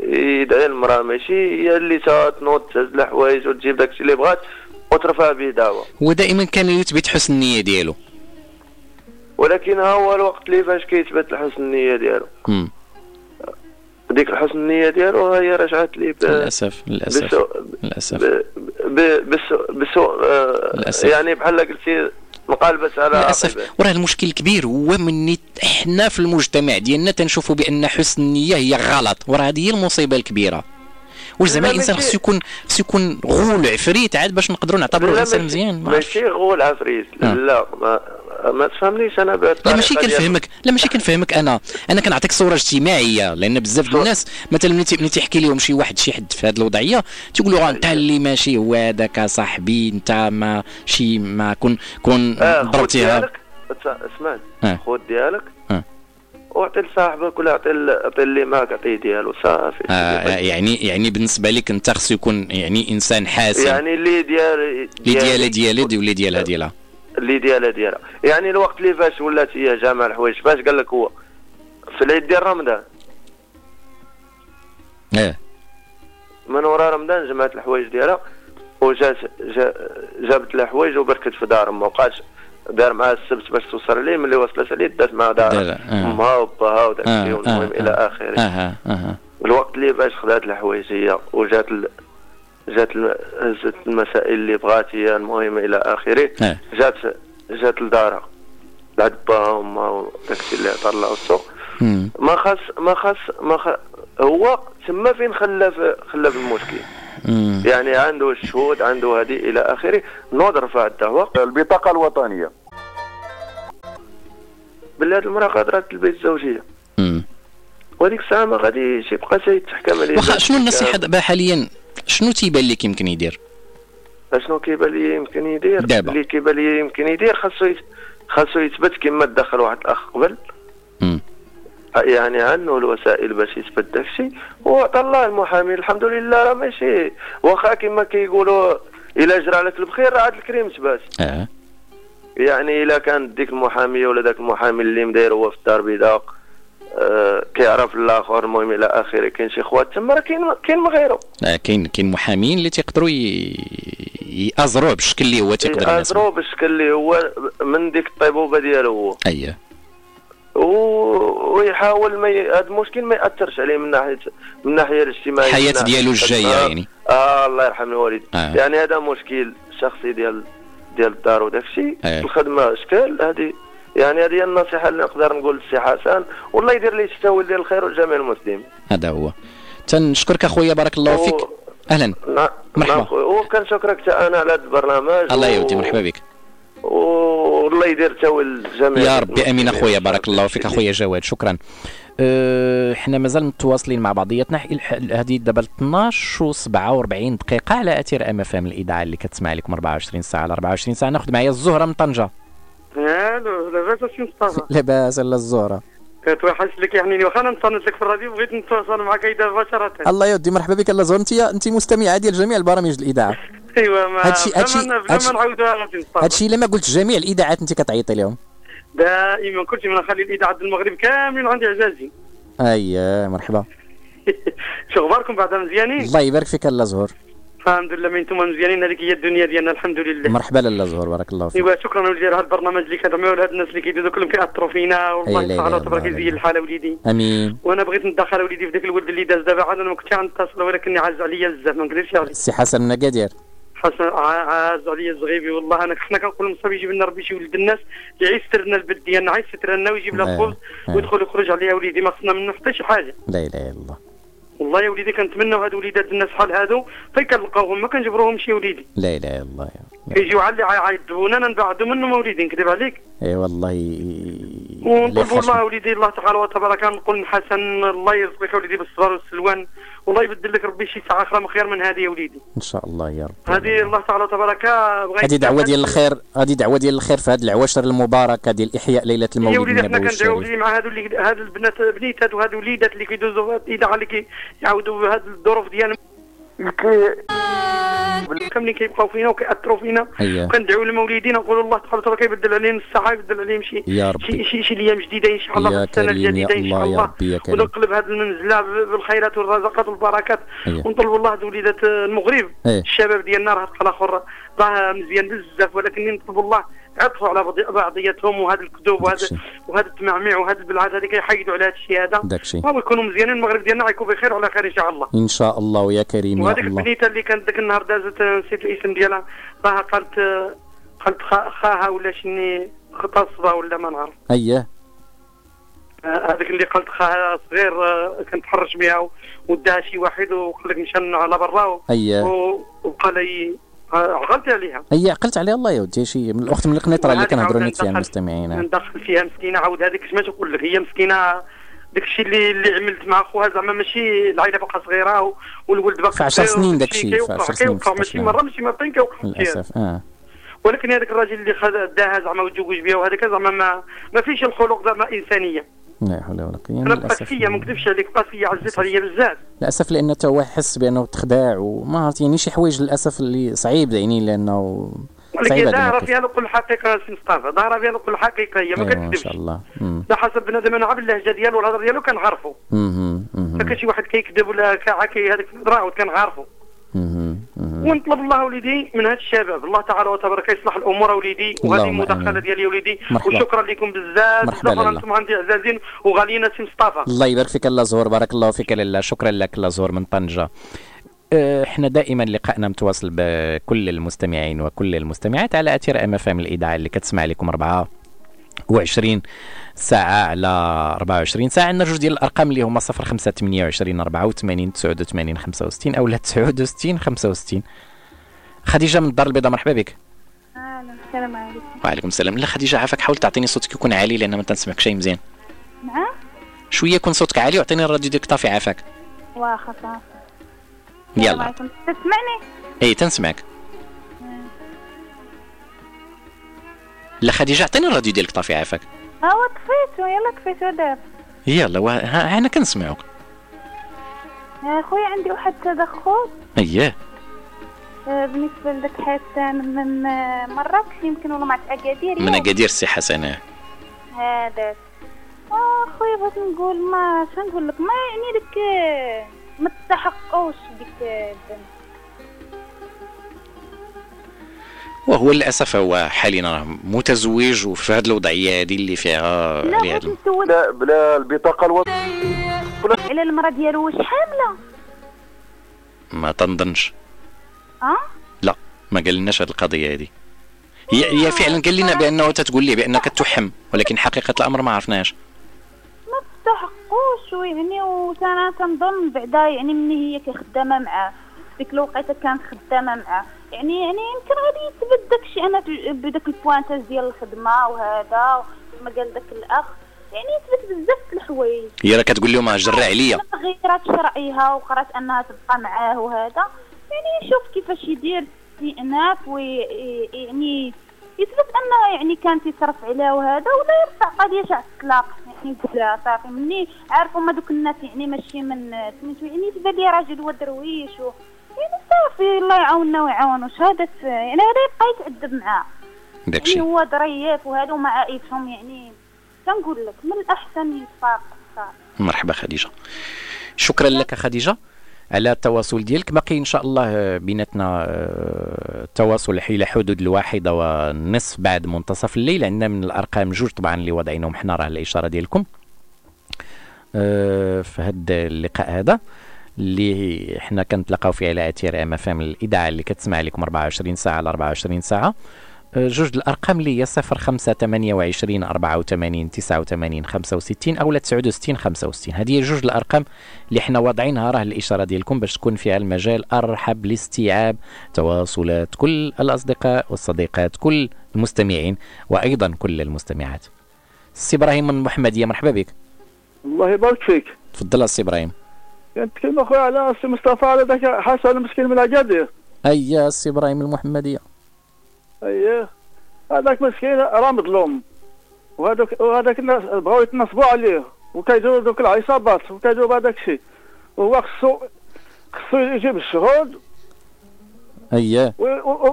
[SPEAKER 19] يدعي المرأة ماشي؟ هي اللي تنوض تهز الحوايج وتجيب داكشي اللي بغات وترفع به دعوة.
[SPEAKER 3] هو دائما كان يثبت حسن النية ديالو.
[SPEAKER 19] ولكن ها هو الوقت اللي فاش كيثبت الحسن النية ديالو. ديك الحسن النية ديالو هي رجعت لي ب...
[SPEAKER 3] للأسف للأسف
[SPEAKER 19] بالسوء
[SPEAKER 3] للأسف.
[SPEAKER 19] ب... ب... آه
[SPEAKER 3] للأسف.
[SPEAKER 19] يعني بحال قلتي مقالبس على للأسف
[SPEAKER 3] وراه المشكل الكبير هو مني إحنا في المجتمع ديالنا تنشوفوا بأن حسن النية هي غلط وراه هذه هي المصيبة الكبيرة. واش زعما
[SPEAKER 19] لا، الإنسان
[SPEAKER 3] خصو يكون خصو يكون غول عفريت عاد باش نقدروا نعتبروه
[SPEAKER 19] لا،
[SPEAKER 3] إنسان
[SPEAKER 19] ماشي-
[SPEAKER 3] مزيان.
[SPEAKER 19] ماشي غول عفريت.
[SPEAKER 3] آه.
[SPEAKER 19] لا ما, ما تفهمنيش أنا
[SPEAKER 3] لا ماشي كنفهمك. لا ماشي كنفهمك أنا. أنا كنعطيك صورة اجتماعية لأن بزاف ديال الناس مثلا ملي ملي تيحكي لهم شي واحد شي حد في هذه الوضعية تيقول له أنت اللي ماشي هو هذاك صاحبي أنت ما شي ما كون كون
[SPEAKER 19] خذ
[SPEAKER 3] ضربتيها.
[SPEAKER 19] اسمعني
[SPEAKER 3] آه.
[SPEAKER 19] خذ ديالك.
[SPEAKER 3] آه.
[SPEAKER 19] واعطي لصاحبك ولا أعطي أعطي اللي معك أعطيه ديالو. صافي.
[SPEAKER 3] آه يعني يعني بالنسبة لك أنت خصو يكون يعني إنسان حاسم.
[SPEAKER 19] يعني اللي ديال
[SPEAKER 3] اللي ديالها ديالي. واللي ديالها ديالها.
[SPEAKER 19] اللي ديالها ديالها. يعني الوقت اللي فاش ولات هي جامع الحوايج فاش قال لك هو في العيد ديال رمضان؟
[SPEAKER 3] آه
[SPEAKER 19] من وراء رمضان جمعت الحوايج ديالها وجات جا- جابت لها حوايج وبركت في دار ما بقاش دار معها السبت باش توصل ليه ملي وصلت عليه دات مع دار
[SPEAKER 3] آه.
[SPEAKER 19] أمها وباها وداك الشيء
[SPEAKER 3] آه،
[SPEAKER 19] إلى
[SPEAKER 3] آه.
[SPEAKER 19] آخره.
[SPEAKER 3] أها أها
[SPEAKER 19] الوقت اللي باش خدات الحوايج هي وجات جات ال... هزت المسائل اللي بغات هي المهم إلى
[SPEAKER 3] آخره.
[SPEAKER 19] جات جات لدارها لعند باها وامها وداك الشيء اللي عطى الله السوق. ما خاص ما خاص ما خ... هو تما فين خلى في خلى في المشكل؟
[SPEAKER 3] مم.
[SPEAKER 19] يعني عنده الشهود عنده هذه إلى آخره. نوض رفع الدعوه
[SPEAKER 20] البطاقة الوطنية.
[SPEAKER 19] بالله المرأة قادرة البيت
[SPEAKER 3] الزوجية.
[SPEAKER 19] وهذيك الساعة ما غاديش يبقى سيتحكم عليه.
[SPEAKER 3] واخا شنو النصيحة دابا حاليا؟ شنو تيبان لك يمكن يدير؟
[SPEAKER 19] أشنو كيبان لي يمكن يدير؟
[SPEAKER 3] دابا.
[SPEAKER 19] اللي كيبان لي يمكن يدير خاصو. خاصو يثبت كما دخل واحد الأخ قبل.
[SPEAKER 3] مم.
[SPEAKER 19] يعني عنه الوسائل باش يثبت داكشي وعطى الله المحامي الحمد لله راه ماشي. واخا كما كيقولوا إلا جرى لك البخير راه عاد الكريم تبات
[SPEAKER 3] آه.
[SPEAKER 19] يعني إلا كانت ديك المحاميه ولا داك المحامي اللي مداير هو في الدار البيضاء آه كيعرف الآخر المهم إلى آخره كاين شي خوات تما راه كاين كاين ما غيره
[SPEAKER 3] آه، كاين كاين محامين اللي تيقدروا ي... يأزروه بالشكل اللي هو تيقدر
[SPEAKER 19] يأثروا بالشكل اللي هو من ديك الطيبوبة ديالو هو
[SPEAKER 3] اييه
[SPEAKER 19] ويحاول ما ي... هذا المشكل ما يأثرش عليه من ناحية من الناحيه الاجتماعيه من ناحية
[SPEAKER 3] ديالو
[SPEAKER 19] الخدمة.
[SPEAKER 3] يعني.
[SPEAKER 19] آه الله يرحم الوالد
[SPEAKER 3] آه.
[SPEAKER 19] يعني هذا مشكل شخصي ديال ديال الدار وداك الشيء
[SPEAKER 3] آه.
[SPEAKER 19] الخدمة اشكال هذه يعني هذه النصيحة اللي نقدر نقول للسي حسن والله يدير لي التاويل ديال الخير وجميع المسلمين.
[SPEAKER 3] هذا هو. تنشكرك أخويا بارك الله فيك.
[SPEAKER 19] و-
[SPEAKER 3] أهلا.
[SPEAKER 19] نعم
[SPEAKER 3] مرحبا.
[SPEAKER 19] نعم. وكنشكرك حتى أنا على هذا البرنامج.
[SPEAKER 3] الله
[SPEAKER 19] و-
[SPEAKER 3] يودي مرحبا بك.
[SPEAKER 19] والله يدير تاويل جميع
[SPEAKER 3] يا ربي آمين أخويا بارك الله فيك. أخويا جواد شكرا. أه، إحنا مازال متواصلين مع بعضياتنا. هذه دابا 12 و 47 دقيقة على أثير أم إف إم الإذاعة اللي كتسمع لكم 24 ساعة على 24 ساعة. ناخذ معايا الزهرة من طنجة.
[SPEAKER 21] ألو لاباس اش مصطفى
[SPEAKER 3] لاباس لا الزهرة.
[SPEAKER 21] كتوحش لك يعني واخا أنا نتصنت لك في الراديو بغيت نتواصل معك هيدا مباشرة.
[SPEAKER 3] الله يودي مرحبا بك لا زهره أنت أنت مستمعة ديال جميع البرامج الإذاعة.
[SPEAKER 21] أيوا ما
[SPEAKER 3] هادشي- هادشي-
[SPEAKER 21] نعاودوها
[SPEAKER 3] هادشي إلا ما قلت جميع الإذاعات أنت كتعيطي لهم.
[SPEAKER 21] دائما كلشي من نخلي الإذاعة ديال المغرب كاملين عندي اعجازي
[SPEAKER 3] اييه مرحبا.
[SPEAKER 21] شو أخباركم بعدا مزيانين؟
[SPEAKER 3] الله يبارك فيك لا زهور
[SPEAKER 21] الحمد لله ما أنتم مزيانين هذيك هي الدنيا ديالنا الحمد لله.
[SPEAKER 3] مرحبا لاله زهور بارك الله فيك.
[SPEAKER 21] ايوا شكرا ولدي على هذا البرنامج اللي كتعملوا لهاد الناس اللي كيدوزوا كلهم كيأثروا فينا والله تعالى تبارك يزيد الحال وليدي.
[SPEAKER 3] آمين.
[SPEAKER 21] وأنا بغيت ندخل وليدي في ذاك الولد اللي داز دابا عاد أنا ما كنتش غنتصل ولكني عاز عليا بزاف ما نقدرش عليه
[SPEAKER 3] سي حسن من اكادير
[SPEAKER 21] حسن عاز عليا الزغيبي والله أنا حنا كنقول المصاب يجيب لنا ربي شي ولد الناس اللي يستر لنا البد ديالنا عايز يستر لنا ويجيب لنا الخبز. ويدخل يخرج عليها وليدي ما خصنا منه حتى شي حاجة.
[SPEAKER 3] لا إله إلا الله.
[SPEAKER 21] والله يا وليدي كنتمنوا هاد وليدات الناس بحال هادو فين كنلقاوهم؟ ما كنجبروهمش يا وليدي.
[SPEAKER 3] لا اله الا الله
[SPEAKER 21] كيجيو على اللي عيطبونا أنا نبعدوا منهم وليدي نكذب عليك.
[SPEAKER 3] إي والله.
[SPEAKER 21] ونطلبوا الله وليدي الله تعالى وتبارك نقول من حسن الله يرزقك يا وليدي بالصبر والسلوان. والله يبدل لك ربي شي ساعة أخرى خير من هذه يا وليدي.
[SPEAKER 3] إن شاء الله يا رب.
[SPEAKER 21] هذه الله تعالى وتبارك بغيت
[SPEAKER 3] هذه دعوة ديال الخير هذه دعوة ديال الخير في هذه العواشر المباركة ديال إحياء ليلة
[SPEAKER 21] يا
[SPEAKER 3] المولد
[SPEAKER 21] وليدي حنا لي مع هادو اللي هاد البنات بنيتات وهاد وليدات اللي كيدوزوا في الاذاعه اللي كيعاودوا بهاد الظروف ديالهم كاملين كيبقاو فينا وكيأثروا فينا
[SPEAKER 3] أييه.
[SPEAKER 21] كندعيو لموليدينا نقولوا الله تعالى وتبارك يبدل عليهم الساعة يبدل عليهم شي
[SPEAKER 3] يا ربي.
[SPEAKER 21] شي شي, شي أيام جديدة إن شاء الله
[SPEAKER 3] السنة
[SPEAKER 21] الجديدة إن شاء
[SPEAKER 3] الله يا
[SPEAKER 21] الله
[SPEAKER 3] ربي يا كريم.
[SPEAKER 21] ونقلب هذه المنزله بالخيرات والرزقات والبركات
[SPEAKER 3] أييه.
[SPEAKER 21] ونطلبوا الله وليدات المغرب
[SPEAKER 3] أيه.
[SPEAKER 21] الشباب ديالنا راه الآخر راه مزيان بزاف ولكن نطلبوا الله يعطفوا على بعض- بعضياتهم وهذا الكذوب وهذا وهذا التمعميع وهذا البلعات هذه كيحيدوا على هذا الشيء هذا.
[SPEAKER 3] داكشي.
[SPEAKER 21] وهو يكونوا مزيانين المغرب ديالنا غيكون بخير وعلى خير إن شاء الله.
[SPEAKER 3] إن شاء الله ويا كريم يا
[SPEAKER 21] وهذيك
[SPEAKER 3] الله.
[SPEAKER 21] البنيتة اللي كانت ذاك النهار دازت آه، نسيت الاسم ديالها. راه قالت آه، خا- خاها ولا شني خطاصبه ولا ما نعرف.
[SPEAKER 3] اييه
[SPEAKER 21] آه، هذاك اللي قلت خاها صغير كان تحرش بها وداها شي واحد وقال لك مشى على برا. و- وبقى لي عقلت عليها.
[SPEAKER 3] اييه عقلت عليه الله يودي شي من الاخت من القنيطره اللي كنهضروا نيت فيها المستمعين.
[SPEAKER 21] ندخل فيها مسكينة عاود هذيك اش ما تقول لك هي مسكينة داك الشيء اللي اللي عملت مع خوها زعما ماشي العائلة باقا صغيرة والولد باقي
[SPEAKER 3] في عشر
[SPEAKER 21] صغير
[SPEAKER 3] سنين
[SPEAKER 21] وداك
[SPEAKER 3] داك
[SPEAKER 21] الشيء
[SPEAKER 3] في
[SPEAKER 21] كيوقع
[SPEAKER 3] عشر سنين،
[SPEAKER 21] كيوقع
[SPEAKER 3] في
[SPEAKER 21] ماشي مرة ماشي مرتين كيوقع
[SPEAKER 3] للأسف آه.
[SPEAKER 21] ولكن هذاك الراجل اللي خد داها زعما وتزوج بها وهذاك زعما ما ما فيش الخلق زعما إنسانية.
[SPEAKER 3] لا حول ولا قوة
[SPEAKER 21] أنا بقات
[SPEAKER 3] للأسف
[SPEAKER 21] فيا ما نكذبش عليك بقات فيا عزتها هي بزاف.
[SPEAKER 3] للأسف لأنه تا هو يحس بأنه تخداع وما عرفت يعني شي حوايج للأسف اللي صعيب يعني لأنه
[SPEAKER 21] ولكن
[SPEAKER 3] ظاهرة
[SPEAKER 21] فيها كل حقيقة سي مصطفى ظاهرة فيها كل حقيقة هي ما
[SPEAKER 3] ما
[SPEAKER 21] كتكذبش.
[SPEAKER 3] شاء الله.
[SPEAKER 21] على حسب بنادم أنا عارف اللهجة ديالو والهضرة ديالو كنعرفو. ما كان شي واحد كيكذب ولا كاع كي هذاك راه كنعرفو. ونطلب الله وليدي من هاد الشباب. الله تعالى وتبارك يصلح الأمور وليدي وهذه
[SPEAKER 3] المداخلة.
[SPEAKER 21] ديالي وليدي.
[SPEAKER 3] مرحبا.
[SPEAKER 21] وشكرا لكم بزاف.
[SPEAKER 3] مرحبا.
[SPEAKER 21] أنتم عندي عزازين وغاليين سي مصطفى.
[SPEAKER 3] الله يبارك فيك الله زهور بارك الله فيك لاله شكرا لك الله زهور من طنجة. إحنا دائما لقائنا متواصل بكل المستمعين وكل المستمعات على أثير إم إف إم الإذاعة اللي كتسمع لكم 24 ساعة على 24 ساعة. عندنا جوج ديال الأرقام اللي هما 05 28 84 89 65 أو لا 69 65 خديجة من الدار البيضاء مرحبا بك.
[SPEAKER 5] السلام عليكم.
[SPEAKER 3] وعليكم السلام. لا خديجة عافاك. حاول تعطيني صوتك يكون عالي لأن ما تنسمعك شيء مزيان.
[SPEAKER 5] نعم؟
[SPEAKER 3] شوية يكون صوتك عالي وعطيني الراديو ديالك طافي عافاك.
[SPEAKER 5] واخا صافي
[SPEAKER 3] يلا.
[SPEAKER 5] تسمعني؟
[SPEAKER 3] اي تنسمعك. لا خديجة عطيني الراديو ديالك طافي عافاك.
[SPEAKER 5] هو طفيتو يلا طفيتو دابا.
[SPEAKER 3] يلا ها أنا كنسمعك
[SPEAKER 5] يا خويا عندي واحد التدخل.
[SPEAKER 3] اييه
[SPEAKER 5] آه، بالنسبة لذاك حسان من آه، مراكش يمكن ولا مع أكادير
[SPEAKER 3] من أكادير السي حسن
[SPEAKER 5] هذاك آه خويا بغيت نقول ما شنو نقول لك؟ ما يعني ديك آه، ما تستحقوش ديك آه، الذنب
[SPEAKER 3] وهو للأسف هو حاليا راه متزوج وفي هذه الوضعية هذه اللي فيها
[SPEAKER 5] لا
[SPEAKER 3] اللي
[SPEAKER 5] بغيت
[SPEAKER 3] هاد-
[SPEAKER 5] نسول
[SPEAKER 8] لا بلا البطاقة الوطنيه
[SPEAKER 5] على المرأة ديالو واش حاملة؟
[SPEAKER 3] ما تنظنش.
[SPEAKER 5] آه؟
[SPEAKER 3] لا ما قال لناش هذه القضية هذه هي هي فعلا قال لنا بانه تتقول لي بانك تحم ولكن حقيقة الأمر ما عرفناش
[SPEAKER 5] ما تستحقوش ويعني وأنا تنظن بعدا يعني مني هي كخدامة معاه. ديك الوقيتة كانت خدامة معاه. يعني يعني يمكن غادي يثبت داكشي. أنا بداك البوانتاج ديال الخدمة وهذا كما قال داك الأخ. يعني يثبت بزاف الحوايج.
[SPEAKER 3] هي راه كتقول لهم جرى عليا.
[SPEAKER 5] ما غيراتش رأيها وقرات أنها تبقى معاه وهذا. يعني يشوف كيفاش يدير استئناف ويعني يثبت انه يعني كان تيصرف عليها وهذا ولا يرفع قضية تاع الطلاق يعني بلا صافي. مني عارفه هما دوك الناس يعني ماشي من سميتو يعني تبان لي راجل ودرويش و يعني صافي الله يعاوننا ويعاونو شهادة يعني هذا يبقى يتعذب معاه.
[SPEAKER 3] داكشي
[SPEAKER 5] يعني هو ظريف وهذا ومع عائلتهم يعني كنقول لك من الأحسن يتفاق. صافي
[SPEAKER 3] مرحبا خديجة. شكرا لك خديجة على التواصل ديالك. باقي إن شاء الله بيناتنا آه، التواصل إلى حدود الواحدة والنصف بعد منتصف الليل عندنا من الأرقام جوج طبعا اللي وضعينهم حنا راه الإشارة ديالكم. آه، في هذا اللقاء هذا. اللي حنا كنتلاقاو فيه على أثير إم إف إم الإذاعة اللي كتسمع لكم 24 ساعة على 24 ساعة. آه، جوج الأرقام اللي هي 0 5 28 84 89 65 أو 69 65 هذه هي جوج الأرقام اللي حنا واضعينها راه الإشارة ديالكم باش تكون فيها المجال أرحب لاستيعاب تواصلات كل الأصدقاء والصديقات كل المستمعين وأيضا كل المستمعات. السي إبراهيم من المحمديه مرحبا بك.
[SPEAKER 22] الله يبارك فيك.
[SPEAKER 3] تفضل السي إبراهيم.
[SPEAKER 22] كنتكلم اخويا على السي مصطفى على ذاك حسن مسكين من اكادير
[SPEAKER 3] اي السي إبراهيم المحمديه
[SPEAKER 22] اييه هذاك مسكين راه مظلوم. وهذاك وهذاك الناس بغاو يتنصبوا عليه. وكيديروا دوك العصابات. وكيديروا بهذاك الشيء. وهو خصو خصو يجيب الشهود
[SPEAKER 3] اييه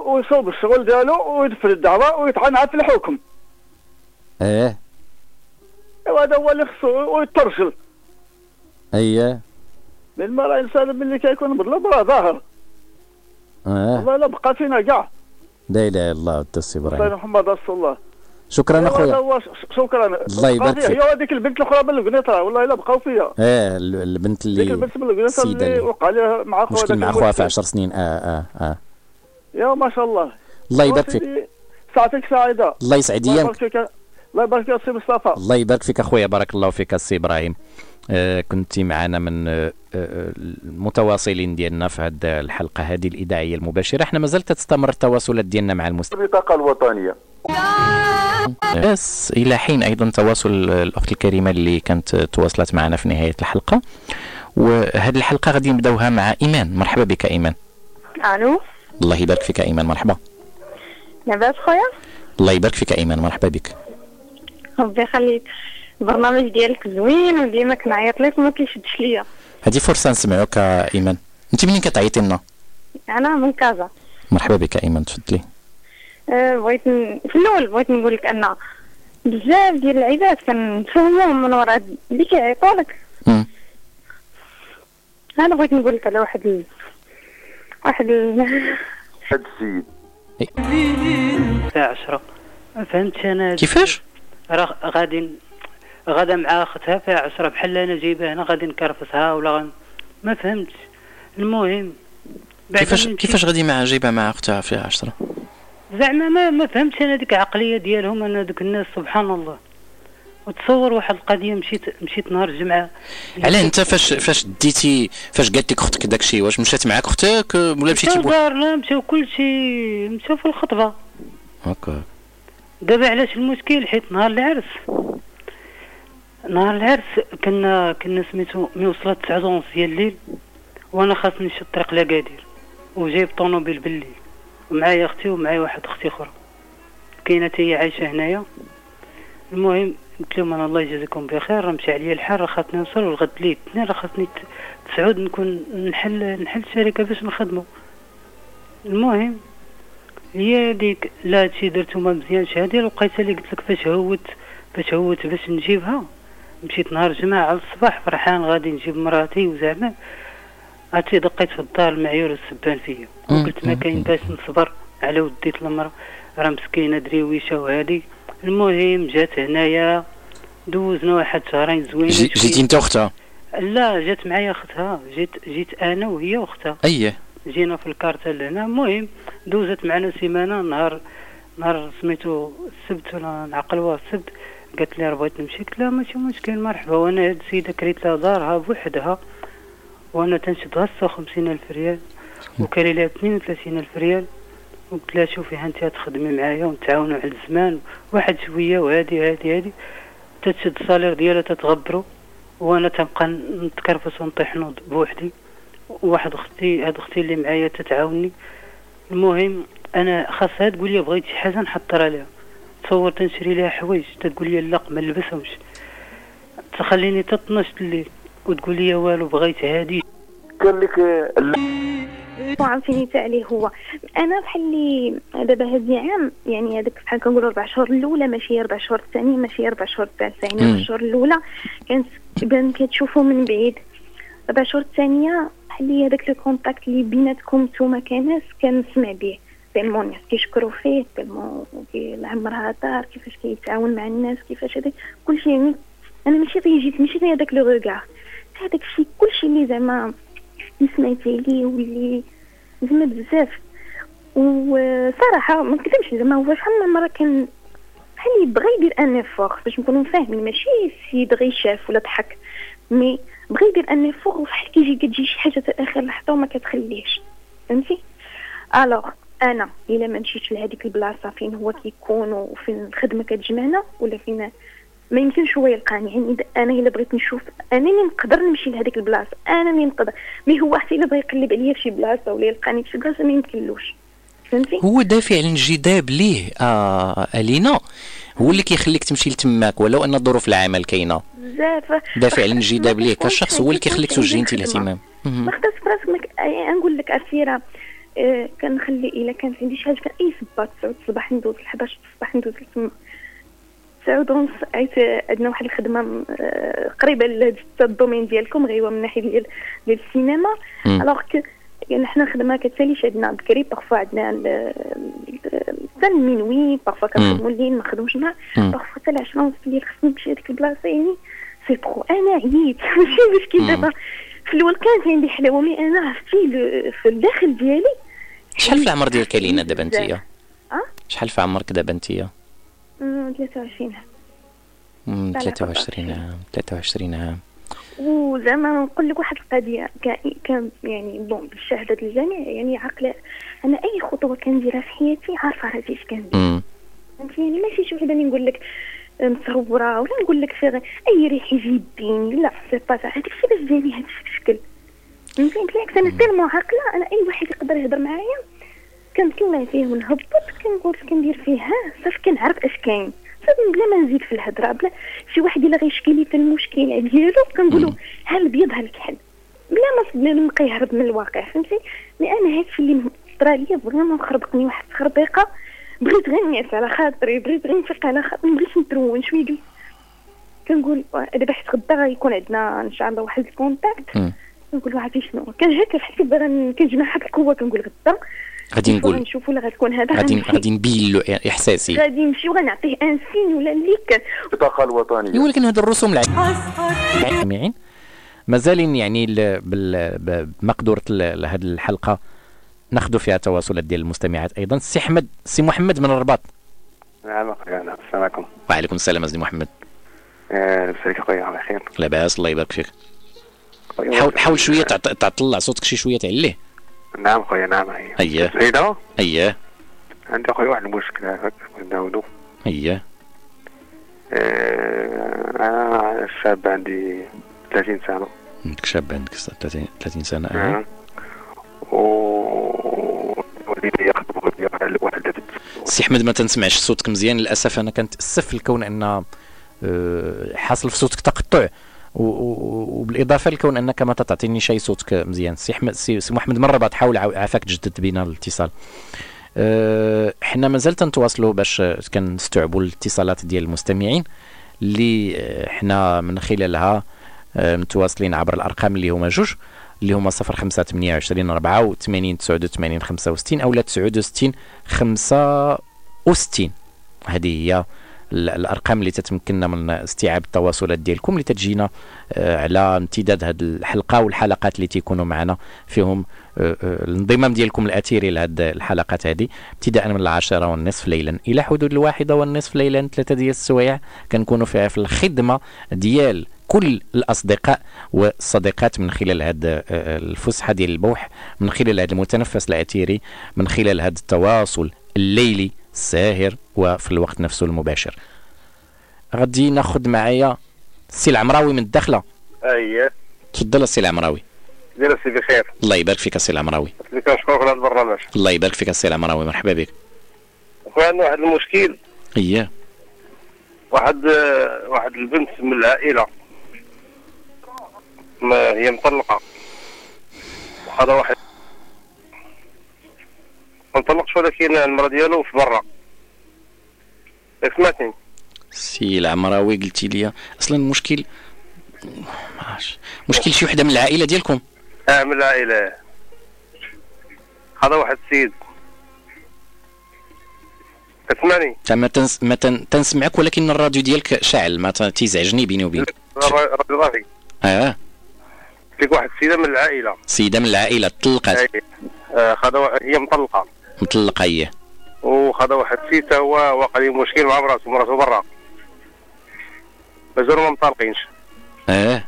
[SPEAKER 22] ويصوب الشغل ديالو ويدفن الدعوة ويتعنعت في الحكم.
[SPEAKER 3] إيه.
[SPEAKER 22] وهذا هو اللي خصو ويترجل.
[SPEAKER 3] اييه
[SPEAKER 22] من ما راه الانسان ملي كيكون مظلوم راه ظاهر.
[SPEAKER 3] آه.
[SPEAKER 22] والله لا بقى فينا كاع
[SPEAKER 3] لا إله إلا الله السي إبراهيم.
[SPEAKER 22] محمد رسول الله.
[SPEAKER 3] شكرا
[SPEAKER 22] أخويا. شكرا.
[SPEAKER 3] الله يبارك. فيك.
[SPEAKER 22] هي هذيك البنت الأخرى من القنيطره والله الا بقاو فيها.
[SPEAKER 3] إيه ال- البنت
[SPEAKER 22] ديك
[SPEAKER 3] اللي
[SPEAKER 22] البنت من القنيطره اللي وقع لها مع خوها
[SPEAKER 3] مشكل مع أخوها في
[SPEAKER 22] المشكل.
[SPEAKER 3] 10 سنين. آه آه آه.
[SPEAKER 22] يا ما شاء الله.
[SPEAKER 3] الله يبارك
[SPEAKER 22] وسيدي- ساعتك سعيدة.
[SPEAKER 3] الله يسعد
[SPEAKER 22] الله
[SPEAKER 3] ايامك
[SPEAKER 22] يبارك فيك. الله يبارك فيك سي مصطفى.
[SPEAKER 3] الله يبارك فيك أخويا بارك الله فيك السي إبراهيم. كنت معنا من آه آه، المتواصلين ديالنا في هذه الحلقة هذه الإذاعية المباشرة. إحنا مازال تستمر التواصلات ديالنا مع المستمعين
[SPEAKER 8] البطاقه الوطنية.
[SPEAKER 3] بس إلى حين أيضا تواصل الأخت الكريمة اللي كانت تواصلت معنا في نهاية الحلقة. وهذه الحلقة غادي نبدأوها مع إيمان. مرحبا بك إيمان.
[SPEAKER 7] ألو؟
[SPEAKER 3] الله يبارك فيك إيمان. مرحبا.
[SPEAKER 7] لاباس خويا؟
[SPEAKER 3] الله يبارك فيك إيمان. مرحبا بك.
[SPEAKER 7] ربي يخليك. البرنامج ديالك زوين وديما كنعيط لك وما كيشدش ليا.
[SPEAKER 3] هذه فرصة نسمعوك إيمان. أنت منين كتعيطي لنا؟
[SPEAKER 7] أنا من كازا.
[SPEAKER 3] مرحبا بك إيمان تفضلي.
[SPEAKER 7] أه، بغيت ن- في الأول بغيت نقول لك أن بزاف ديال العباد كنفهموهم من وراء اللي كيعيطوا لك. أنا بغيت نقول لك على واحد ال... واحد ال...
[SPEAKER 8] هاد السيد.
[SPEAKER 14] الساعة 10 ما فهمتش أنا
[SPEAKER 3] كيفاش؟
[SPEAKER 14] راه غادي غادا مع أختها فيها 10 بحال أنا جايبها هنا غادي نكرفسها ولا غن... ما فهمتش. المهم
[SPEAKER 3] كيفاش كيفاش غادي مع جايبها مع أختها فيها 10
[SPEAKER 14] زعما ما ما فهمتش أنا ديك العقلية ديالهم أنا دوك الناس سبحان الله. وتصور واحد القضية مشيت مشيت نهار الجمعة.
[SPEAKER 3] علاه أنت فاش فاش ديتي فاش قالت لك أختك داك الشيء؟ واش مشات معاك أختك؟ ولا مشيتي بوحدك
[SPEAKER 14] دارنا مشاو كلشي مشاو في الخطبة.
[SPEAKER 3] هكا
[SPEAKER 14] دابا علاش المشكل؟ حيت نهار العرس. نهار العرس كنا كنا سميتو مي وصلت 9 ونص ديال الليل وأنا خاصني نشد الطريق لاكادير وجايب طوموبيل بالليل ومعايا أختي ومعايا واحد أختي أخرى. كاينة حتى هي عايشة هنايا. المهم قلت لهم أنا الله يجازيكم بخير راه مشى عليا الحال راه خاصني نوصل والغد لي الاثنين راه خاصني تسعود نكون نحل نحل شركه باش نخدمو. المهم هي ديك لا هادشي درتو ما مزيانش هادي لقيتها اللي قلت لك فاش هوت فاش هوت باش نجيبها. مشيت نهار الجمعة على الصباح فرحان غادي نجيب مراتي وزعما. عرفتي دقيت في الدار المعيور السبان فيا. وقلت ما كاين باش نصبر على وديت المرأة. راه مسكينة دريويشة وهادي. المهم جات هنايا دوزنا واحد شهرين زوينين
[SPEAKER 3] جي- جيتي انت واختها
[SPEAKER 14] لا جات معايا اختها جيت جيت أنا وهي واختها
[SPEAKER 3] إيه
[SPEAKER 14] جينا في الكارتل هنا المهم دوزت معنا سيمانة. نهار نهار سميتو السبت ولا نعقلوها السبت. قالت لي راه بغيت نمشي؟ قلت لها ماشي مشكل مرحبا. وأنا هاد السيدة كريت لها دارها بوحدها. وأنا تنشدها 56 ألف ريال. وكاري لها 32 ألف ريال. وقلت لها شوفي ها انت تخدمي معايا ونتعاونوا على الزمان. واحد شوية وهادي هادي هادي. تتشد الصالير ديالها تتغبروا وأنا تنبقى نتكرفس ونطيح نوض بوحدي. واحد أختي هاد أختي اللي معايا تتعاوني. المهم أنا خاصها تقول لي بغيت شي حاجة نحضر عليها تصور تنشري لها حوايج تقول لي لا ما نلبسهمش. تخليني تطنش الليل وتقول لي والو بغيت هادي.
[SPEAKER 8] قال لك
[SPEAKER 7] وعاوتاني تاع ليه هو أنا بحال اللي دابا هذا عام يعني هذاك بحال كنقولوا أربع شهور الأولى ماشي أربع شهور الثانية ماشي أربع شهور الثالثة يعني. أربع شهور الأولى كانت كتبان كتشوفوا من بعيد. أربع شهور الثانية بحال اللي هذاك le contact اللي بيناتكم نتوما كناس كنسمع به الناس كيشكروا فيه تيلمون كيعمرها دار كيفاش كيتعاون مع الناس كيفاش هذا كلشي يعني أنا ماشي غير جيت ماشي غير هذاك le regard هذاك الشيء كلشي اللي زعما سمعتي ليه واللي زعما بزاف. وصراحة ما نكذبش زعما هو شحال من مرة كان بحال يبغى يدير un effort باش نكونوا فاهمين ماشي السيد غير شاف ولا ضحك mais بغى يدير un effort وفحال كيجي كتجي شي حاجة تا آخر لحظة وما كتخليهش. فهمتي؟ alors أنا إلا ما مشيتش لهذيك البلاصة فين هو كيكون وفين الخدمة كتجمعنا ولا فين؟ ما يمكنش هو يلقاني. يعني أنا إلا بغيت نشوف أنا اللي نقدر نمشي لهذيك البلاصة؟ أنا اللي نقدر؟ mais هو حتى إلا بغى يقلب عليا في شي بلاصة ولا يلقاني في شي بلاصة ما يمكنلوش. فهمتي؟
[SPEAKER 3] هو دافع الانجذاب ليه آه ألينا؟ هو اللي كيخليك تمشي لتماك ولو أن ظروف العمل كاينة.
[SPEAKER 7] بزاف.
[SPEAKER 3] دافع الانجذاب ليه كشخص هو اللي كيخليك توجهي انت الاهتمام
[SPEAKER 7] ما خداش براسك نقول لك أسيرة. آه كنخلي إلا كانت عندي شي حاجة كان أي صباط 9 الصباح ندوز ل 11 الصباح ندوز لتما تسعود ونص عيت عندنا واحد الخدمة آه، قريبة لهاد domaine ديالكم غير هو من ناحية ديال ديال السينما. Alors يعني حنا الخدمه كتساليش عندنا بكري parfois عندنا حتى المنوي parfois كنخدموا الليل ما نخدموش النهار.
[SPEAKER 23] مم.
[SPEAKER 7] parfois حتى العشرة ونص الليل خصني نمشي هذيك البلاصة يعني c'est trop أنا عييت. ماشي مشكل دابا في الأول كانت عندي حلاوة mais أنا عرفتي في الداخل ديالي
[SPEAKER 3] شحال في العمر ديالك لينا دابا انت
[SPEAKER 7] أه؟
[SPEAKER 3] شحال في عمرك دابا انتيا
[SPEAKER 7] أمم، 23 عام.
[SPEAKER 3] مم،
[SPEAKER 7] لا، لا،
[SPEAKER 3] 23 عام 23 عام.
[SPEAKER 7] وزعما نقول لك واحد القضية كا- كان يعني bon بالشهادة الجميع يعني عقله أنا أي خطوة كنديرها في حياتي عارفة راسي اش كندير. فهمتي؟ يعني ماشي شي وحدة اللي نقول لك مصوره ولا نقول لك غ- أي ريح يجيبيني لا c'est pas هذاك الشيء باش جاني هذا الشكل. فهمتي بالعكس أنا tellement عاقله أنا أي واحد يقدر يهضر معايا كنطلع فيه ونهبط كنقول كندير فيه؟ ها صافي كنعرف اش كاين. صافي بلا ما نزيد في الهضره بلا شي واحد إلا غيشكي لي في المشكلة ديالو كنقولوا ها البيض ها الكحل. بلا ما نبقى يهرب من الواقع فهمتي؟ لأن هذا الشيء اللي طرا ليا vraiment خربقني واحد التخربيقه بغيت غير نعس على خاطري بغيت غير نفيق على خاطري ما بغيتش نترون شوية قلت. كنقول دابا حيت غدا غيكون عندنا إن شاء الله واحد ال contact. كنقول عرفتي شنو؟ كان هكا ن- كنجمع واحد القوة كنقول غدا.
[SPEAKER 3] غادي نقول
[SPEAKER 7] غنشوفو ولا غتكون هذا
[SPEAKER 3] غادي. غادي نبين له إحساسي.
[SPEAKER 7] غادي نمشي وغنعطيه un signe ولا اللي كان
[SPEAKER 8] البطاقة الوطنية
[SPEAKER 3] ولكن هاد الرسوم العادية سامعين مازالين يعني ال- بال- ب- بمقدورة ال- هاد الحلقة ناخذوا فيها تواصلات ديال المستمعات أيضا. سي احمد سي محمد من الرباط.
[SPEAKER 24] نعم اخويا السلام عليكم.
[SPEAKER 3] وعليكم السلام سي محمد.
[SPEAKER 24] آه، لاباس عليك اخويا على خير
[SPEAKER 3] لاباس الله يبارك فيك. حاول حاول شوية تعط- تعطلع صوتك شي شوية تعليه.
[SPEAKER 24] نعم اخويا نعم هي
[SPEAKER 3] اييه
[SPEAKER 24] سيدة
[SPEAKER 3] اييه
[SPEAKER 24] عندي أخويا واحد المشكل هكاك نداولو
[SPEAKER 3] اييه
[SPEAKER 24] آه، أنا شاب عندي 30 سنة.
[SPEAKER 3] عندك شاب عندك 30 30 سنة
[SPEAKER 24] نعم. و والدي يخدموا لي واحد.
[SPEAKER 3] سي أحمد ما تنسمعش صوتك مزيان. للأسف أنا كنتأسف لكون أن آه، حاصل في صوتك تقطع. وبالإضافة لكون أنك ما تعطيني شيء صوتك مزيان. سي احمد سي, محمد من الرباط حاول عافاك تجدد بينا الاتصال. آه، حنا مازال تنتواصلوا باش كنستوعبوا الاتصالات ديال المستمعين اللي آه، حنا من خلالها آه، متواصلين عبر الأرقام اللي هما جوج اللي هما 05 28 84 89 65 أو 69 65 هذه هي الأرقام اللي تتمكننا من استيعاب التواصلات ديالكم اللي تجينا آه، على امتداد هذه الحلقة والحلقات اللي تيكونوا معنا فيهم آه، آه، الانضمام ديالكم الاثيري لهذه الحلقات هذه ابتداء من العاشرة والنصف ليلا إلى حدود الواحدة والنصف ليلا ثلاثة ديال السوايع كنكونوا فيها في الخدمة ديال كل الأصدقاء والصديقات من خلال هذه الفسحة ديال البوح من خلال هذا المتنفس الأثيري من خلال هذا التواصل الليلي الساهر وفي الوقت نفسه المباشر. غادي ناخذ معايا السي العمراوي من الداخلة.
[SPEAKER 18] اييه
[SPEAKER 3] تفضل السي العمراوي.
[SPEAKER 18] دير السي بخير
[SPEAKER 3] الله يبارك فيك السي العمراوي.
[SPEAKER 18] كنشكرك على البرنامج؟
[SPEAKER 3] الله يبارك فيك السي العمراوي مرحبا بك.
[SPEAKER 18] أخويا عندنا واحد المشكل.
[SPEAKER 3] اييه
[SPEAKER 18] واحد واحد البنت من العائلة. ما هي مطلقة. وهذا واحد ما مطلقش ولكن المراه ديالو في برا. سمعتني؟
[SPEAKER 3] السي العمراوي قلتي لي أصلا المشكل ما عرفتش. مشكل شي وحدة من العائلة ديالكم؟
[SPEAKER 18] آه من العائلة. هذا واحد السيد. تسمعني؟
[SPEAKER 3] تا ما, تنس... ما تن... تنسمعك ولكن الراديو ديالك شاعل ما تيزعجني بيني وبينك.
[SPEAKER 18] راجل راضي
[SPEAKER 3] آه.
[SPEAKER 18] فيك واحد السيدة من العائلة.
[SPEAKER 3] سيدة من العائلة طلقت
[SPEAKER 18] أي. آه هذا هي مطلقة.
[SPEAKER 3] مطلقة هي.
[SPEAKER 18] وهذا واحد تا هو واقع ليه مشكل مع مراسو مراسو برا. مازالوا ما مطلقينش
[SPEAKER 3] آه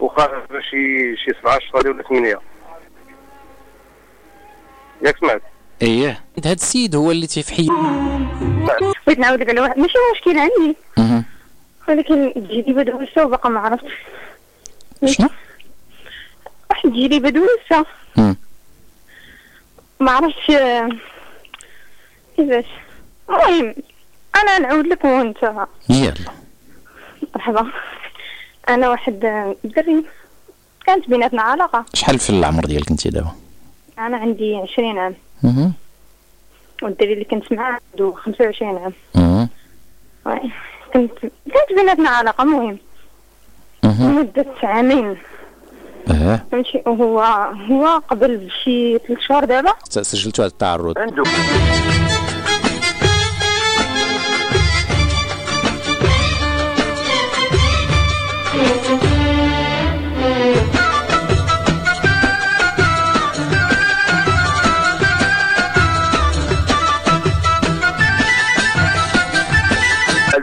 [SPEAKER 18] وخا شي شي 17 ولا 8 ياك سمعت؟
[SPEAKER 3] اييه هذا السيد هو اللي تيفحي.
[SPEAKER 7] بغيت نعاودك على واحد ماشي مشكل عندي. ولكن تجربة دوزتها وباقا ما عرفتش
[SPEAKER 3] شنو؟
[SPEAKER 7] واحد تجربة دوزتها. ما عرفتش آه، كيفاش. المهم أنا نعاود لك وأنت.
[SPEAKER 3] يلا.
[SPEAKER 7] مرحبا. أنا واحد آه، دري كانت بيناتنا علاقة.
[SPEAKER 3] شحال في العمر ديالك أنت دابا؟
[SPEAKER 7] أنا عندي عشرين عام.
[SPEAKER 3] مهم.
[SPEAKER 7] والدري اللي كنت معاه عنده خمسة وعشرين عام.
[SPEAKER 3] مهم.
[SPEAKER 7] واي. كنت كانت بيناتنا علاقة مهم.
[SPEAKER 3] مهم.
[SPEAKER 7] مدة عامين.
[SPEAKER 3] آه
[SPEAKER 7] فهمتي؟ وهو هو قبل بشي ثلاث شهور دابا؟
[SPEAKER 3] سجلتوا هذا التعرض.
[SPEAKER 8] عنده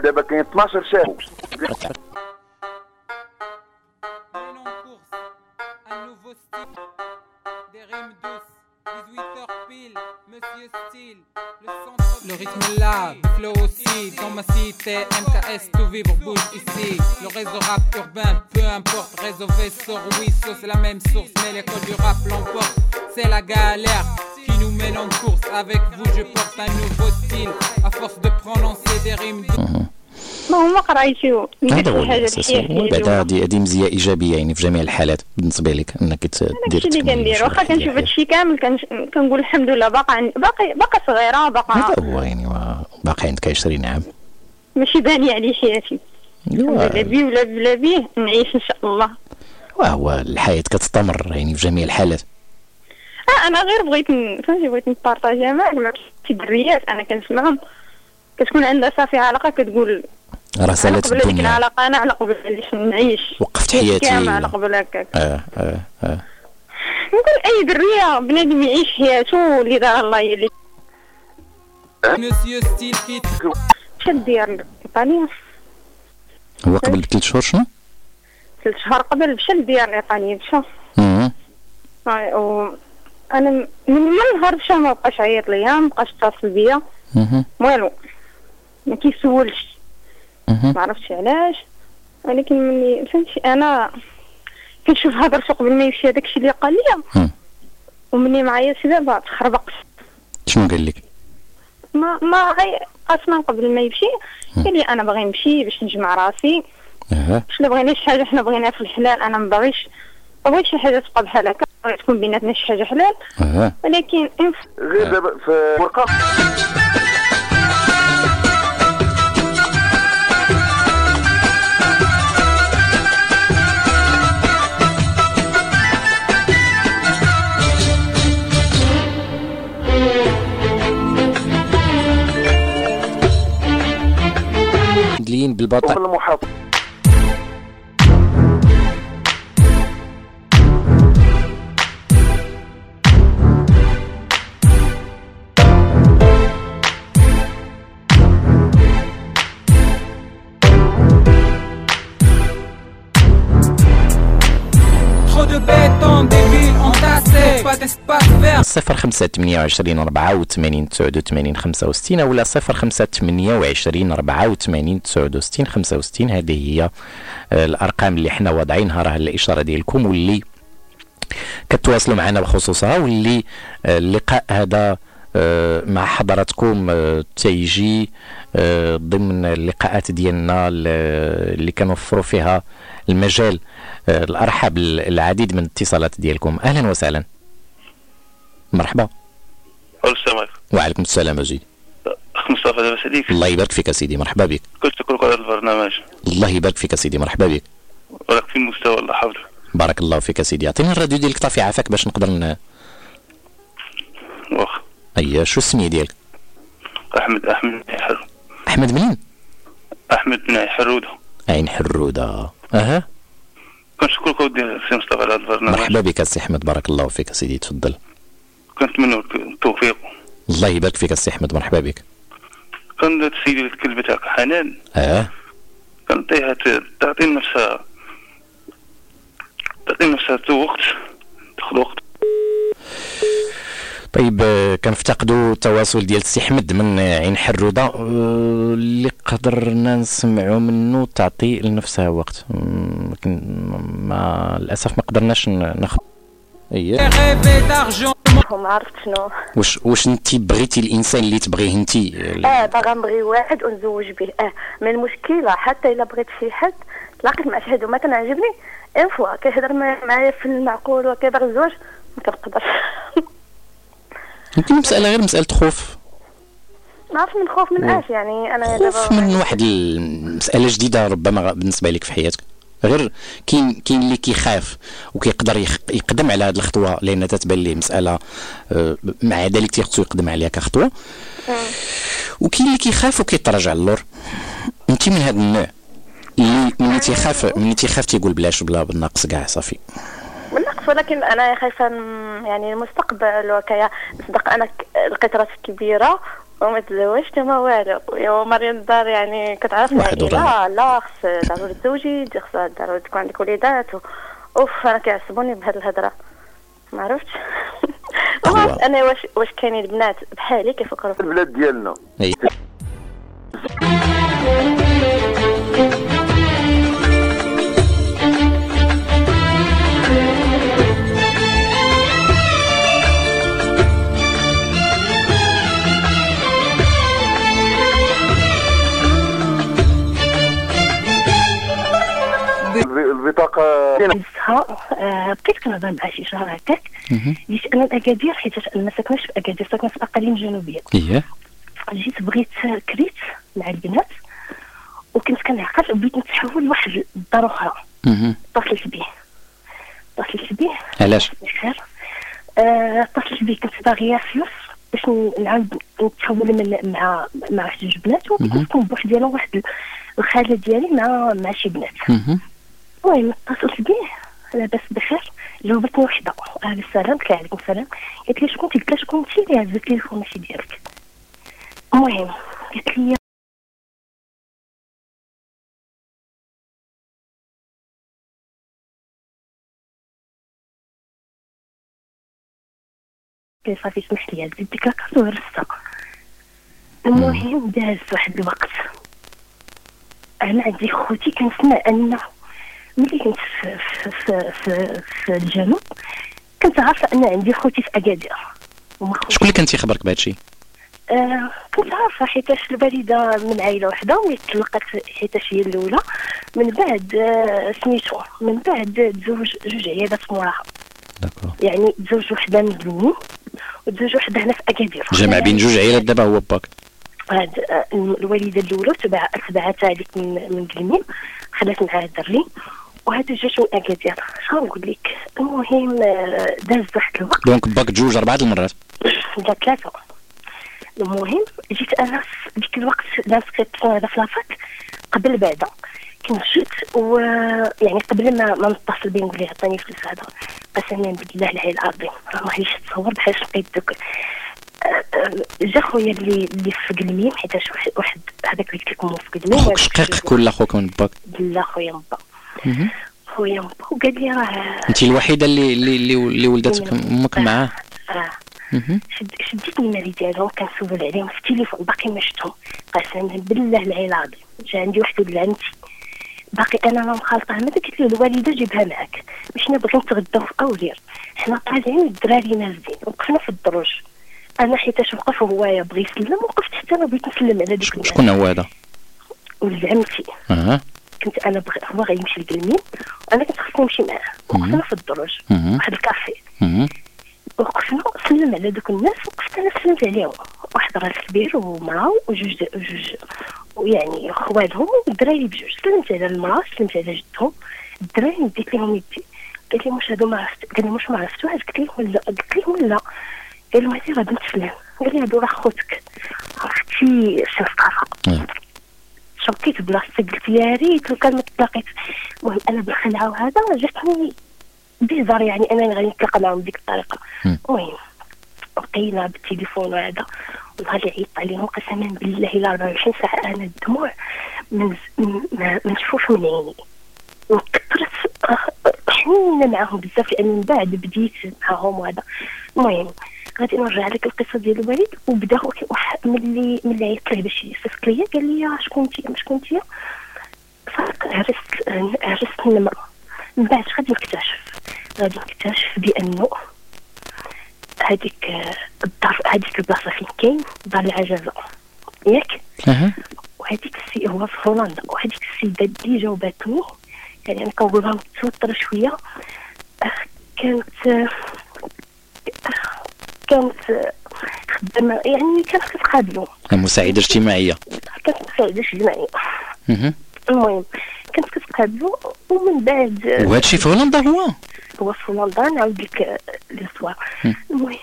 [SPEAKER 8] دابا كاين 12 شهر
[SPEAKER 25] Le rythme est là, flow aussi, dans ma cité, MKS, tout vivre bouge ici. Le réseau rap urbain, peu importe, réseau vaisseau, ruisseau, c'est la même source, mais l'école du rap l'emporte. C'est la galère qui nous mène en course. Avec vous, je porte un nouveau style, à force de prononcer des rimes.
[SPEAKER 26] ما هما قرايتي
[SPEAKER 3] هذا هو
[SPEAKER 26] الأساس.
[SPEAKER 3] وبعد هذه هذه مزيه إيجابية يعني في جميع الحالات بالنسبة لك أنك ت- دير
[SPEAKER 26] داكشي اللي كندير. واخا كنشوف. هادشي كامل كنقول الحمد لله باقا باقي باقا صغيرة باقا
[SPEAKER 3] هذا هو يعني باقي عندك 20 عام.
[SPEAKER 26] ماشي باني عليه حياتي. لا. بيه ولا بلا بيه نعيش إن شاء الله.
[SPEAKER 3] وهو الحياة كتستمر يعني في جميع الحالات.
[SPEAKER 26] آه أنا غير بغيت فهمتي بغيت نبارطاجيها معك مع شي دريات أنا كنسمعهم. كتكون عندها صافي علاقة كتقول
[SPEAKER 3] راه
[SPEAKER 26] على هذيك
[SPEAKER 3] الدنيا.
[SPEAKER 26] العلاقه أنا على قبل نعيش.
[SPEAKER 3] وقفت حياتي.
[SPEAKER 26] على قبل هكاك
[SPEAKER 3] آه آه آه.
[SPEAKER 26] نقول أي دريه بنادم يعيش حياته اللي دار الله
[SPEAKER 25] Monsieur Style qui
[SPEAKER 26] مشى لديار إيطاليا.
[SPEAKER 3] هو قبل ثلاث شهور شنو؟
[SPEAKER 26] ثلاث شهور قبل مشى لديار ايطاليا مشى أنا من من نهار مشى ما بقاش عيط ليا ما بقاش اتصل بيا. والو ما كيسولش. ما عرفتش علاش. ولكن مني فهمتي أنا كنشوف هضرته قبل ما يمشي هذاك الشيء اللي قال لي. ومني معايا دابا تخربقت
[SPEAKER 3] شنو قال لك؟
[SPEAKER 26] ما ما غي أصلا قبل ما يمشي. قال لي أنا باغي نمشي باش نجمع راسي.
[SPEAKER 3] أها.
[SPEAKER 26] حنا بغينا شي حاجة حنا بغينا في الحلال أنا ما باغيش. ما بغيتش شي حاجة تبقى بحال هكا بغيت تكون بيناتنا شي حاجة حلال.
[SPEAKER 3] أها.
[SPEAKER 26] ولكن
[SPEAKER 8] غير دابا في ورقة.
[SPEAKER 3] مدليين بالبطء صفر خمسة ثمانية وعشرين أربعة وثمانين تسعود وثمانين خمسة وستين أو صفر خمسة ثمانية وعشرين أربعة وثمانين تسعود وستين. خمسة وستين هذه هي آه، الأرقام اللي حنا واضعينها راه الإشارة ديالكم واللي كتواصلوا معنا بخصوصها واللي آه، اللقاء هذا آه، مع حضراتكم تيجي ضمن اللقاءات ديالنا ال- اللي كنوفروا فيها المجال الأرحب العديد من الاتصالات ديالكم. أهلا وسهلا. مرحبا.
[SPEAKER 27] السلام عليكم
[SPEAKER 3] وعليكم السلام أزيد
[SPEAKER 27] أخ مصطفى لاباس عليك؟
[SPEAKER 3] الله يبارك فيك سيدي مرحبا بك.
[SPEAKER 27] كنشكرك على البرنامج.
[SPEAKER 3] الله يبارك فيك سيدي مرحبا بك.
[SPEAKER 27] وراك في المستوى الله حفظك
[SPEAKER 3] بارك الله فيك سيدي. أعطيني الراديو ديالك طافي عافاك باش نقدر ن...
[SPEAKER 27] واخا
[SPEAKER 3] اي شو السمية ديالك؟
[SPEAKER 27] أحمد أحمد حر
[SPEAKER 3] أحمد منين؟
[SPEAKER 27] أحمد بن حروده
[SPEAKER 3] عين حرودة. أها.
[SPEAKER 27] كنشكرك اودي سي مصطفى على هذا البرنامج.
[SPEAKER 3] مرحبا بك السي أحمد بارك الله فيك سيدي تفضل.
[SPEAKER 27] كنتمنى لك التوفيق.
[SPEAKER 3] الله يبارك فيك السي أحمد مرحبا بك.
[SPEAKER 27] كان هاد السيدة اللي الكلب تاعك حنان.
[SPEAKER 3] آه.
[SPEAKER 27] كنعطيها ت- تعطي نفسها تعطي نفسها وقت تاخذ وقت.
[SPEAKER 3] طيب آه، كنفتقدوا التواصل ديال السي أحمد من عين حروده. آه، اللي قدرنا نسمعوا منه تعطي لنفسها وقت. لكن ما للأسف ما قدرناش ناخذ
[SPEAKER 25] d'argent.
[SPEAKER 26] ما عرفت شنو
[SPEAKER 3] واش واش انت بغيتي الانسان اللي تبغيه انت
[SPEAKER 26] آه باغا نبغي واحد ونزوج به آه من المشكلة حتى الا بغيت شي حد تلاقيت مع شي حد وما كان عاجبني une fois كيهضر مع- معايا في المعقول وكيبغي الزواج ما كنقدرش
[SPEAKER 3] يمكن مساله غير مساله خوف
[SPEAKER 26] ما عرفت من خوف من اش يعني أنا
[SPEAKER 3] خوف من واحد المساله جديده ربما بالنسبة لك في حياتك غير كاين كاين اللي كيخاف وكيقدر يقدم على هذه الخطوة لأن تتبان ليه مسألة آه، مع ذلك تيخصو يقدم عليها كخطوة. وكاين اللي كيخاف وكيتراجع للور. أنت من هذا النوع اللي ملي تيخاف ملي تيخاف تيقول بلاش بلا بالناقص كاع صافي.
[SPEAKER 26] بالنقص ولكن أنا خايفة يعني المستقبل وكيا نصدق أنا لقيت راسي كبيرة
[SPEAKER 6] وما تزوجت ما والو. يا مريم الدار يعني كتعرف
[SPEAKER 3] واحد
[SPEAKER 6] يعني. لا لا خص ضروري تزوجي خص ضروري تكون عندك وليدات. أوف أنا كيعصبوني بهاد الهضرة. ما عرفتش. ما أنا واش واش كاينين البنات بحالي كيفكروا في
[SPEAKER 8] البلاد ديالنا.
[SPEAKER 28] البطاقة آه، بقيت كنهضر مع شي شهر هكاك. جيت أنا لاكادير حيت أنا ما ساكناش في أكادير ساكنة في الاقاليم الجنوبيه
[SPEAKER 3] إيه.
[SPEAKER 28] جيت بغيت كريت مع البنات وكنت كنعقل وبغيت نتحول لواحد الدار
[SPEAKER 3] أخرى.
[SPEAKER 28] اتصلت به اتصلت به
[SPEAKER 3] علاش؟
[SPEAKER 28] خير آه، اتصلت به كنت باغية فلوس باش نعاود نتحول من مع مع واحد جوج بنات. وكنت بوحدي أنا واحد الخالة ديالي مع مع شي بنات. المهم اتصلت به لاباس بخير. جاوبتني وحده أهلا السلام. عليكم السلام. قالت لي شكون قلت لها شكون انت اللي هز التليفون ماشي ديالك. المهم قالت لي صافي سمح لي؟ زيد ديك لاكارت وهرستها المهم داز واحد الوقت. أنا عندي خوتي كنسمع ان ملي كنت في, في, في, في, الجنوب كنت عارفة أن عندي خوتي في أكادير.
[SPEAKER 3] شكون اللي كان تيخبرك بهادشي
[SPEAKER 28] آه كنت عارفة حيتاش الوالدة من عائلة واحدة وملي تطلقت حيتاش هي الأولى. من بعد آه سميتو من بعد تزوج جوج عيالات موراها. يعني تزوج وحدة من بنين وتزوج وحدة هنا في أكادير.
[SPEAKER 3] جمع بين جوج عيالات دابا هو باك.
[SPEAKER 28] هاد آه، الوالدة الأولى تبع تبعتها عليك من من قلميم خلات معاها الدري وهذا من اكادير شنو نقول لك؟ المهم داز واحد الوقت.
[SPEAKER 3] donc باك جوج أربعة المرات.
[SPEAKER 28] دا ثلاثة. المهم جيت أنا ديك الوقت l'inscription هذا في la fac قبل بعدا. كنت جيت و يعني قبل ما ما نتصل بيه نقول له عطاني فلوس هذا قسما بالله العلي العظيم راه ما تصور بحال لقيت دوك. جا خويا اللي اللي في قلميم حيتاش واحد هذاك اللي قلت لكم هو في قلميم
[SPEAKER 3] خوك شقيقك ولا خوك من باك.
[SPEAKER 28] بالله خويا مبا
[SPEAKER 3] مهم.
[SPEAKER 28] خويا وقال لي راه
[SPEAKER 3] انت الوحيدة اللي اللي اللي, ولدتك أمك معاه.
[SPEAKER 28] آه. شديت المالي ديالهم كنسول عليهم في التليفون باقي ما شفتهم. قسما بالله العلي العظيم جا عندي واحد ولد عمتي باقي أنا ما مخالطة. ما قلت له الوالدة جيبها معاك. باش نبغي نتغداو في اولير حنا طالعين الدراري نازلين وقفنا في الدروج. أنا حيتاش وقف هو بغى يسلم وقفت حتى أنا بغيت نسلم على الناس
[SPEAKER 3] شكون هو هذا؟
[SPEAKER 28] ولد عمتي.
[SPEAKER 3] آه
[SPEAKER 28] كنت أنا بغي هو غيمشي لقلميم وأنا كنت خصني نمشي معاه. وقفنا في الدروج
[SPEAKER 3] مهم.
[SPEAKER 28] واحد الكافي. وقفنا سلم على دوك الناس وقفت أنا سلمت عليهم. واحد راجل كبير ومراه وجوج جوج ويعني خوالهم والدراري بجوج. سلمت على المراه سلمت على جدهم. الدراري ديت لهم يدي. قال لي واش هادو ما عرفت قال لي واش ما عرفتوهاش قلت لهم لا. قلت لهم لا. قال لهم هادي راه بنت فلان قال لي هادو راه خوتك. عرفتي سي مصطفى شوكيت بلاصتي قلت يا ريت لو كان ما تلاقيت المهم أنا بالخلعه وهذا جاتني bizarre يعني انني غادي نتلاقى معاهم بديك الطريقة. المهم بقينا بالتليفون وهذا والله اللي عيطت عليهم قسما بالله الا 24 ساعة أنا الدموع من ما نشوفش من عيني. وكثرت حنينة معاهم بزاف لأن من بعد بديت معاهم وهذا. المهم غادي نرجع لك القصة ديال الوالد وبدا هو ملي ملي عيطت له باش يصيفط ليا قال لي "آه، شكون انت شكون انت عرست عرست النمر من بعد غادي نكتشف غادي نكتشف بأنه هذيك الدار هذيك البلاصه فين كاين؟ دار العجزة. ياك؟ وهذيك السي هو في هولندا. وهذيك السيدة اللي جاوبتني يعني أنا كنقولها متوتره شوية آه، كانت آه، كانت آه، خدامة يعني كانت كتقابلو
[SPEAKER 3] مساعدة اجتماعية.
[SPEAKER 28] كانت مساعدة اجتماعية.
[SPEAKER 3] مهم.
[SPEAKER 28] المهم كانت كتقابلو ومن بعد آه،
[SPEAKER 3] وهذا الشيء في هولندا هو؟
[SPEAKER 28] هو في هولندا نعاود لك آه، ليستوار المهم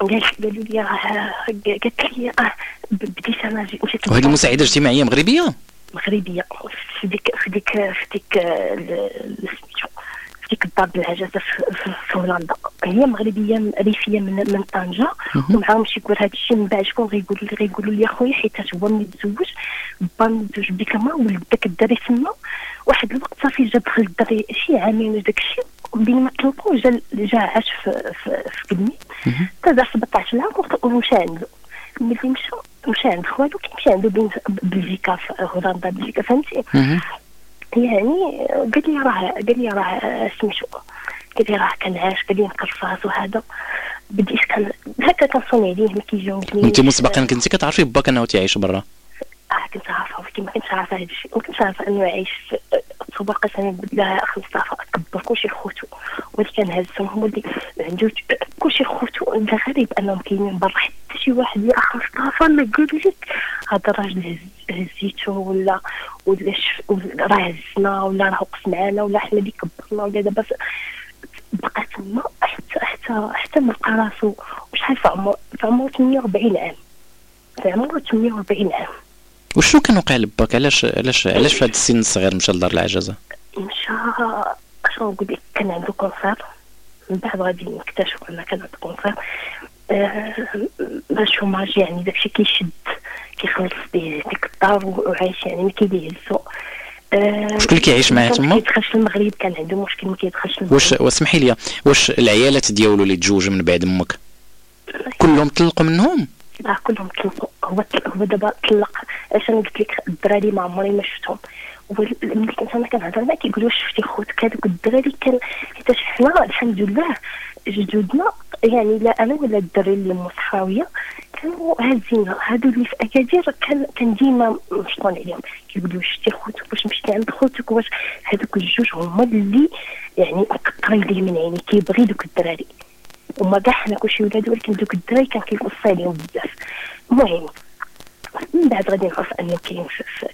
[SPEAKER 28] قال قالوا لي راه قالت لي آه بديت أنا مشيت
[SPEAKER 3] وهذه المساعده الاجتماعيه مغربية؟
[SPEAKER 28] مغربية. في ديك في ديك في ديك ال- سميتو ديك الدار بالعجزه في, هولندا. هي مغربية ريفية من من
[SPEAKER 3] طنجة.
[SPEAKER 28] ومعاهم شي يقول هذا الشيء من بعد شكون غيقول لي غيقولوا لي خويا حيت هو ملي تزوج با متزوج بكما ولد داك الدري تما. واحد الوقت صافي جا دخل الدري شي عامين وداك الشيء بين ما طلقوا جا جا عاش في في, في كدني تدا 17 عام ومشى عنده ملي مشى مشى عند خوالو كيمشي عنده بين بلجيكا في هولندا بلجيكا فهمتي؟ يعني قال لي راه قال لي راه سميتو. قال لي راه كنعاش قال لي مكرفاس وهذا. بديت كان هكا كنصوني عليه ما كيجاوبنيش.
[SPEAKER 3] انت مسبقا كنتي كتعرفي باك إنه تيعيش برا؟
[SPEAKER 28] آه كنت عارفة ولكن ما كنتش عارفة هذا الشيء ما كنتش عارفة إنه عايش في تبقى أنا بدلها اخ مصطفى كبر كلشي خوتو ولي كان هزهم هما اللي عنده كلشي خوتو غريب أنهم كاينين برا. حتى شي واحد يا اخ مصطفى ما لك هذا الراجل هز- هزيتو ولا ولا راه هزنا ولا راه وقف معانا ولا حنا اللي كبرنا ولا دابا بقى تما حتى حتى حتى ما لقى راسو. وشحال في عمر في عمره 48 عام. في عمره 48 عام.
[SPEAKER 3] وشنو كان وقع لباك؟ علاش علاش علاش في هذا السن الصغير مشى لدار العجزة؟
[SPEAKER 28] مشى شنو نقول لك كان عنده cancer من بعد غادي نكتشف ان كان عنده cancer آه، ال chômage يعني داكشي كيشد كيخلص به ديك الدار وعايش يعني ما كيديهزو آه،
[SPEAKER 3] شكون اللي كيعيش معاه
[SPEAKER 28] ما
[SPEAKER 3] تما؟
[SPEAKER 28] كيدخلش المغرب كان عنده مشكل ما كيدخلش المغرب
[SPEAKER 3] واش واسمحي لي واش العيالات ديالو اللي تزوج من بعد أمك؟ كلهم طلقوا منهم؟
[SPEAKER 28] آه كلهم طلقوا هو هو دابا طلق علاش أنا قلت لك؟ الدراري ما عمري ما شفتهم. ملي كنت أنا كنهضر معاه كيقولوا واش شفتي خوتك؟ هذوك الدراري كان حيتاش حنا الحمد لله. جدودنا يعني لا أنا ولا الدراري اللي مصحاوية كانوا هازين. هادو اللي في أكادير كان كان ديما مشطون عليهم. كيقولوا شفتي خوتك واش مشيتي عند خوتك واش هادوك الجوج هما اللي يعني مكثرين ليه من عيني كيبغي دوك الدراري. وما كاع حنا كلشي ولاد ولكن دوك الدراري كان كيقص عليهم بزاف. المهم من بعد غادي نعرف أنه كاين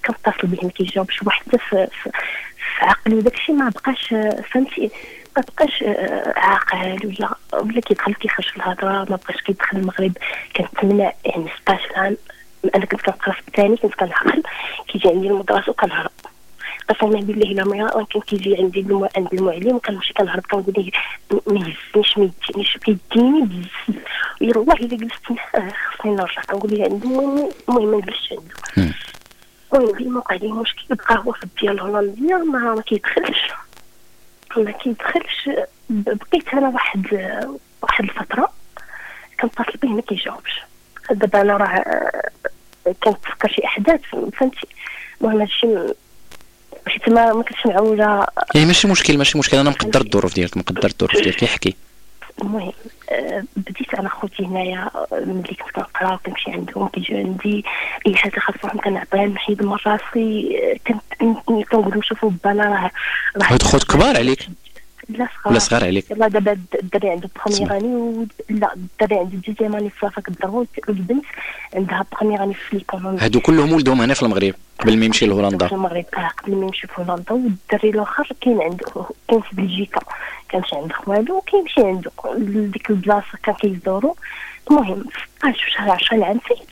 [SPEAKER 28] كنتصل به ما كيجاوبش وحتى في, في, في عقلو داكشي ما بقاش آه، فهمتي؟ ما بقاش آه، عاقل ولا ولا كيدخل كيخرج في الهضرة ما بقاش كيدخل المغرب. كنتمنى يعني 16 عام أنا كنت كنقرا في الثاني كنت كنعقل كيجي عندي المدرسة وكنهرب. قسما بالله الا ما كان كيجي عندي المو... عند المعلم وكنمشي كنهرب كنقول ليه ما يهزنيش ما يدينيش كيديني بزاف يلا الا جلست معاه خصني نرجع. كنقول ليه عنده المهم ما نجلسش عنده المهم ديما وقع ليه مشكل بقى هو في الديال الهولندية ما كيدخلش. ما كيدخلش بقيت أنا واحد واحد الفترة كنتصل به ما كيجاوبش. دابا أنا راه كنتفكر شي أحداث فهمتي؟ المهم هادشي حيت ما ما كنتش معولة.
[SPEAKER 3] يعني ماشي مشكل ماشي مشكل. أنا مقدر الظروف ديالك مقدر الظروف ديالك. يحكي.
[SPEAKER 28] المهم آه، بديت أنا خوتي هنايا آه، ملي كنت كنقرا وكنمشي عندهم كيجي عندي إي حاجة خاصهم كنعطيها نحيد من راسي آه، كنت كنقول نشوفوا بانا راه راه
[SPEAKER 3] هاد خوت كبار عليك؟
[SPEAKER 28] لا صغار.
[SPEAKER 3] ولا صغار عليك؟
[SPEAKER 28] يلا دابا الد- الدري عنده première année و... لا الدري عنده deuxième année في la fac de droit والبنت عندها première année في l'économie
[SPEAKER 3] هادو كلهم ولدهم هنا في المغرب قبل ما يمشي لهولندا.
[SPEAKER 28] في المغرب آه قبل ما يمشي في هولندا والدري الآخر كاين عنده كاين في بلجيكا. كانش عند خوالو وكيمشي عنده لديك البلاصة كان كيزورو المهم في 16 شهر 10 العام فايت.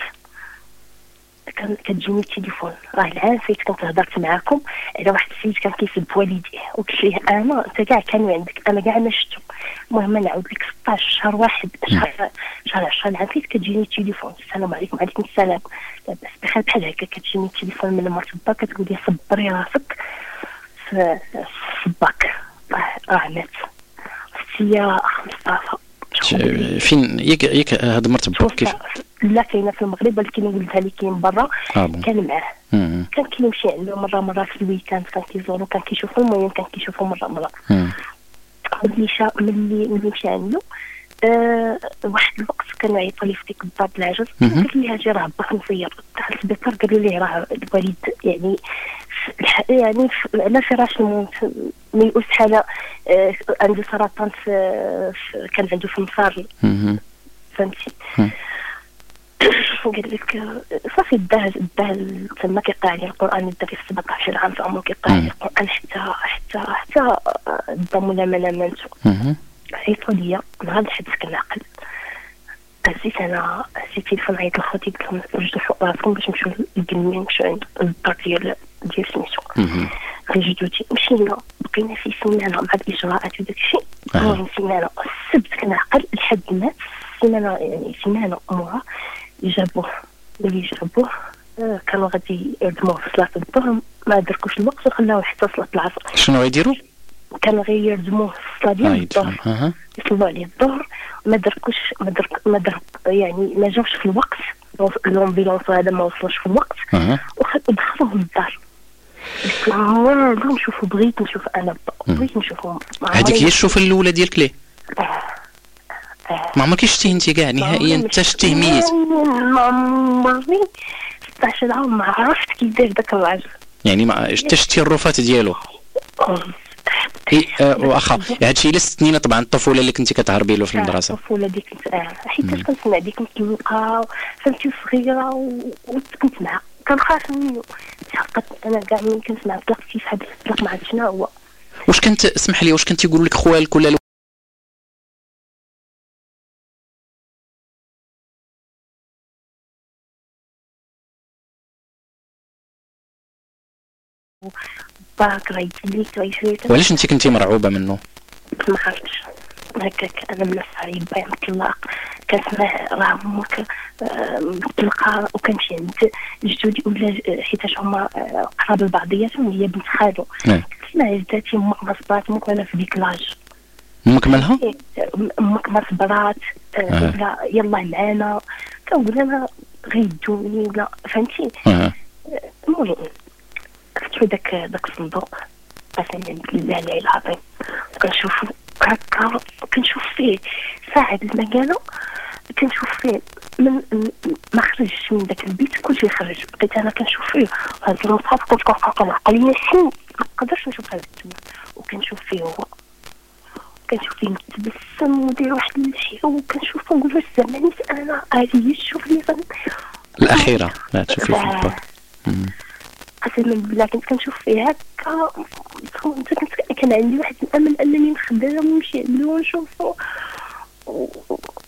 [SPEAKER 28] كان كتجيني التليفون. راه العام فايت كنت هضرت معاكم على واحد السيد كان كيسب والديه. وقلت ليه أنا أنت كاع كانوا عندك أنا كاع ما شفتو. المهم نعاود لك 16 شهر واحد شهر شهر 10 العام فايت كتجيني التليفون. السلام عليكم وعليكم السلام. لاباس بخير بحال هكا كتجيني التليفون من مرت با كتقول لي صبري راسك. في في باك أختي مصطفى
[SPEAKER 3] فين ياك ياك هاد مرت كيف
[SPEAKER 28] لا كاينة في المغرب ولكن ولدها اللي كاين برا
[SPEAKER 3] آه.
[SPEAKER 28] كان معاه. كان كيمشي عنده مرة مرة في ال week-end كان كيزورو كان كيشوفو المهم كان كيشوفو مرة
[SPEAKER 3] مرة.
[SPEAKER 28] ملي شا ملي ملي مشى عنده آه واحد الوقت كانوا يعيطوا لي في ديك الدار العجز
[SPEAKER 3] مهم.
[SPEAKER 28] قلت لي هاجي راه باقي مصير دخل السبيطار قالوا لي راه الوالد يعني يعني على فراش الموت ميؤوس حاله آه عنده سرطان في, كان عنده في المفار
[SPEAKER 3] مم.
[SPEAKER 28] فهمتي. قال لك آه، صافي داه داه تما كيقرا عليه القرآن دا في 17 عام في عمره كيقرا عليه القرآن حتى حتى حتى لما لمنتو
[SPEAKER 3] مم.
[SPEAKER 28] عيطوا ليا نهار الحد كنعقل هزيت أنا هزيت تليفون عيط لخوتي قلت لهم وجدوا فوق راسكم باش نمشيو للقنيه نمشيو عند الدار ديال ديال سميتو. جدودي مشينا بقينا في سيمانه مع الاجراءات وداك الشيء المهم سيمانه السبت كان عقل لحد مات سيمانه يعني سيمانه مورا جابوه ملي جابوه آه، كانوا غادي يردموه في صلاه الظهر ما دركوش الوقت وخلاوه حتى صلاه العصر
[SPEAKER 3] شنو غيديروا؟
[SPEAKER 28] كانوا غير يردموه في الصلاه
[SPEAKER 3] آه،
[SPEAKER 28] ديال. الظهر يصلوا عليه الظهر ما دركوش ما درك ما درك يعني ما جاوش في الوقت ال ambulance هذا ما وصلش في الوقت وخ- ودخلوهم الدار نشوفوا بغيت نشوف أنا بغيت نشوفهم.
[SPEAKER 3] هذيك هي الشوفة الأولى ديالك ليه ما عمرك شتيه أنت كاع نهائيا انت شتيه ميت.
[SPEAKER 28] ما عمري 16 عام ما عرفت كيفاش داك الراجل
[SPEAKER 3] يعني ما شتي الرفات ديالو. آه وأخا هادشي إلا ستنينا طبعا الطفولة اللي كنتي كتهربي له في المدرسة.
[SPEAKER 28] الطفولة ديك كنت حيت كنسمع ديك مطلقه فهمتي صغيرة وكنت معها كنخاف منه. حقت أنا كاع ملي كنسمع طلق في فهاد الطلق ما عرفت شنو هو؟
[SPEAKER 3] واش كنت اسمح لي واش كنت يقولوا لك خوالك ولا
[SPEAKER 28] باك راه يدليك راه يسوي
[SPEAKER 3] وعلاش انت كنتي مرعوبة منه؟
[SPEAKER 28] ما عرفتش. هكاك أنا من الصعيب بايع مطلق كنسمع راه أمك آه، مطلقه وكنمشي عند جدودي ولا حيتاش هما آه، قراب لبعضياتهم هي بنت خالو
[SPEAKER 3] نعم.
[SPEAKER 28] لها عزتي أمك ما صبرات أمك وأنا في ديك لاج
[SPEAKER 3] أمك مالها
[SPEAKER 28] أمك ما صبرات آه،
[SPEAKER 3] آه.
[SPEAKER 28] ولا يلا معانا كنقول أنا غيدوني ولا فهمتي
[SPEAKER 3] آه.
[SPEAKER 28] المهم فتحوا داك داك الصندوق قسما بالله العلي العظيم كنشوفو هكا كنشوف فيه ساعد المقالة كنشوف فيه من ما خرجش من داك البيت كلشي خرج بقيت أنا كنشوف فيه هاد المصحف كنت كنقرا عقليا حين ما نقدرش نشوف هذا التما وكنشوف فيه هو. كنشوف فيه متبسم ودير واحد اللحية وكنشوفو نقول واش زعما أنا هادي تشوف لي فن.
[SPEAKER 3] الأخيرة لا تشوفي في البر مم.
[SPEAKER 28] قسما بالله كنت كنشوف فيه هكا. كنت كان عندي واحد الأمل أنني نخدم ونمشي عنده ونشوفو.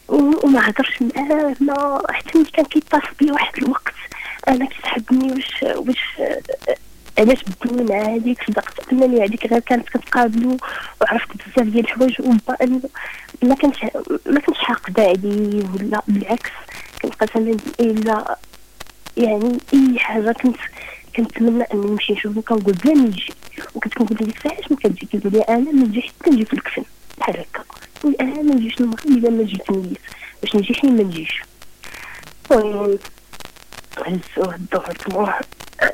[SPEAKER 28] وما هضرش معاه. ما حتى ملي كان كيتصل بيا واحد الوقت أنا كيسحبني واش واش علاش بدوني مع هذيك؟ صدقت أنني هذيك غير كانت كتقابلو وعرفت بزاف ديال الحوايج وبا أنه ما كنتش ما كنتش حاقدة عليه ولا بالعكس كنت قسما بالله يعني أي حاجة كنت كنتمنى أني نمشي نشوفو كنقول بلا ما يجي وكنت كنقول لها ديك ما كتجي كيقول لي أنا ما نجي حتى نجي في الكفن بحال هكا. أنا ما نجيش المغرب إلا ما جيت نيت باش نجي حين ما نجيش. المهم الظهر طموح.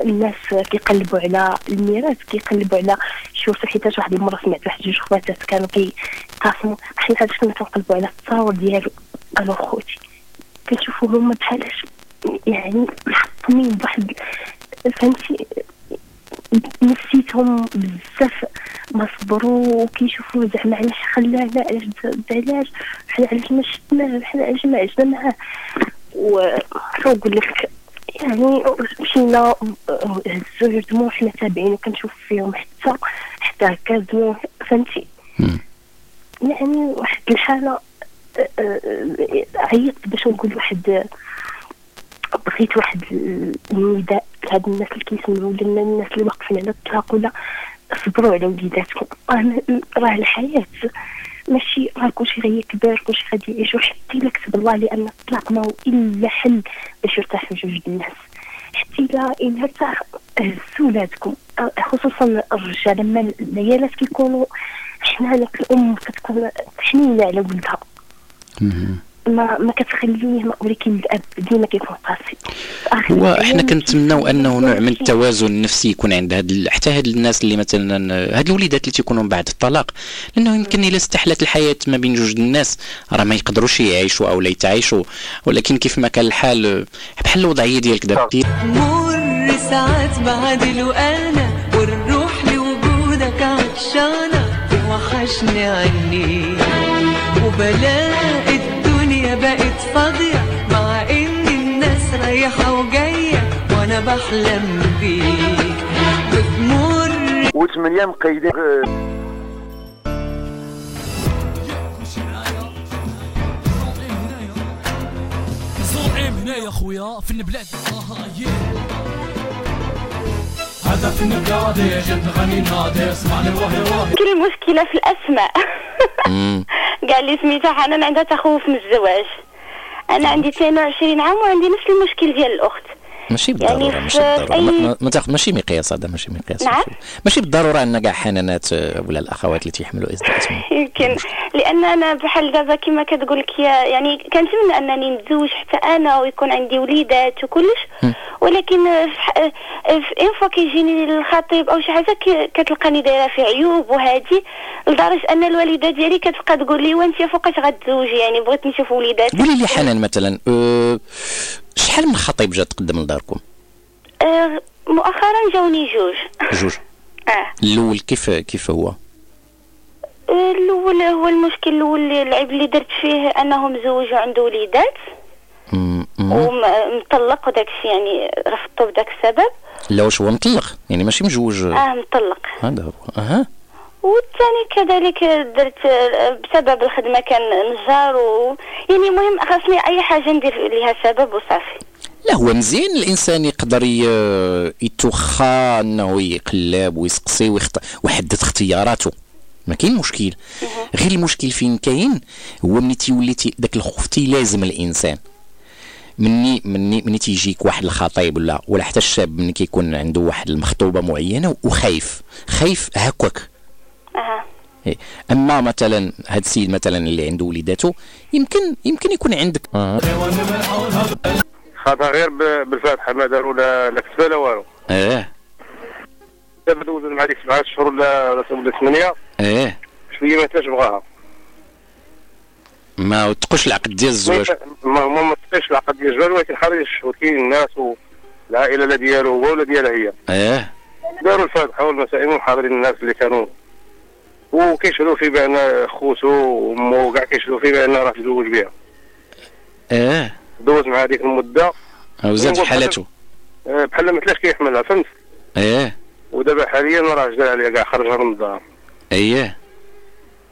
[SPEAKER 28] الناس كيقلبوا على الميراث كيقلبوا على شوف حيتاش واحد المرة سمعت واحد جوج خواتات كانوا كيقاسموا حنا علاش كنا كنقلبوا على التصاور ديالو؟ أنا وخوتي. كنشوفوا هما بحالاش يعني محطمين بواحد فهمتي نفسيتهم بزاف. ما صبروا وكيشوفوا زعما علاش خلانا علاش علاش حنا علاش ما شفناه حنا علاش ما عشنا معاه ونقول لك يعني مشينا هزو يردمو حنا تابعين وكنشوف فيهم حتى حتى هكا دموع فهمتي؟ يعني واحد الحالة آه، عيطت باش نقول واحد بغيت واحد النداء لهاد الناس اللي كيسمعوا لنا الناس اللي واقفين على الطلاق ولا صبروا على وليداتكم. راه الحياة ماشي راه كلشي غيكبر كلشي غادي يعيشوا حتى إلا كتب الله لأن الطلاق ما هو إلا حل باش يرتاحوا جوج الناس. حتى إلا الا ارتاح هزوا ولادكم خصوصا الرجال. لما العيالات كيكونوا حنانك الأم كتكون حنينه على ولدها. ما ما كتخليه ما ولكن الاب ديما كيكون قاسي.
[SPEAKER 3] هو
[SPEAKER 28] إحنا
[SPEAKER 3] كنتمناو أنه نوع من التوازن النفسي يكون عند هاد حتى هاد الناس اللي مثلا هاد الوليدات اللي تيكونوا من بعد الطلاق لأنه يمكن إلا استحلت الحياة ما بين جوج الناس راه ما يقدروش يعيشوا أو لا يتعايشوا ولكن كيف ما كان الحال بحال الوضعية ديالك دابا.
[SPEAKER 5] مر ساعات بعدل وأنا والروح لوجودك عطشانة وحشني عني. وبلاقي وأنا بحلم بيك. بتمر.
[SPEAKER 8] وثمانية مقيدين.
[SPEAKER 29] زور عيب هنا يا خويا في البلاد آه، يه. هاد هدف النقادي جد غني نادي اسمعني وهي وهي.
[SPEAKER 17] كل المشكلة في الأسماء. كاع اللي سميتها حنان عندها تخوف من الزواج. أنا عندي 22 عام وعندي نفس المشكل ديال الأخت.
[SPEAKER 3] ماشي بالضرورة
[SPEAKER 17] يعني
[SPEAKER 3] ماشي بالضرورة. ما- تاخذ ماشي مقياس هذا ماشي مقياس
[SPEAKER 17] نعم.
[SPEAKER 3] ماشي بالضرورة أن كاع حنانات آه، ولا الأخوات اللي تيحملوا اسم
[SPEAKER 17] يمكن. لأن أنا بحال دابا كما كتقول لك يعني كنتمنى أنني نتزوج حتى أنا ويكون عندي وليدات وكلش. ولكن في فوا كيجيني الخطيب أو شي حاجة كتلقاني دايرة في عيوب وهادي لدرجة أن الوالدة ديالي كتبقى تقول لي وانت فوقاش غتزوجي؟ يعني بغيت نشوف وليداتك.
[SPEAKER 3] قولي لي حنان مثلا آه، شحال من خطيب جا تقدم لداركم؟
[SPEAKER 17] آه، مؤخرا جاوني جوج.
[SPEAKER 3] جوج.
[SPEAKER 17] آه.
[SPEAKER 3] الأول كيف كيف هو؟
[SPEAKER 17] آه، الأول هو المشكل الأول العيب اللي درت فيه انه مزوج وعنده وليدات. ومطلق وداك الشيء يعني رفضته بداك السبب.
[SPEAKER 3] لا واش هو مطلق؟ يعني ماشي مجوج.
[SPEAKER 17] آه مطلق.
[SPEAKER 3] هذا هو. أها.
[SPEAKER 17] والثاني كذلك درت بسبب الخدمة كان نجار و يعني المهم خاصني أي حاجة ندير ليها سبب وصافي.
[SPEAKER 3] لا هو مزيان الإنسان يقدر يتوخى إنه يقلب ويسقسي ويخط... ويحدد اختياراته. ما كاين مشكل. غير المشكل فين كاين؟ هو ملي تيولي تي- داك الخوف تيلازم الإنسان. مني مني مني تيجيك واحد الخطيب ولا ولا حتى الشاب ملي كيكون عنده واحد المخطوبة معينة وخايف. خايف هكاك.
[SPEAKER 17] أها.
[SPEAKER 3] إيه. أما مثلا هاد السيد مثلا اللي عنده وليداته يمكن يمكن يكون عندك. آه.
[SPEAKER 18] خاطر غير بالفاتحة ما داروا لا لا كتبه لا والو.
[SPEAKER 3] آه
[SPEAKER 18] دابا دوزنا مع ديك سبعة شهور ولا ولا ثمانية.
[SPEAKER 3] آه
[SPEAKER 18] شوية ما تاش بغاها.
[SPEAKER 3] ما تقولش العقد ديال الزواج.
[SPEAKER 18] ما ما تبقاش العقد ديال الزواج ولكن خارج وكاين الناس والعائله لا ديالو هو ولا ديالها هي.
[SPEAKER 3] آه
[SPEAKER 18] داروا الفاتحة والمسائل وحاضرين الناس اللي كانوا وكيشهدوا فيه بأن خوتو وامو كاع كيشهدوا فيه بأن راه تزوج بها
[SPEAKER 3] آه.
[SPEAKER 18] دوز مع هذيك المدة.
[SPEAKER 3] وزاد في حالته
[SPEAKER 18] آه، بحال ما تلاش كيحملها فهمت؟
[SPEAKER 3] آه.
[SPEAKER 18] ودابا حاليا راه جدال عليها كاع خرجها من الدار.
[SPEAKER 3] اييه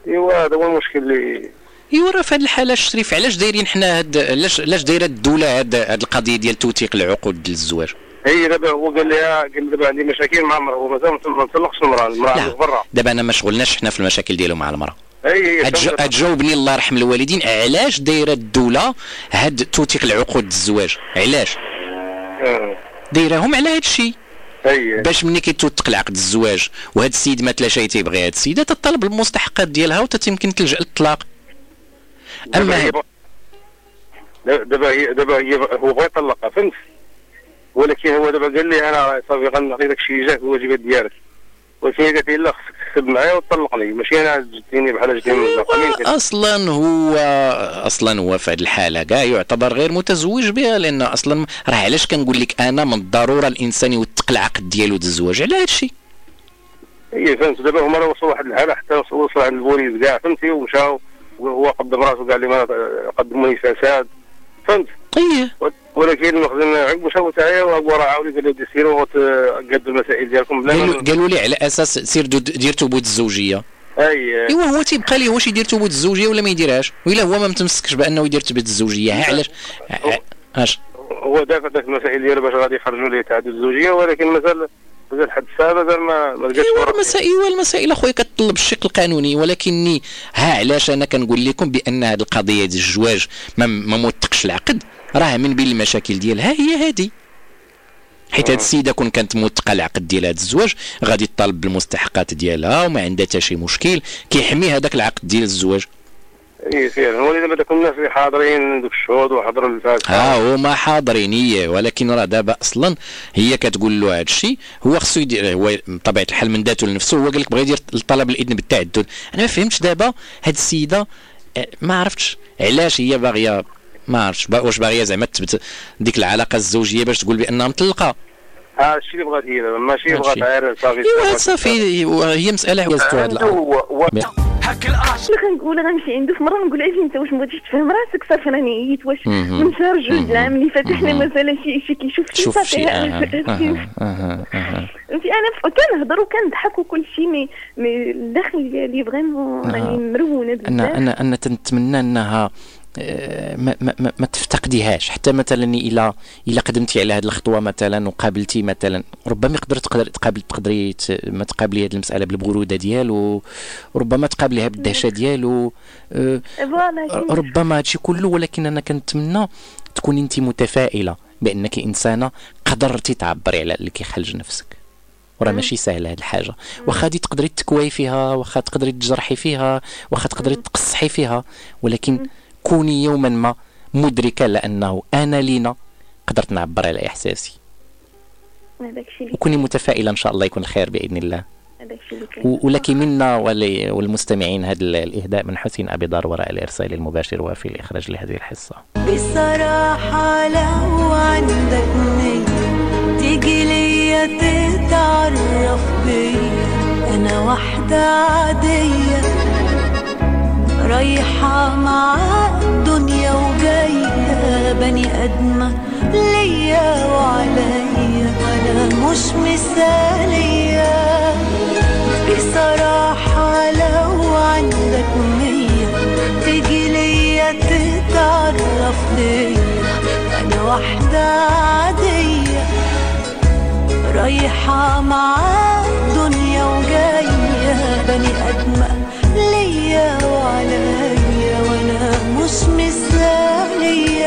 [SPEAKER 18] ايوا هذا هو المشكل اللي
[SPEAKER 3] ايوا راه في هذه الحالة الشريف علاش دايرين حنا هاد علاش علاش دايرة الدولة هاد هاد القضية ديال توثيق العقود الزواج
[SPEAKER 18] هي دابا هو قال لها قال لي دابا عندي مشاكل مع المرأة ومازال ما مطلقش
[SPEAKER 3] المرأة
[SPEAKER 18] المرأة برا.
[SPEAKER 3] دابا أنا ما شغلناش حنا في المشاكل ديالو مع
[SPEAKER 18] المرأة.
[SPEAKER 3] هتجاوبني الله يرحم الوالدين علاش دايرة الدولة هاد توثيق العقود الزواج؟ علاش؟
[SPEAKER 18] آه.
[SPEAKER 3] دايرهم على هاد الشيء. باش ملي كيتوثق العقد الزواج وهاد السيد ما تلاشى تيبغي هاد السيدة تطلب المستحقات ديالها وتتمكن تلجأ للطلاق.
[SPEAKER 18] أما دابا هي دابا هي هو بغى يطلقها فهمت؟ ولكن هو دابا قال لي أنا صافي غنعطي داك الشيء جاك الواجبات ديالك ولكن هي قالت لي لا خصك تكتب معايا وتطلقني. ماشي أنا جديني بحال جديني؟
[SPEAKER 3] أصلا هو أصلا هو في هذه الحالة كاع يعتبر غير متزوج بها لأن أصلا راه علاش كنقول لك أنا من الضرورة الانسان يوثق العقد ديالو ديال الزواج على هذا الشيء؟
[SPEAKER 18] هي فهمت. دابا هما راه وصلوا واحد الحالة حتى وصلوا عند البوليس كاع فهمتي؟ ومشاو وهو قدم راسو قال لي ما قدموا لي فساد. فهمت؟
[SPEAKER 3] إيه.
[SPEAKER 18] ولكن المخزن عقب تعايا وهو راه عاود قال لي سيروا وتقادوا المسائل ديالكم.
[SPEAKER 3] قالوا قالوا لي على أساس سير دير ثبوت الزوجية.
[SPEAKER 18] أي
[SPEAKER 3] إيوا هو تيبقى ليه واش يدير ثبوت الزوجية ولا ما يديرهاش؟ ولا هو ما متمسكش بأنه يدير ثبوت الزوجية. ها علاش؟ اش
[SPEAKER 18] هو دافع داك المسائل ديالو باش غادي يخرجوا ليه تعدد الزوجية ولكن مازال مازال حد الساعة مازال ما ما لقاش
[SPEAKER 3] إيوا المسائل إيوا المسائل أخويا كتطلب الشق القانوني. ولكني ها علاش أنا كنقول لكم بأن هذه القضية ديال الزواج ما موثقش العقد؟ راه من بين المشاكل ديالها هي هذه حيت هاد السيدة كون كانت موثقه العقد ديال هذا الزواج غادي تطالب بالمستحقات ديالها وما عندها حتى شي مشكل كيحمي هذاك العقد ديال الزواج.
[SPEAKER 18] إي فعلا هو دابا داك الناس اللي حاضرين دوك الشهود وحضروا الفاتحة.
[SPEAKER 3] ها هما حاضرين هي ولكن راه دابا أصلا هي كتقول له هذا الشيء هو خصو يدير هو بطبيعة الحال من ذاته لنفسه هو قال لك بغى يدير الطلب الإذن بالتعدد. أنا ما فهمتش دابا هاد السيدة آه، ما عرفتش علاش هي باغية ما عرفتش واش باغيه زعما تثبت ديك العلاقة الزوجية باش تقول بأنها مطلقه
[SPEAKER 18] هذا الشيء اللي بغات هي ماشي
[SPEAKER 3] هادشي.
[SPEAKER 18] بغات غير صافي
[SPEAKER 3] إيوا صافي هي مسألة حوازتو هاد الأمر
[SPEAKER 6] أنا كنقول غنمشي عنده في مرة نقول عرفتي أنت واش ما بغيتيش تفهم راسك صافي راني عييت واش. من شهر جوج. العام اللي فات حنا. مازال شي شي كيشوف شي
[SPEAKER 3] شوف
[SPEAKER 6] صافي
[SPEAKER 3] شي
[SPEAKER 6] ها-
[SPEAKER 3] أها أها أها أها
[SPEAKER 6] فهمتي أنا كنهضر وكنضحك وكل شيء مي مي الداخل ديالي vraiment
[SPEAKER 3] آه.
[SPEAKER 6] راني مرونة بزاف
[SPEAKER 3] أنا أنا أنا تنتمنى إنها آه، ما, ما, ما, ما تفتقديهاش. حتى مثلا إلى إلى قدمتي على هذه الخطوة مثلا وقابلتي مثلا ربما يقدر تقدر تقابل تقدري ما تقابلي هذه المسألة بالبرودة ديالو وربما تقابليها بالدهشة ديالو. آه، ربما هادشي كله ولكن أنا كنتمنى تكوني انت متفائلة بأنك إنسانة قدرتي تعبري على اللي كيخرج نفسك. وراه ماشي سهله هاد الحاجة. واخا غادي تقدري تكواي فيها واخا تقدري تجرحي فيها واخا تقدري تقصحي فيها ولكن كوني يوما ما مدركه لأنه انا لينا قدرت نعبر على
[SPEAKER 6] اللي
[SPEAKER 3] وكوني متفائله إن شاء الله يكون الخير بإذن الله. ولك منا والمستمعين هذا ال- الإهداء من حسين أبي دار وراء الإرسال المباشر وفي الإخراج لهذه الحصة.
[SPEAKER 5] بصراحة لو عندك نية تيجي ليا تتعرف بيا أنا واحدة عادية. رايحة مع الدنيا وجاية. بني آدمة ليا وعليا أنا مش مثالية. بصراحة لو عندك نية تيجي ليا تتعرف ليا. أنا واحدة عادية. رايحة مع الدنيا وجاية. بني آدمة مثالية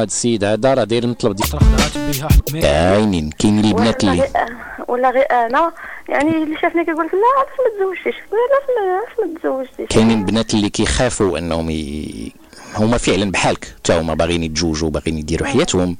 [SPEAKER 3] هذا السيد هذا راه داير المطلب ديال كاينين كاينين البنات
[SPEAKER 6] ولا
[SPEAKER 3] اللي
[SPEAKER 6] غير ولا غير أنا. يعني اللي شافني كيقول لك لا علاش ما تزوجتيش؟ علاش ما علاش ما تزوجتيش؟
[SPEAKER 3] كاينين البنات اللي كيخافوا أنهم ي... هما فعلا بحالك. حتى هما باغيين يتزوجوا باغيين يديروا حياتهم.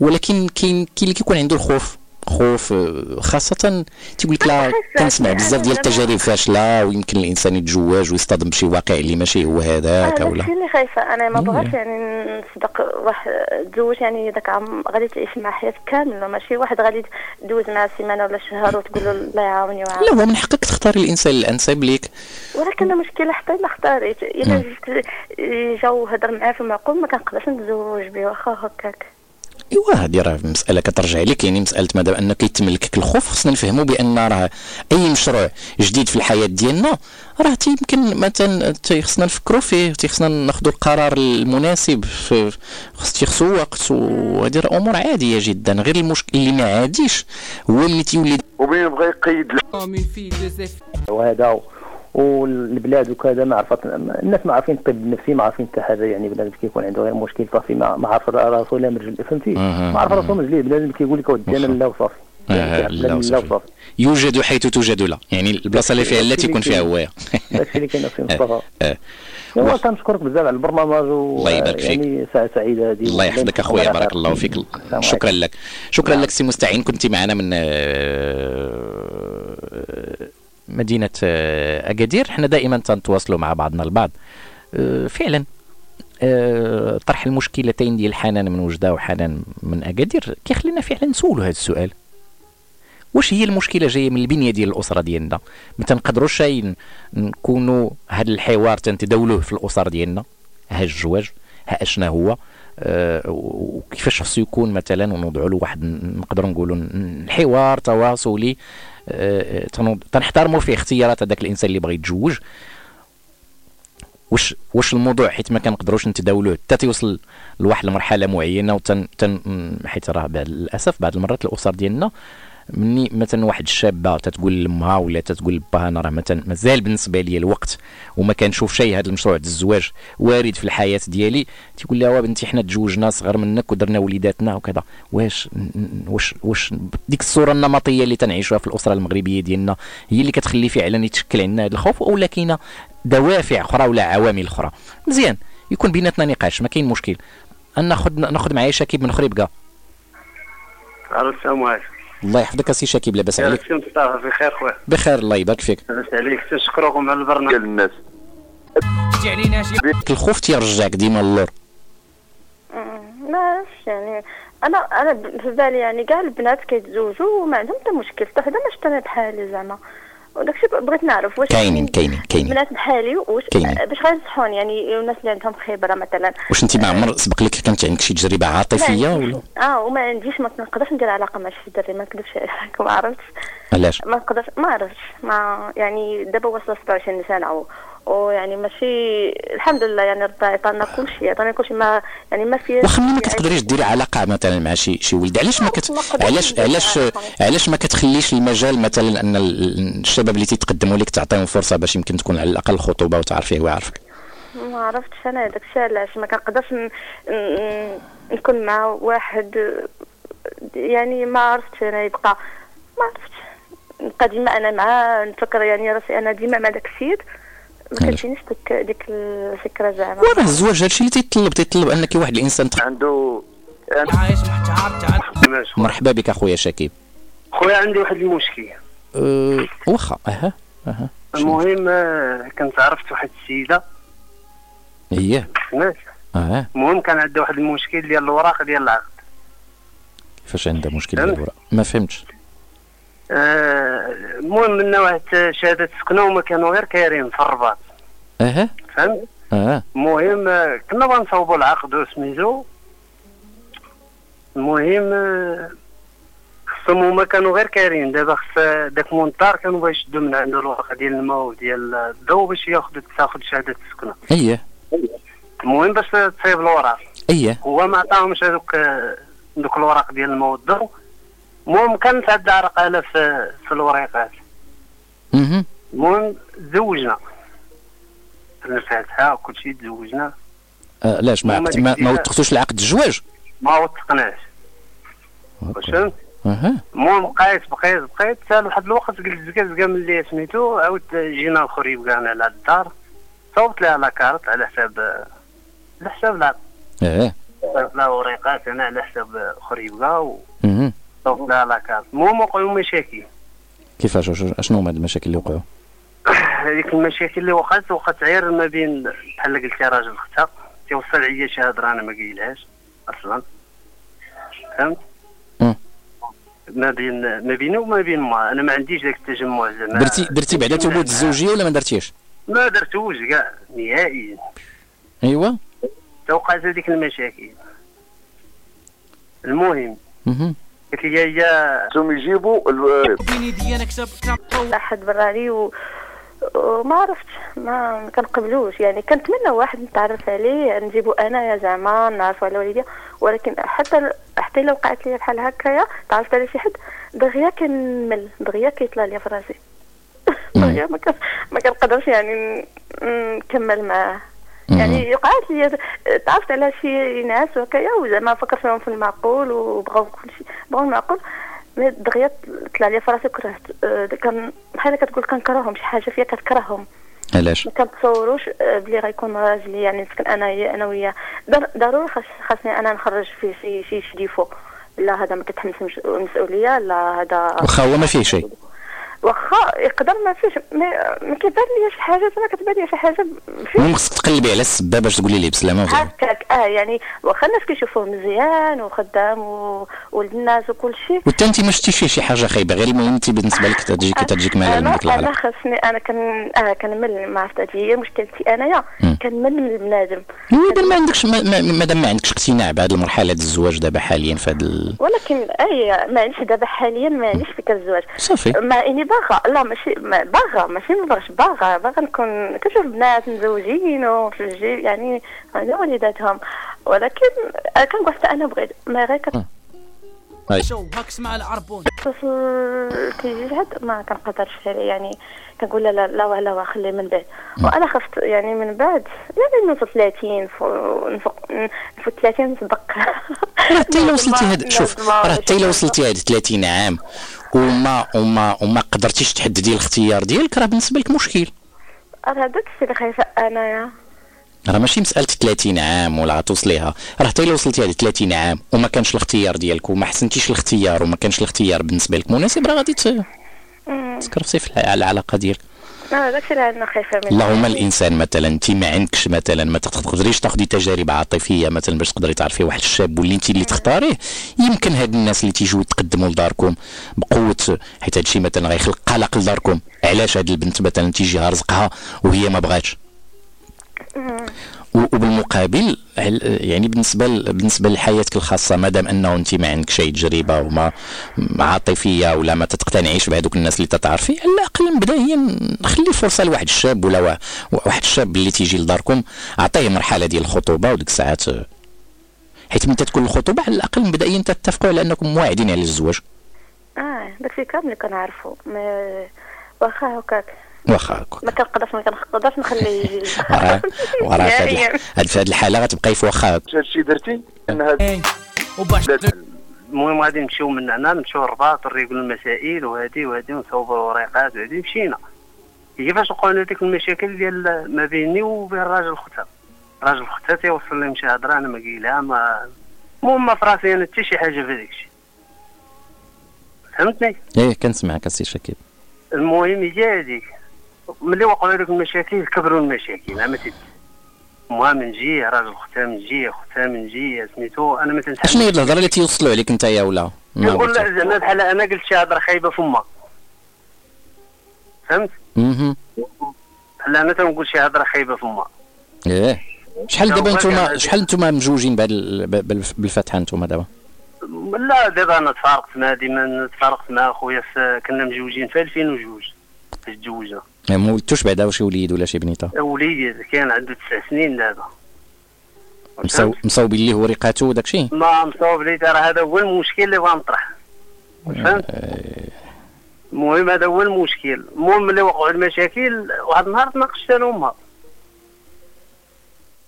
[SPEAKER 3] ولكن كاين كاين اللي كيكون عنده الخوف. خوف آه، خاصة تيقول لك لا كنسمع بزاف ديال التجارب فاشلة ويمكن الإنسان يتزوج ويصطدم بشي واقع اللي ماشي هو هذاك ولا
[SPEAKER 6] الشيء اللي خايفة. أنا ما
[SPEAKER 3] مم.
[SPEAKER 6] بغاش يعني نصدق واحد تزوج يعني داك عام غادي تعيش مع حياتك كاملة. ماشي واحد غادي تدوز معاه سيمانة ولا شهر وتقول له الله يعاوني ويعاوني.
[SPEAKER 3] لا هو من حقك تختار الإنسان الأنسب ليك.
[SPEAKER 6] ولكن المشكلة حتى إلا اختاريت. إلا جيت جاو هضر معاه في المعقول ما كنقدرش نتزوج به واخا هكاك.
[SPEAKER 3] ايوا هذه راه مسألة كترجع لك يعني مسألة مادام انك يتملكك الخوف. خصنا نفهموا بأن راه أي مشروع جديد في الحياة ديالنا راه يمكن مثلا تي- خصنا نفكروا فيه خصنا ناخذوا القرار المناسب في خص تيخصو وقت وهذه راه أمور عادية جدا غير المشكل اللي ما عاديش هو اللي تيولي
[SPEAKER 8] وبين بغى يقيد
[SPEAKER 16] وهذا والبلاد وكذا ما عرفت الناس ما عارفين الطب النفسي ما عارفين حتى حاجة يعني بنادم كيكون عنده غير مشكل صافي ما عارف رأسو لا مرجل فهمتي. ما عارف رأسو مرجليه بنادم كيقول لك ودي أنا لا وصافي
[SPEAKER 3] لا وصافي. يوجد حيث توجد لا. يعني البلاصة اللي فيها لا تيكون فيها هوايه
[SPEAKER 16] داكشي اللي كاين في مصطفى.
[SPEAKER 3] آه.
[SPEAKER 16] ايوا كنشكرك بزاف على البرنامج و
[SPEAKER 3] الله يبارك فيك.
[SPEAKER 16] يعني ساعه سعيدة هذه.
[SPEAKER 3] الله يحفظك أخويا بارك الله فيك. شكرا لك. شكرا لك سي مستعين. كنت معنا من آه، مدينة آه، أكادير. إحنا دائما تنتواصلوا مع بعضنا البعض. آه، فعلا آه، طرح المشكلتين ديال حنان من وجدة وحنان من أكادير كيخلينا فعلا نسولوا هذا السؤال. واش هي المشكلة جاية من البنية ديال الأسرة ديالنا؟ ما تنقدروش نكونوا هذا الحوار تنتداولوه في الأسر ديالنا؟ ها الزواج ها أشنا هو؟ آه، وكيفاش خصو يكون مثلا ونوضعوا له واحد نقدروا نقولوا حوار تواصلي تنحترموا فيه اختيارات هذاك الإنسان اللي بغى يتزوج. واش واش الموضوع؟ حيت ما كنقدروش نتداولوه. حتى تيوصل لواحد المرحلة معينة وتن تن حيت راه للاسف بعض المرات الأسر ديالنا مني مثلا واحد الشابة تتقول لأمها ولا تتقول لباها أنا راه مثلا مازال بالنسبة لي الوقت وما كنشوف شيء هذا المشروع ديال الزواج وارد في الحياة ديالي. تيقول لها بنتي حنا تزوجنا صغر منك ودرنا وليداتنا وكذا. واش؟ واش؟ واش؟ ديك الصورة النمطية اللي تنعيشوها في الأسرة المغربية ديالنا هي اللي كتخلي فعلا يتشكل عندنا هذا الخوف ولا كاينة دوافع أخرى ولا عوامل أخرى. مزيان يكون بيناتنا نقاش ما كاين مشكل. ناخذ ناخذ معايا شكيب من خريبكا
[SPEAKER 12] ألو السلام عليكم.
[SPEAKER 3] الله يحفظك اسي شكيب لاباس عليك.
[SPEAKER 12] مصطفى بخير خويا.
[SPEAKER 3] بخير الله يبارك فيك.
[SPEAKER 12] لاباس عليك. تشكركم على البرنامج. ديال الناس.
[SPEAKER 25] علينا شي
[SPEAKER 3] الخوف تيرجعك ديما للور.
[SPEAKER 6] ما عرفتش يعني. أنا أنا في بالي يعني كاع البنات كيتزوجوا وما عندهم حتى مشكل. حتى حدا ما شفت أنا بحالي زعما. وداكشي بغيت نعرف واش
[SPEAKER 3] كاينين كاينين كاينين.
[SPEAKER 6] بنات بحالي واش
[SPEAKER 3] كاينين.
[SPEAKER 6] باش غينصحوني يعني الناس اللي عندهم خبرة مثلا.
[SPEAKER 3] واش انت ما عمر سبق لك كانت عندك شي تجربة
[SPEAKER 6] عاطفية
[SPEAKER 3] ولا؟
[SPEAKER 6] آه وما عنديش ما نقدرش ندير علاقة مع شي دري ما نكذبش عليك ما عرفتش.
[SPEAKER 3] علاش؟
[SPEAKER 6] ما نقدرش ما عرفتش. ما يعني دابا واصلة 26 سنة. ويعني ماشي الحمد لله يعني ربي عطانا كل شيء عطانا كل شيء ما يعني ما فيها
[SPEAKER 3] واخا ما كتقدريش ديري علاقة مثلا مع شي شي ولد. علاش ما كت علاش علاش علاش ما كتخليش المجال مثلا أن ال- الشباب اللي تيتقدموا لك تعطيهم فرصة باش يمكن تكون على الأقل خطوبة وتعرفيه ويعرفك؟
[SPEAKER 6] ما عرفتش أنا داك الشيء علاش ما كنقدرش نكون مع واحد يعني ما عرفتش أنا يبقى ما عرفتش. نبقى ديما أنا معاه نفكر يعني راسي أنا ديما مع داك السيد. ما كتجينيش ديك ديك الفكرة زعما.
[SPEAKER 3] وراه الزواج هادشي اللي تيطلب تيطلب أنك واحد الإنسان تخ...
[SPEAKER 12] عنده
[SPEAKER 25] عايش محتار
[SPEAKER 3] مرحبا بك أخويا شكيب.
[SPEAKER 12] خويا عندي واحد المشكل.
[SPEAKER 3] أه واخا أها أها.
[SPEAKER 12] المهم آه، كنت عرفت واحد السيدة.
[SPEAKER 3] هي؟ آه
[SPEAKER 12] المهم كان عندها واحد المشكل ديال الوراق ديال العقد.
[SPEAKER 3] كيفاش عندها مشكل؟ ديال الوراق؟ ما فهمتش.
[SPEAKER 12] المهم من واحد شهادة سكنة وما كانوا غير كايرين في الرباط.
[SPEAKER 3] أها.
[SPEAKER 12] فهمت؟
[SPEAKER 3] آه
[SPEAKER 12] المهم آه، كنا بنصوبوا العقد وسميتو. المهم آه، خصهم هما كانوا غير كايرين. دابا خص داك مونطار كانوا بغا يشدوا من عنده الورقه ديال الماء وديال الضوء باش ياخذ تاخذ شهادة السكنه
[SPEAKER 3] اييه
[SPEAKER 12] المهم باش تصيب الوراق.
[SPEAKER 3] اييه
[SPEAKER 12] هو ما عطاهمش هذوك آه، دوك الوراق ديال الماء والضوء المهم كانت عندها رقاله في في الوريقات.
[SPEAKER 3] أها
[SPEAKER 12] المهم تزوجنا وكل شيء تزوجنا.
[SPEAKER 3] علاش ما عقد- ما, ما وثقتوش العقد الزواج
[SPEAKER 12] ما وثقناش. فهمت المهم بقيت بقيت بقيت حتى لواحد الوقت قلت زكا زكا ملي سميتو عاود جينا الخريب كاع على الدار. صوبت لها لاكارت على حساب على حساب العقد
[SPEAKER 3] أه.
[SPEAKER 12] صوبت لها وريقات أنا على حساب خريب كاع لها لاكارت المهم وقعوا مشاكل.
[SPEAKER 3] كيفاش؟ اشنو هما المشاكل اللي وقعوا؟
[SPEAKER 12] هذيك المشاكل اللي وقعت وقعت غير ما بين بحال قلتي راجل اختها توصل عليا شي هضرة أنا ما قايلهاش أصلا. فهمت. ما بين ما بيني وما بين ما. أنا ما عنديش ذاك التجمع زعما.
[SPEAKER 3] درتي درتي بعدا ثبوت الزوجية ولا ما درتيش
[SPEAKER 12] ما درتوش كاع نهائيا
[SPEAKER 3] ايوا
[SPEAKER 12] توقعت هذيك المشاكل. المهم. قالت لي هي
[SPEAKER 8] ثم يجيبوا
[SPEAKER 6] احد براني و... وما عرفتش ما كنقبلوش. يعني كنتمنى واحد نتعرف عليه نجيبو انايا زعما نعرفو على والديا. ولكن حتى حتى إلا وقعت لي بحال هكايا تعرفت على شي حد دغيا كنمل دغيا كيطلع لي في راسي. دغيا ما كن- ما كنقدرش يعني نكمل معاه. يعني وقعت لي تعرفت على شي ناس وهكايا وزعما فكرت فيهم في المعقول وبغاو كل شيء بغاو المعقول. mais دغيا طلع لي في راسي كرهت آه، كان بحال كتقول كنكرههم شي حاجة فيا كتكرههم.
[SPEAKER 3] علاش؟
[SPEAKER 6] ما كنتصوروش آه، بلي غيكون راجلي يعني نسكن أنا هي أنا وياه. ضر- ضروري خاص خاصني أنا نخرج فيه شي شي défaut. لا هذا ما كيتحملش المس- المسؤوليه لا هذا
[SPEAKER 3] واخا هو ما فيه شيء
[SPEAKER 6] واخا يقدر ما فيش ما كيبان لي شي حاجة زعما كتبان لي شي حاجة
[SPEAKER 3] المهم خصك تقلبي على السبه باش تقولي ليه بسلامة.
[SPEAKER 6] هكاك آه يعني واخا الناس كيشوفوه مزيان وخدام وولد الناس وكل شيء
[SPEAKER 3] وانت انت ما شتيش فيه شي حاجة خايبة غير المهم انت بالنسبة لك تجيك تجيك ملل من
[SPEAKER 6] أنا
[SPEAKER 3] ديك
[SPEAKER 6] أنا
[SPEAKER 3] العلاقه
[SPEAKER 6] خاصني أنا كان آه كنمل ما عرفت هذه هي مشكلتي أنايا كنمل من البنادم
[SPEAKER 3] مادام ما عندكش ما- ما- مادام ما عندكش اقتناع بهذه المرحلة ديال الزواج دابا حاليا في هذا.
[SPEAKER 6] ولكن اي ما عنديش دابا حاليا ما عنديش فكرة الزواج
[SPEAKER 3] صافي.
[SPEAKER 6] مع إني باغا لا ماشي ما- باغا ماشي ما باغاش باغا باغا نكون كنشوف بنات مزوجين وفي الجيب يعني عندهم وليداتهم. ولكن آه، كنقول حتى أنا بغيت ما غير كت...
[SPEAKER 30] شو هاك اسمع العربون
[SPEAKER 6] وصل كيجي لحد ما كنقدرش يعني كنقول لا لا لا لا خليه من بعد. وأنا خفت يعني من بعد يعني نوصل 30 فوق نفوق نفوت 30 نصدق.
[SPEAKER 3] راه حتى إلا وصلتي هاد شوف راه حتى إلا وصلتي هاد 30 عام وما وما وما قدرتيش تحددي الاختيار ديالك راه بالنسبة لك مشكل.
[SPEAKER 6] راه داك الشيء اللي خايفة انايا
[SPEAKER 3] راه ماشي مسألة 30 عام ولا غتوصليها. راه حتى إلا وصلتي هاد 30 عام وما كانش الاختيار ديالك وما حسنتيش الاختيار وما كانش الاختيار بالنسبة لك مناسب راه غادي. تكرفسي في الع- العلاقة ديالك.
[SPEAKER 6] آه اللي أنا خايفه منه
[SPEAKER 3] اللهم الإنسان مثلا انت ما عندكش مثلا ما تقدريش تاخدي تجارب عاطفية مثلا باش تقدري تعرفي واحد الشاب واللي انت اللي تختاريه. يمكن هاد الناس اللي تيجيو يتقدموا لداركم بقوة حيت هادشي مثلا غيخلق قلق لداركم. علاش هاد البنت مثلا تيجيها رزقها وهي ما بغاتش؟ و- وبالمقابل يعني بالنسبة بالنسبة لحياتك الخاصة مادام أنه أنت ما عندكش اي تجربة وما ما عاطفية ولا ما تقتنعيش بهذوك الناس اللي تتعرفي على الأقل مبدئيا خلي فرصة لواحد الشاب ولا وا- واحد الشاب اللي تيجي لداركم اعطيه مرحلة ديال الخطوبة وديك الساعات. حيت من تتكون الخطوبة على الأقل مبدئيا تتفقوا على أنكم مواعدين على الزواج.
[SPEAKER 6] آه داك الشيء كامل اللي كنعرفو ما واخا هكاك.
[SPEAKER 3] واخا هكا
[SPEAKER 6] ما كنقدرش ما كنقدرش نخليه يجي
[SPEAKER 3] وراه وراه في هاد الحالة غتبقاي في واخا. هكا
[SPEAKER 8] هادشي درتي؟ إن هاد
[SPEAKER 30] وباش
[SPEAKER 12] المهم غادي نمشيو من هنا نمشيو للرباط نريقلو المسائل وهادي وهادي ونصوبوا الوريقات وهادي مشينا. كيفاش وقعوا لنا ديك المشاكل ديال ما بيني وبين الراجل خوتها راجل خوتها تيوصل لي مشي هضرة أنا ما قايلها ما المهم ما في راسي أنا حتى شي حاجة في هذاك الشيء فهمتني؟
[SPEAKER 3] إيه كنسمعك السي شكيب.
[SPEAKER 12] المهم يجي هذيك. ملي وقعوا لك المشاكل كبروا المشاكل. ما تدري المهم نجي راجل خوتها من جهه خوتها من جهه سميتو أنا ما تنتحملش
[SPEAKER 3] شنو هي الهضرة اللي تيوصلوا عليك أنت يا ولا؟
[SPEAKER 12] نقول زعما بحال أنا قلت شي هضرة خايبة فما. فهمت؟
[SPEAKER 3] مهم.
[SPEAKER 12] بحال أنا تنقول شي هضرة خايبة فما.
[SPEAKER 3] إيه. شحال دابا نتوما
[SPEAKER 12] كان-
[SPEAKER 3] شحال نتوما ب- بال- بالفتحة نتوما دابا؟
[SPEAKER 12] لا دابا أنا تفارقت مع ديما تفارقت مع خويا كنا مزوجين في 2002 فاش تزوجنا
[SPEAKER 3] ما ولدتوش بعدا شي وليد ولا شي بنيته؟
[SPEAKER 12] وليدي كان عنده تسع سنين دابا.
[SPEAKER 3] مصو- مصوبين ليه وريقاتو وداكشي
[SPEAKER 12] ما مصوب لي راه هذا هو المشكل اللي بغا نطرح. فهمت؟ المهم هذا هو المشكل. المهم ملي وقعوا المشاكل واحد النهار تناقشت أنا وامها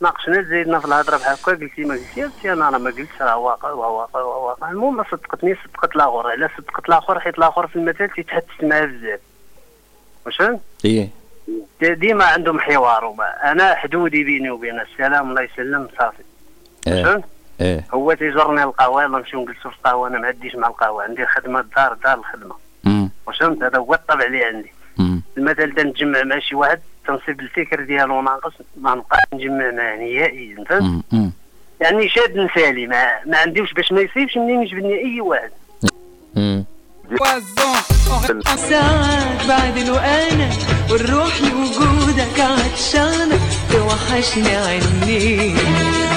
[SPEAKER 12] ناقشنا زيدنا في الهضرة بحال هكا قلتي ما قلتي قلت أنا راه ما قلتش راه واقع واقع واقع. المهم صدقتني صدقت الآخر. على صدقت الآخر؟ حيت الآخر في المثل تيتحدث معاه بزاف. واش
[SPEAKER 3] إيه.
[SPEAKER 12] دي- ديما عندهم حوار وما أنا حدودي بيني وبين السلام الله يسلم صافي. إيه.
[SPEAKER 3] إيه.
[SPEAKER 12] هو تيجرني القهوة يلا نمشيو نجلسوا في القهوة أنا ما عنديش مع القهوة عندي الخدمه الدار الدار
[SPEAKER 3] الخدمة.
[SPEAKER 12] واش فهمت هذا؟ هو الطبع اللي عندي. المثل تنجمع مع شي واحد تنصيب الفكر ديالو ناقص ما نبقاش نجمع معاه نهائيا فهمت. يعني شاد نسالي ما ما عنديش باش ما يصيبش منين يجبدني أي واحد.
[SPEAKER 5] ساعات بعد وأنا والروح لوجودك عطشانة توحشني عني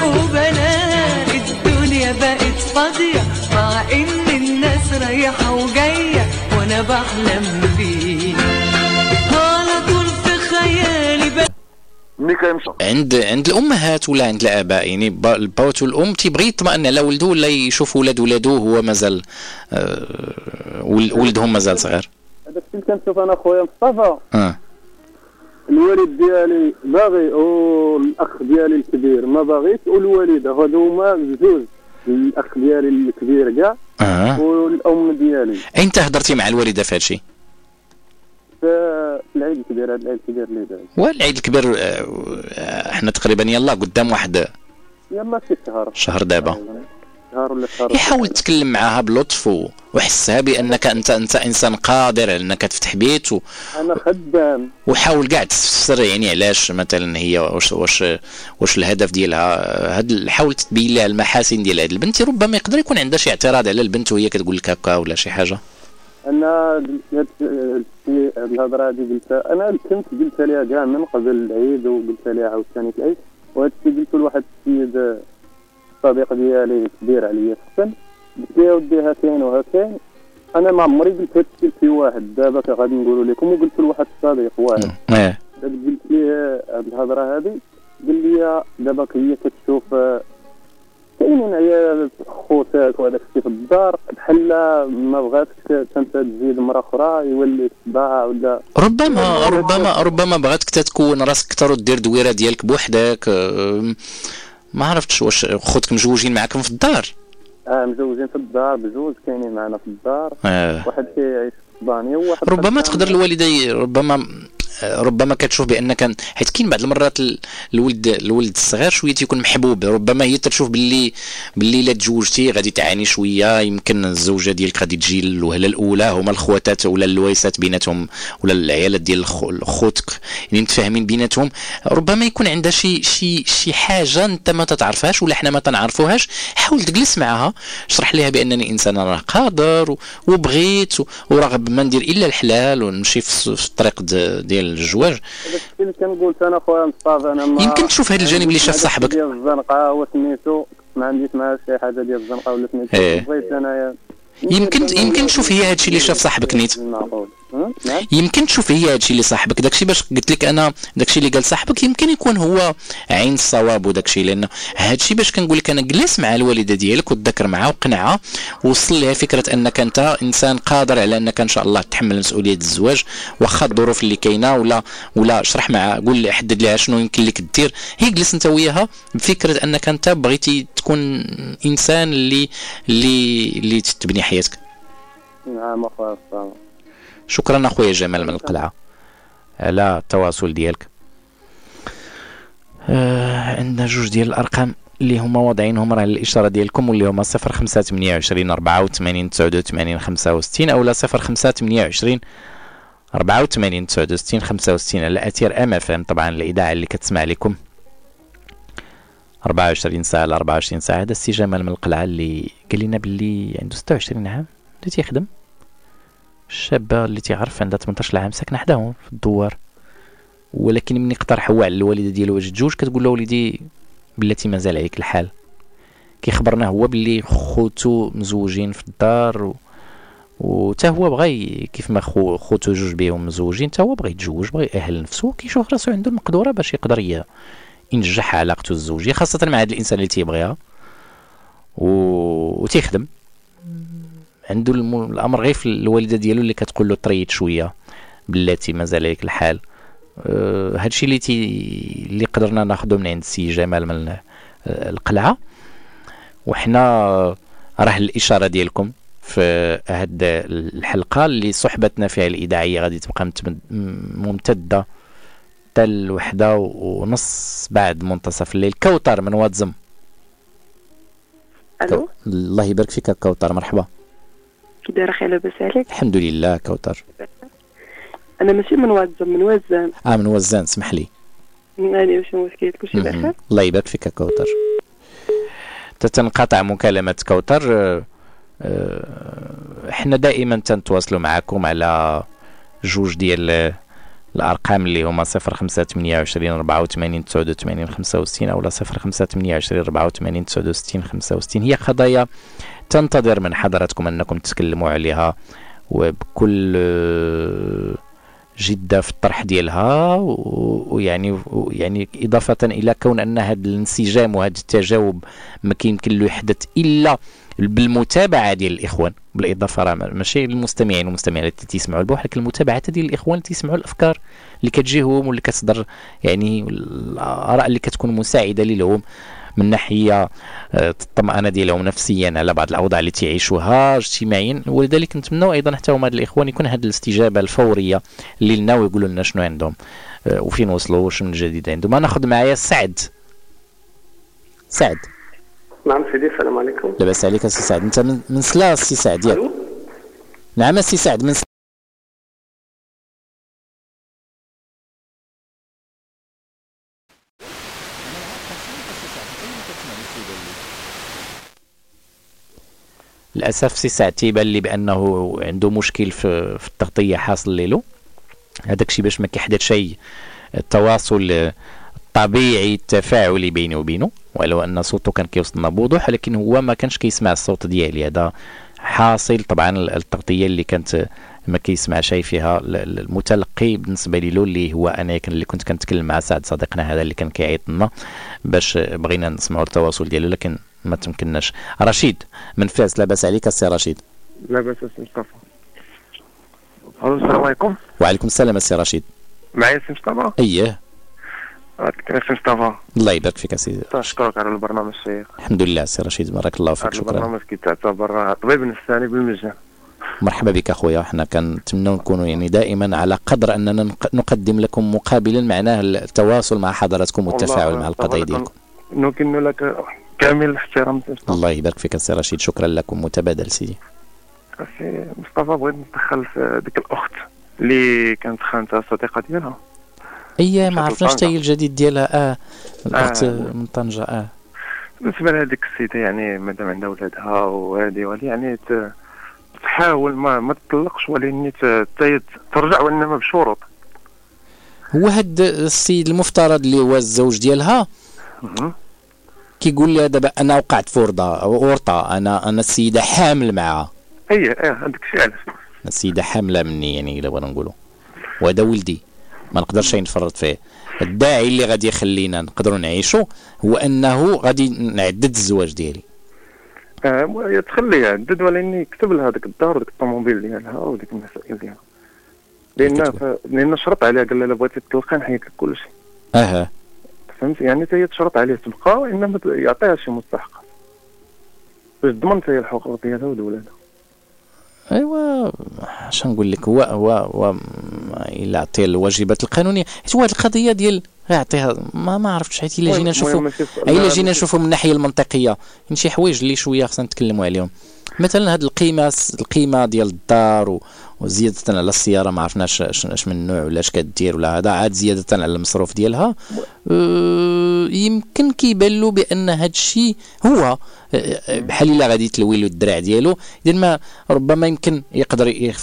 [SPEAKER 5] وبلاقي الدنيا بقت فاضية. مع إن الناس رايحة وجاية. وأنا بحلم بيك.
[SPEAKER 8] ملي كيمشي
[SPEAKER 3] عند عند الأمهات ولا عند الآباء؟ يعني با- الباوت والأم تيبغي يطمئن على ولده ولا يشوف ولاد ولادو هو مازال آه ول- ولدهم مازال صغير؟
[SPEAKER 20] هذاك الشيء اللي كنشوف أنا خويا مصطفى.
[SPEAKER 3] آه.
[SPEAKER 20] الوالد ديالي باغي والاخ ديالي الكبير ما باغيش والوالده هادو هما بجوج الأخ ديالي الكبير كاع
[SPEAKER 3] آه.
[SPEAKER 20] والام ديالي.
[SPEAKER 3] انت هضرتي مع الوالدة في هادشي
[SPEAKER 20] العيد الكبير هذا العيد الكبير اللي داز
[SPEAKER 3] والعيد الكبير آه، آه، إحنا تقريبا يلا قدام واحد.
[SPEAKER 20] يلا شي شهر.
[SPEAKER 3] شهر دابا.
[SPEAKER 20] شهر ولا شهر؟
[SPEAKER 3] يحاول تتكلم معاها بلطف وحسها بأنك انت أنت إنسان قادر على إنك تفتح بيت و...
[SPEAKER 20] أنا خدام.
[SPEAKER 3] وحاول كاع تفسر يعني علاش مثلا هي واش واش واش الهدف ديالها. هاد حاول تبين لها المحاسن ديال هاد البنت. ربما يقدر يكون عندها شي اعتراض على البنت وهي كتقول لك هكا ولا شي حاجة.
[SPEAKER 20] أنا قلت هاد الهضرة هادي قلتها أنا كنت قلتها لها كاع من قبل العيد وقلتها لها عاوتاني في العيد وهاد الشيء قلت لواحد السيد صديق ديالي كبير عليا في السن قلت له يا ودي هاتين وهاتين. أنا ما عمري قلت هاد الشيء لشي واحد دابا غادي نقولوا لكم وقلت لواحد الصديق واحد. دابا قلت ليه هاد الهضرة هادي؟ قال لي دابا هي كتشوف آه، كاينين خوتك وهذاك في الدار بحال ما بغاتك انت تزيد مرة أخرى يولي صداع ولا
[SPEAKER 3] ربما يعني ربما ربما بغاتك تتكون راسك أكثر ودير دويرة ديالك بوحدك آه، ما عرفتش واش خوتك مزوجين معاكم في الدار
[SPEAKER 16] آه مزوجين في الدار بجوج كاينين معنا في الدار
[SPEAKER 3] آه.
[SPEAKER 16] واحد كيعيش في أسبانيا وواحد
[SPEAKER 3] ربما تقدر الوالدة ربما ربما كتشوف بان كان حيت كاين بعض المرات ال- الولد الولد الصغير شوية تيكون محبوب ربما هي تشوف باللي باللي إلا تزوجتي غادي تعاني شوية يمكن الزوجة ديالك غادي تجي الوهله الأولى هما الخواتات ولا اللويسات بيناتهم ولا العيالات ديال خوتك يعني متفاهمين بيناتهم. ربما يكون عندها شي شي شي حاجة أنت ما تتعرفهاش ولا حنا ما تنعرفوهاش حاول تجلس معها اشرح لها بأنني إنسان راه قادر وبغيت وراغب ما ندير إلا الحلال ونمشي في الطريق د- ديال الزواج
[SPEAKER 16] اللي كنقول أنا خويا مصطفى أنا ما
[SPEAKER 3] يمكن تشوف هذا الجانب اللي شاف صاحبك.
[SPEAKER 16] ديال الزنقه هو سميتو ما عنديش معاه شي حاجة ديال الزنقه ولا سميتو
[SPEAKER 3] إيه.
[SPEAKER 16] بغيت انايا
[SPEAKER 3] يمكن يمكن تشوف هي هادشي اللي شاف صاحبك نيت يمكن تشوف هي هادشي اللي صاحبك. داكشي باش قلت لك أنا داكشي اللي قال صاحبك يمكن يكون هو عين الصواب وداكشي لأن هادشي باش كنقول لك أنا جلس مع الوالدة ديالك وتذكر معها وقنعها ووصل لها فكرة أنك أنت إنسان قادر على أنك إن شاء الله تحمل مسؤولية الزواج واخا الظروف اللي كاينة ولا ولا اشرح معها قول حدد لها شنو يمكن لك دير هي جلس أنت وياها بفكرة أنك أنت بغيتي تكون إنسان اللي اللي اللي تبني حياتك.
[SPEAKER 16] نعم أخويا
[SPEAKER 3] شكرا أخويا جمال من القلعة. على التواصل ديالك. آه عندنا جوج ديال الأرقام اللي هما واضعينهم راه الإشارة ديالكم واللي هما 0 5 28 84 89 65 اولا 0 5 28 84 69 65 على أثير أم أف أم طبعا الإذاعة اللي كتسمع لكم. 24 ساعة ل 24 ساعة. هذا السي جمال من القلعة اللي قال لنا باللي عنده 26 عام اللي تيخدم الشابة اللي تعرف عندها 18 عام ساكنة حداهم في الدوار. ولكن ملي اقترح هو على الوالدة ديالو واش تجوج كتقول له وليدي بلاتي مازال عليك الحال. كيخبرنا هو باللي خوتو مزوجين في الدار و... وتا هو بغى كيف ما خو خوتو جوج بيهم مزوجين تا هو بغى يتزوج بغى يأهل نفسه كيشوف راسو عنده المقدورة باش يقدر ينجح علاقته الزوجية خاصة مع هذا الإنسان اللي تيبغيها. و... وتيخدم. عنده الم... الأمر غير في الوالدة ديالو اللي كتقول له طريت شوية بلاتي مازال عليك الحال. أه هادشي اللي تي اللي قدرنا ناخذه من عند السي جمال من ال- القلعة. وحنا راه الإشارة ديالكم في هاد الحلقة اللي صحبتنا فيها الاذاعيه غادي تبقى ممتدة حتى الوحده ونص بعد منتصف الليل. كوثر من واد
[SPEAKER 31] زم. ألو؟
[SPEAKER 3] الله يبارك فيك كوثر مرحبا.
[SPEAKER 31] كي داير أخي لاباس عليك.
[SPEAKER 3] الحمد لله كوثر.
[SPEAKER 31] أنا ماشي من واد زم من وزان
[SPEAKER 3] آه من وزان اسمح لي.
[SPEAKER 31] يعني واش مشكل كلشي. بخير
[SPEAKER 3] الله يبارك فيك كوثر. تتنقطع مكالمة كوثر. آه، آه، إحنا دائما تنتواصلوا معكم على جوج ديال الأرقام اللي هما 0528 84 89 65 أو 0528 84 69 65 هي قضايا تنتظر من حضراتكم أنكم تتكلموا عليها وبكل جدة في الطرح ديالها ويعني ويعني إضافة إلى كون أن هذا الانسجام وهذا التجاوب ما كيمكن له يحدث إلا بالمتابعة ديال الإخوان. بالإضافة راه ماشي المستمعين والمستمعات اللي تيسمعوا البوح لكن المتابعة ديال الإخوان اللي تيسمعوا الأفكار اللي كتجيهم واللي كتصدر يعني الآراء اللي كتكون مساعدة لهم من ناحية آه، الطمأنة ديالهم نفسيا على بعض الأوضاع اللي تعيشوها اجتماعيا. ولذلك نتمنوا أيضا حتى هما الإخوان يكون هذه الاستجابة الفورية اللي لنا ويقولوا لنا شنو عندهم. آه، وفين وصلوا؟ وش من جديد عندهم؟ أنا ناخذ معايا سعد. سعد.
[SPEAKER 32] نعم سيدي السلام عليكم.
[SPEAKER 3] لاباس عليك السي سعد. أنت من, من سلا السي سعد. ياك نعم السي سعد من للأسف سي سعد تيبان لي بأنه عنده مشكل في, في التغطية حاصل ليلو. هذاك الشيء باش ما كيحدث شيء التواصل الطبيعي التفاعلي بيني وبينه ولو أن صوته كان كيوصلنا بوضوح لكن هو ما كانش كيسمع الصوت ديالي. هذا حاصل طبعا التغطية اللي كانت ما كيسمع شيء فيها ال- ال- المتلقي بالنسبة لي اللي هو أنا اللي كنت كنتكلم مع سعد صديقنا هذا اللي كان كيعيط لنا باش بغينا نسمعوا التواصل ديالو. لكن ما تمكناش رشيد من فاس لاباس عليك السي رشيد.
[SPEAKER 32] لاباس اسم مصطفى.
[SPEAKER 33] ألو السلام عليكم.
[SPEAKER 3] وعليكم السلام السي رشيد.
[SPEAKER 33] معايا سي مصطفى؟
[SPEAKER 3] اييه
[SPEAKER 33] كيفاش سي مصطفى.
[SPEAKER 3] الله يبارك فيك سيدي
[SPEAKER 33] تشكرك على البرنامج الشيق.
[SPEAKER 3] الحمد لله سي رشيد بارك الله فيك شكرا.
[SPEAKER 33] البرنامج كيتعتبر طبيب نفساني بالمجان.
[SPEAKER 3] مرحبا بك أخويا إحنا كنتمنى نكونوا يعني دائما على قدر أننا نق- نقدم لكم مقابلا معناه التواصل مع حضراتكم والتفاعل مع القضايا ديالكم.
[SPEAKER 33] نكن لك كامل الاحترام.
[SPEAKER 3] الله يبارك فيك سي رشيد شكرا لكم متبادل سيدي
[SPEAKER 33] سي مصطفى بغيت نتدخل في ديك الأخت اللي كانت خانتها الصديقه ديالها
[SPEAKER 3] اي ما عرفناش حتى. هي الجديد ديالها آه الأخت
[SPEAKER 33] آه.
[SPEAKER 3] من طنجة آه
[SPEAKER 33] بالنسبة لهذيك السيدة يعني مادام عندها ولادها وهذه وهذه يعني تحاول ما ما تطلقش ولكن ترجع وإنما بشروط
[SPEAKER 3] هو هاد السيد المفترض اللي هو الزوج ديالها كيقول لها دابا أنا وقعت في ورطة ورطة. أنا أنا السيدة حامل معها
[SPEAKER 33] اي آه هذاك الشيء علاش؟
[SPEAKER 3] السيدة حاملة مني يعني إلا بغينا نقولوا. وهذا ولدي ما نقدرش نفرط فيه. الداعي اللي غادي يخلينا نقدروا نعيشوا هو أنه غادي نعدد الزواج ديالي.
[SPEAKER 33] آه تخليها عدد ولكن يكتب لها ديك الدار وديك الطوموبيل ديالها وديك المسائل ديالها. لأن ف- لأن شرط عليها قال لها بغيتي تطلقي نحيك لك كل شيء
[SPEAKER 3] أها.
[SPEAKER 33] فهمت يعني حتى هي تشرط عليه تبقى وانما يعطيها شي مستحق. باش ضمنت هي الحقوق ديالها ود ولادها
[SPEAKER 3] ايوا اش نقول لك؟ هو هو هو الا عطية الواجبات القانونية. حيت هو هاد القضية ديال يعطيها ما ما عرفتش حيت
[SPEAKER 33] إلا
[SPEAKER 3] جينا نشوفوا إلا
[SPEAKER 33] لا،
[SPEAKER 3] جينا نشوفوا من الناحية المنطقية. يعني شي حوايج اللي شوية خصنا نتكلموا عليهم. مثلا هاد القيمة القيمة ديال الدار وزيادة على السيارة ما عرفناش اش من نوع ولا اش كدير ولا هذا عاد زيادة على المصروف ديالها. أه، يمكن كيبان له بأن هاد الشيء هو أه، بحال إلا غادي تلوي له الدراع ديالو. اذا ما ربما يمكن يقدر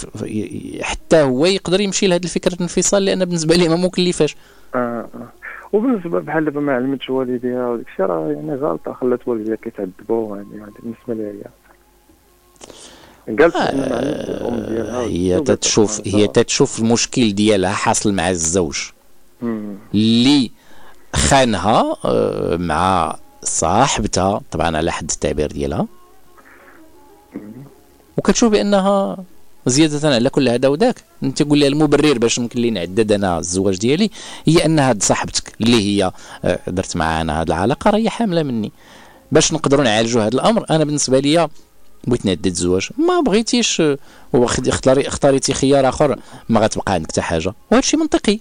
[SPEAKER 3] حتى هو يقدر يمشي لهاد الفكرة الانفصال لأن بالنسبة ليه ما مكلفاش.
[SPEAKER 33] أه أه. وبالنسبة بحال دابا ما علمتش والديها وداك الشيء راه يعني غلطة خلات والديها كيتعذبوا يعني بالنسبة هي قالت علمتش الأم ديالها
[SPEAKER 3] هي تتشوف هي تتشوف المشكل ديالها حاصل مع الزوج. اللي خانها آه، مع صاحبتها طبعا على حد التعبير ديالها. وكتشوف بأنها زيادة على كل هذا وذاك أنت تقول لها المبرر باش يمكن لي نعدد أنا الزواج ديالي. هي أن هاد صاحبتك اللي هي آه، درت معها أنا هاد العلاقة راهي حاملة مني. باش نقدروا نعالجوا هذا الأمر أنا بالنسبة لي بغيت نعدد الزواج. ما بغيتيش وخد- اختاري اختاريتي خيار آخر ما غتبقى عندك حتى حاجة. وهذا الشيء منطقي.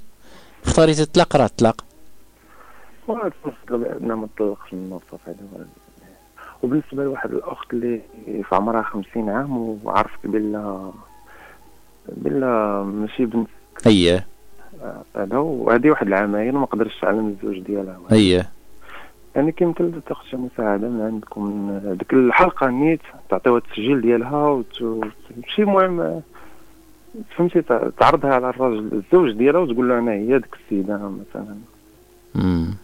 [SPEAKER 3] اختاريتي الطلاق راه الطلاق.
[SPEAKER 33] أنا ما نطلقش من هذا. وبالنسبة لواحد الأخت اللي في عمرها 50 عام وعرفت بلا بلا ماشي بنت.
[SPEAKER 3] اييه
[SPEAKER 33] هذا وهذه واحد العامين وما قدرتش تعلم الزوج ديالها.
[SPEAKER 3] اييه
[SPEAKER 33] يعني كيمكن تاخذ شي مساعده من عندكم ديك الحلقة نيت تعطيوها التسجيل ديالها وت- شي مهم فهمتي تع- تعرضها على الراجل الزوج ديالها وتقول له أنا هي ديك السيدة مثلا
[SPEAKER 3] امم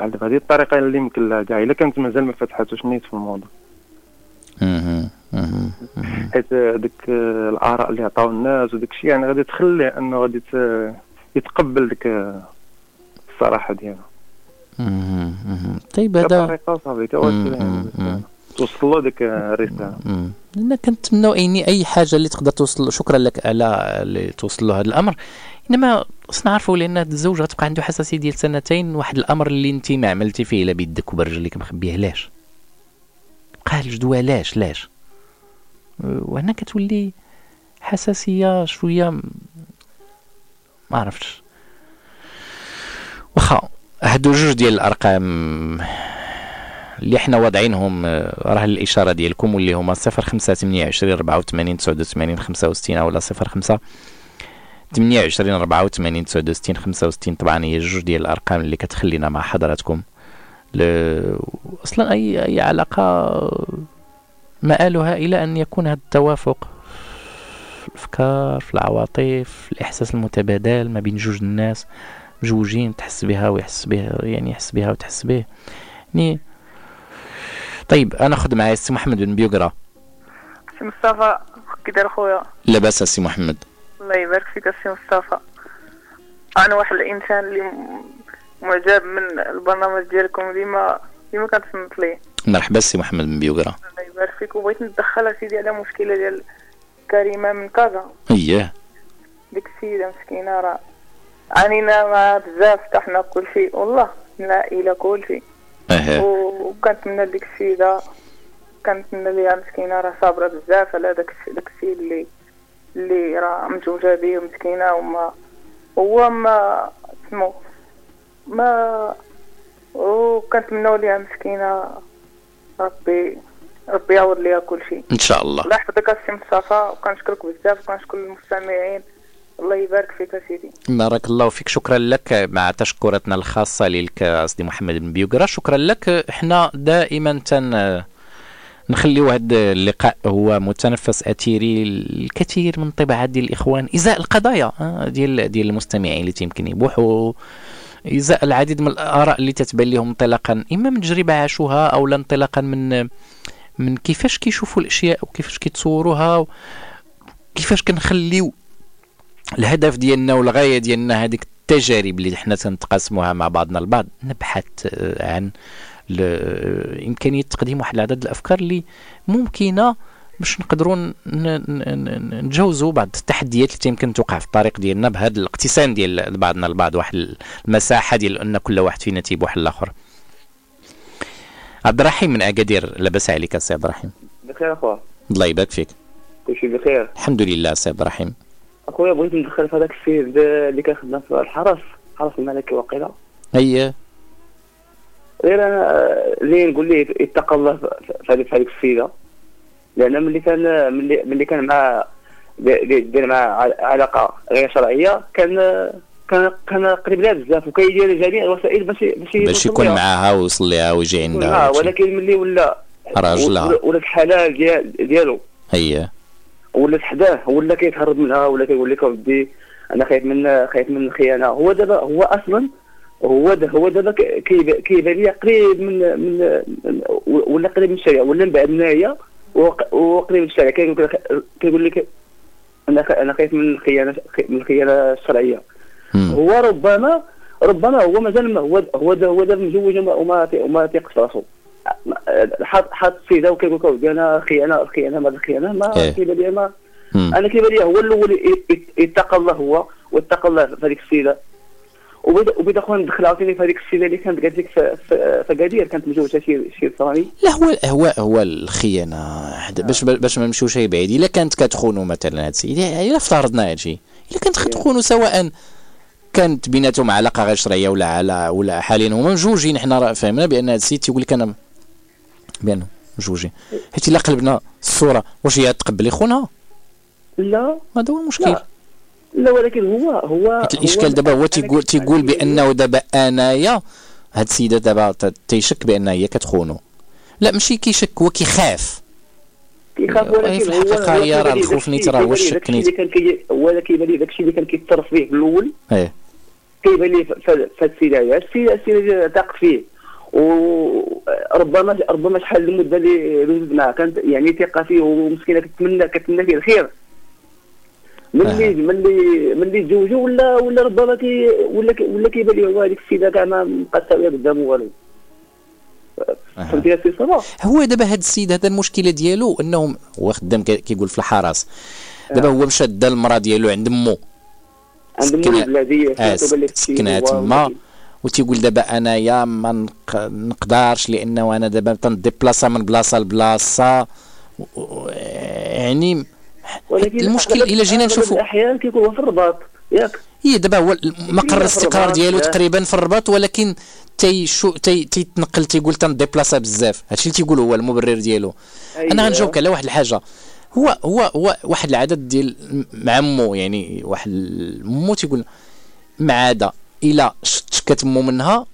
[SPEAKER 33] هذه الطريقة اللي يمكن لها كاع إلا كانت مازال ما فتحاتوش نيت في الموضوع
[SPEAKER 3] مهم. مهم.
[SPEAKER 33] حيت ديك الآراء اللي عطاو الناس وداك الشيء يعني غادي تخليه أنه غادي يتقبل ديك الصراحة ديالها.
[SPEAKER 3] طيب هذا
[SPEAKER 33] طريقه صافي. يعني. توصل له ديك
[SPEAKER 3] الرسالة. أنا كنتمنى إني أي حاجة اللي تقدر توصل شكرا لك على اللي توصل له هذا الأمر. إنما خصنا نعرفوا لأن الزوج غتبقى عنده حساسية ديال سنتين واحد الأمر اللي أنت ما عملتي فيه لا بيدك وبرجلك مخبيه علاش؟ بقى الجدوى علاش؟ علاش؟ وهنا كتولي حساسية شوية ما عرفتش. واخا هادو جوج ديال الأرقام اللي إحنا واضعينهم آه، راه الإشارة ديالكم واللي هما 0528 84 89 65 اولا 05 28 84 69 65 طبعا هي جوج ديال الأرقام اللي كتخلينا مع حضراتكم. أصلا اي أي علاقة مآلها إلى أن يكون هذا التوافق في الأفكار في العواطف في الإحساس المتبادل ما بين جوج الناس مجوجين تحس بها ويحس بها يعني يحس بها وتحس به يعني طيب أنا خذ معايا السي محمد بن بيوغرا
[SPEAKER 6] سي مصطفى كي داير خويا
[SPEAKER 3] لاباس السي محمد.
[SPEAKER 6] الله يبارك فيك سي مصطفى. أنا واحد الإنسان اللي معجب من البرنامج ديالكم ديما ديما كنتصنت ليه.
[SPEAKER 3] مرحبا السي محمد بن بيوغرا
[SPEAKER 6] الله يبارك فيك. وبغيت نتدخل سيدي على مشكلة ديال كريمة من كازا
[SPEAKER 3] اييه
[SPEAKER 6] ديك السيدة مسكينة راه عانينا مع بزاف فتحنا كل شيء. والله من العائله كل شيء.
[SPEAKER 3] أها.
[SPEAKER 6] وكنتمنى لديك السيده كنتمنى ليها مسكينة راه صابرة بزاف على داك الشيء داك السيد اللي اللي راه متزوجه به ومسكينه وما هو ما سمو ما وكنتمناو ليها مسكينة. ربي ربي يعوض ليها كل شيء.
[SPEAKER 3] إن شاء الله.
[SPEAKER 6] الله يحفظك السي مصطفى وكنشكرك بزاف وكنشكر المستمعين. الله يبارك فيك سيدي
[SPEAKER 3] بارك الله فيك. شكرا لك. مع تشكرتنا الخاصة لك أصدي محمد بن بيوغرا شكرا لك. إحنا دائما تن نخليو هذا اللقاء هو متنفس. اثيري الكثير من طباعات ديال الإخوان. إزاء القضايا آه، ديال ديال المستمعين اللي تيمكن يبوحوا. إزاء العديد من الآراء اللي تتبان لهم انطلاقا. إما من تجربة عاشوها أو لا انطلاقا من من كيفاش كيشوفوا الأشياء وكيفاش كيتصوروها كيفاش كنخليو الهدف ديالنا والغاية ديالنا هذيك التجارب اللي حنا تنتقاسموها مع بعضنا البعض نبحث آه، عن إمكانية تقديم واحد العدد الأفكار اللي ممكنة باش نقدروا نتجاوزوا بعض التحديات اللي يمكن توقع في الطريق ديالنا بهذا الاقتسام ديال بعضنا البعض واحد المساحة ديال أن كل واحد فينا تيبوح الآخر. عبد الرحيم من أكادير لاباس عليك السي عبد الرحيم.
[SPEAKER 34] بخير أخويا.
[SPEAKER 3] الله يبارك فيك.
[SPEAKER 34] كلشي بخير.
[SPEAKER 3] الحمد لله السي عبد الرحيم.
[SPEAKER 34] أخويا بغيت ندخل في هذاك السيد اللي كان خدام في الحرس حرس الملكي وقيله
[SPEAKER 3] هي
[SPEAKER 34] غير أنا آه، اللي نقول ليه اتقى الله في- هذيك السيدة لأن ملي كان ملي ملي كان مع دير مع علاقة غير شرعية كان كان كان قريب لها بزاف وكيدير جميع الوسائل باش باش
[SPEAKER 3] باش يكون. معاها ويوصل ليها ويجي عندها
[SPEAKER 34] آه. ولكن ملي ولا
[SPEAKER 3] راجلها.
[SPEAKER 34] ولا- الحلال ديال ديالو
[SPEAKER 3] هي
[SPEAKER 34] ولات حداه ولا كيتهرب منها ولا كيقول لك أودي أنا خايف من خايف من الخيانة. هو دابا هو أصلا هو دا هو دابا كيبان لي قريب من من ولا قريب من الشارع ولا من بعد منايا وق- وقريب من الشارع. كيقول لك أنا أنا خايف من الخيانة من الخيانة الشرعية. هو ربما ربما هو مازال ما- هو هو دا هو دابا مزوج وما وما تيقش راسو حاط حاط السيده وكيقول لك اودي أنا خيانه خيانه ما خيانه ما
[SPEAKER 3] إيه.
[SPEAKER 34] كيبان لي ما. أنا كيبان لي هو الأول يتقى الله هو واتقى الله في هذيك السيده وبدا خويا ندخل عاوتاني في هذيك السيده اللي كانت قالت لك في في في أكادير كانت مزوجه شي شي صراني
[SPEAKER 3] لا هو هو هو الخيانة باش باش ما نمشيوش شي بعيد. إلا كانت كتخونوا مثلا هاد السيد إلا افترضنا هادشي إلا كانت كتخونوا سواء كانت بيناتهم علاقة غير شرعية ولا على ولا حاليا. هما مجوجين حنا راه فهمنا بأن هاد السيد تيقول لك أنا بانهم مجوجين حيت إلا قلبنا الصورة واش هي تقبل يخونها
[SPEAKER 34] لا.
[SPEAKER 3] هذا هو المشكل.
[SPEAKER 34] لا. لا ولكن هو هو
[SPEAKER 3] الإشكال دابا هو تيقول تيقول بأنه دابا أنايا هاد السيدة دابا تيشك بأن هي كتخونو. لا ماشي كيشك هو كيخاف.
[SPEAKER 34] كيخاف ولكن
[SPEAKER 3] في
[SPEAKER 34] هو
[SPEAKER 3] هي راه الخوف نيت راه هو الشك نيت.
[SPEAKER 34] هو كيبان لي داكشي اللي كان كيتصرف فيه في الأول.
[SPEAKER 3] إيه.
[SPEAKER 34] كيبان لي في هاد السيدة هي. السيده تاقت فيه. وربما ربما شحال المده اللي معاه كانت يعني ثقة فيه ومسكينة كتمنى كتمنى فيه الخير. ملي ملي ملي تزوجوا ولا ولا ربما كي ولا كي ولا كيبان لي هو هذيك السيدة كاع ما بقات ساويه قدامه والو. فهمتي يا سي صباح؟
[SPEAKER 3] هو دابا هاد السيد هذا المشكلة ديالو انهم هو خدام كي- كيقول في الحرس دابا هو مشى دا المرأة ديالو عند مو.
[SPEAKER 34] عند مو البلادية السيد
[SPEAKER 3] سكنها تما. وتيقول دابا أنايا ما نق- نقدرش لأنه أنا دابا تنديبلاصا من بلاصة لبلاصة يعني
[SPEAKER 34] ولكن
[SPEAKER 3] المشكل إلا جينا نشوفوا
[SPEAKER 34] الأحيان كيكون في الرباط. ياك.
[SPEAKER 3] هي دابا هو مقر الاستقرار ديالو. تقريبا في الرباط ولكن تي شو تي تيتنقل تيقول تنديبلاصا بزاف. هادشي اللي تيقول هو المبرر ديالو. أنا
[SPEAKER 34] أيوة.
[SPEAKER 3] غنجاوبك على واحد الحاجة. هو هو هو واحد العدد ديال مع مو يعني واحد مو تيقول مع عاده إلا شكت مو منها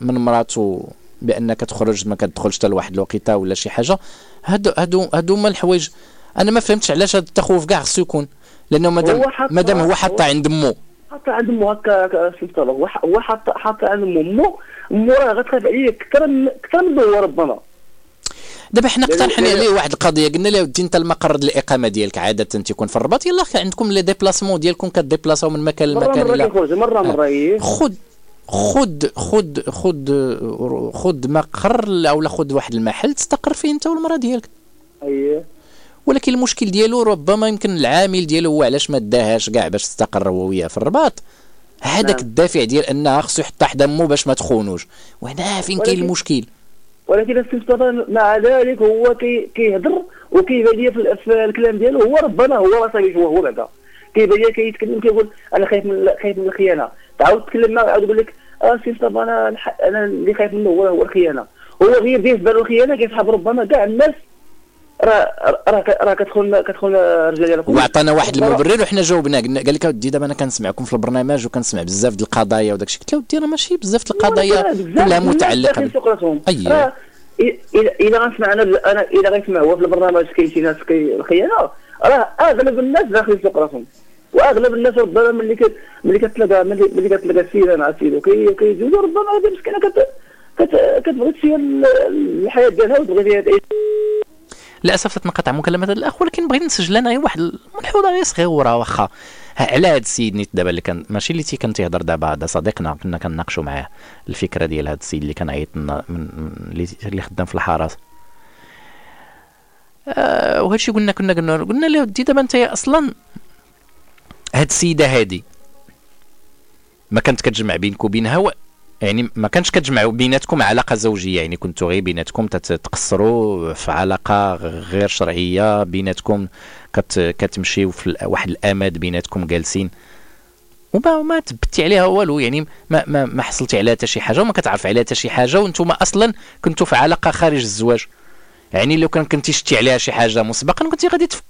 [SPEAKER 3] من مراتو بأنك تخرج ما كتدخلش حتى لواحد الوقيتة ولا شي حاجة. هادو هادو هادو هما الحوايج. أنا ما فهمتش علاش هذا التخوف كاع خصو يكون لأنه مادام مادام هو حاطها عند مو.
[SPEAKER 34] حتى عند مو هكا صباح هو ح- هو حط حط عند مو. مو مو راه غتخاف عليه أكثر من أكثر من هو ربما
[SPEAKER 3] دابا حنا اقترحنا عليه واحد القضية قلنا له ودي انت المقر الإقامة ديالك عادة تيكون في الرباط يلاه عندكم لي ديبلاسمون ديالكم كديبلاصاو من مكان
[SPEAKER 34] مرة
[SPEAKER 3] لمكان مرة
[SPEAKER 34] كيخرج مرة مرة إيه.
[SPEAKER 3] خد خد خد خد خد مقر أو خد واحد المحل تستقر فيه أنت والمرأة ديالك.
[SPEAKER 34] اييه
[SPEAKER 3] ولكن المشكل ديالو ربما يمكن العامل ديالو هو علاش ما داهاش كاع باش تستقر هو وياه في الرباط. هذاك
[SPEAKER 34] نعم.
[SPEAKER 3] الدافع ديال أنها خصو يحط تحت دمه باش ما تخونوش. وهنا فين كاين المشكل؟
[SPEAKER 34] ولكن مصطفى مع ذلك هو كي كيهضر وكيبان لي في, في الكلام ديالو. هو ربما هو ما صايبش هو بعدا. كيبان لي كيتكلم كيقول أنا خايف من خايف من الخيانة. تعاود تكلم معاه عاود يقول لك آه سي أنا أنا اللي خايف منه هو هو الخيانة. هو غير بالنسبة له الخيانة كيسحب ربما كاع الناس راه راه كتدخل كتدخل الرجال ديالكم.
[SPEAKER 3] وعطانا واحد المبرر وحنا جاوبنا. قال لك أودي دابا أنا كنسمعكم في البرنامج وكنسمع بزاف د القضايا وداك الشيء. قلت له ودي راه ماشي بزاف د القضايا كلها
[SPEAKER 34] متعلقة
[SPEAKER 3] أيوة.
[SPEAKER 34] راه الا غنسمع أنا أنا الا غنسمع هو في البرنامج كاين شي ناس الخيانة راه أغلب الناس داخلين سوق راسهم وأغلب الناس ربما ملي كت ملي كتلاقى ملي ملي كتلاقى السيدة مع سيدو كي كيجوزو ربما هذه مسكينة كت كت كتبغي فيها الحياة ديالها وتبغي فيها تعيش.
[SPEAKER 3] للأسف تنقطع مكالمة الأخ ولكن بغيت نسجل أنا واحد الملحوظة غير صغيرة واخا على هذا السيد نيت دابا اللي كان ماشي اللي كان تيهضر دابا هذا صديقنا كنا كنناقشوا معاه الفكرة ديال هذا السيد اللي كان عيط اللي خدام في الحرس آه وهذا الشيء قلنا كنا قلنا قلنا له ودي دابا انت أصلا هاد السيدة هادي ما كانت كتجمع بينك وبينها. يعني ما كانش كتجمعوا بيناتكم علاقة زوجية يعني كنتوا غير بيناتكم تت- تقصروا في علاقة غير شرعية بيناتكم كت... كتمشيو في واحد الأمد بيناتكم جالسين. وما ما تبتي عليها والو يعني ما ما, ما حصلتي عليها حتى شي حاجة وما كتعرف عليها حتى شي حاجة وأنتم أصلا كنتوا في علاقة خارج الزواج. يعني لو كان كنتي شتي عليها شي حاجة مسبقا كنتي غادي تفك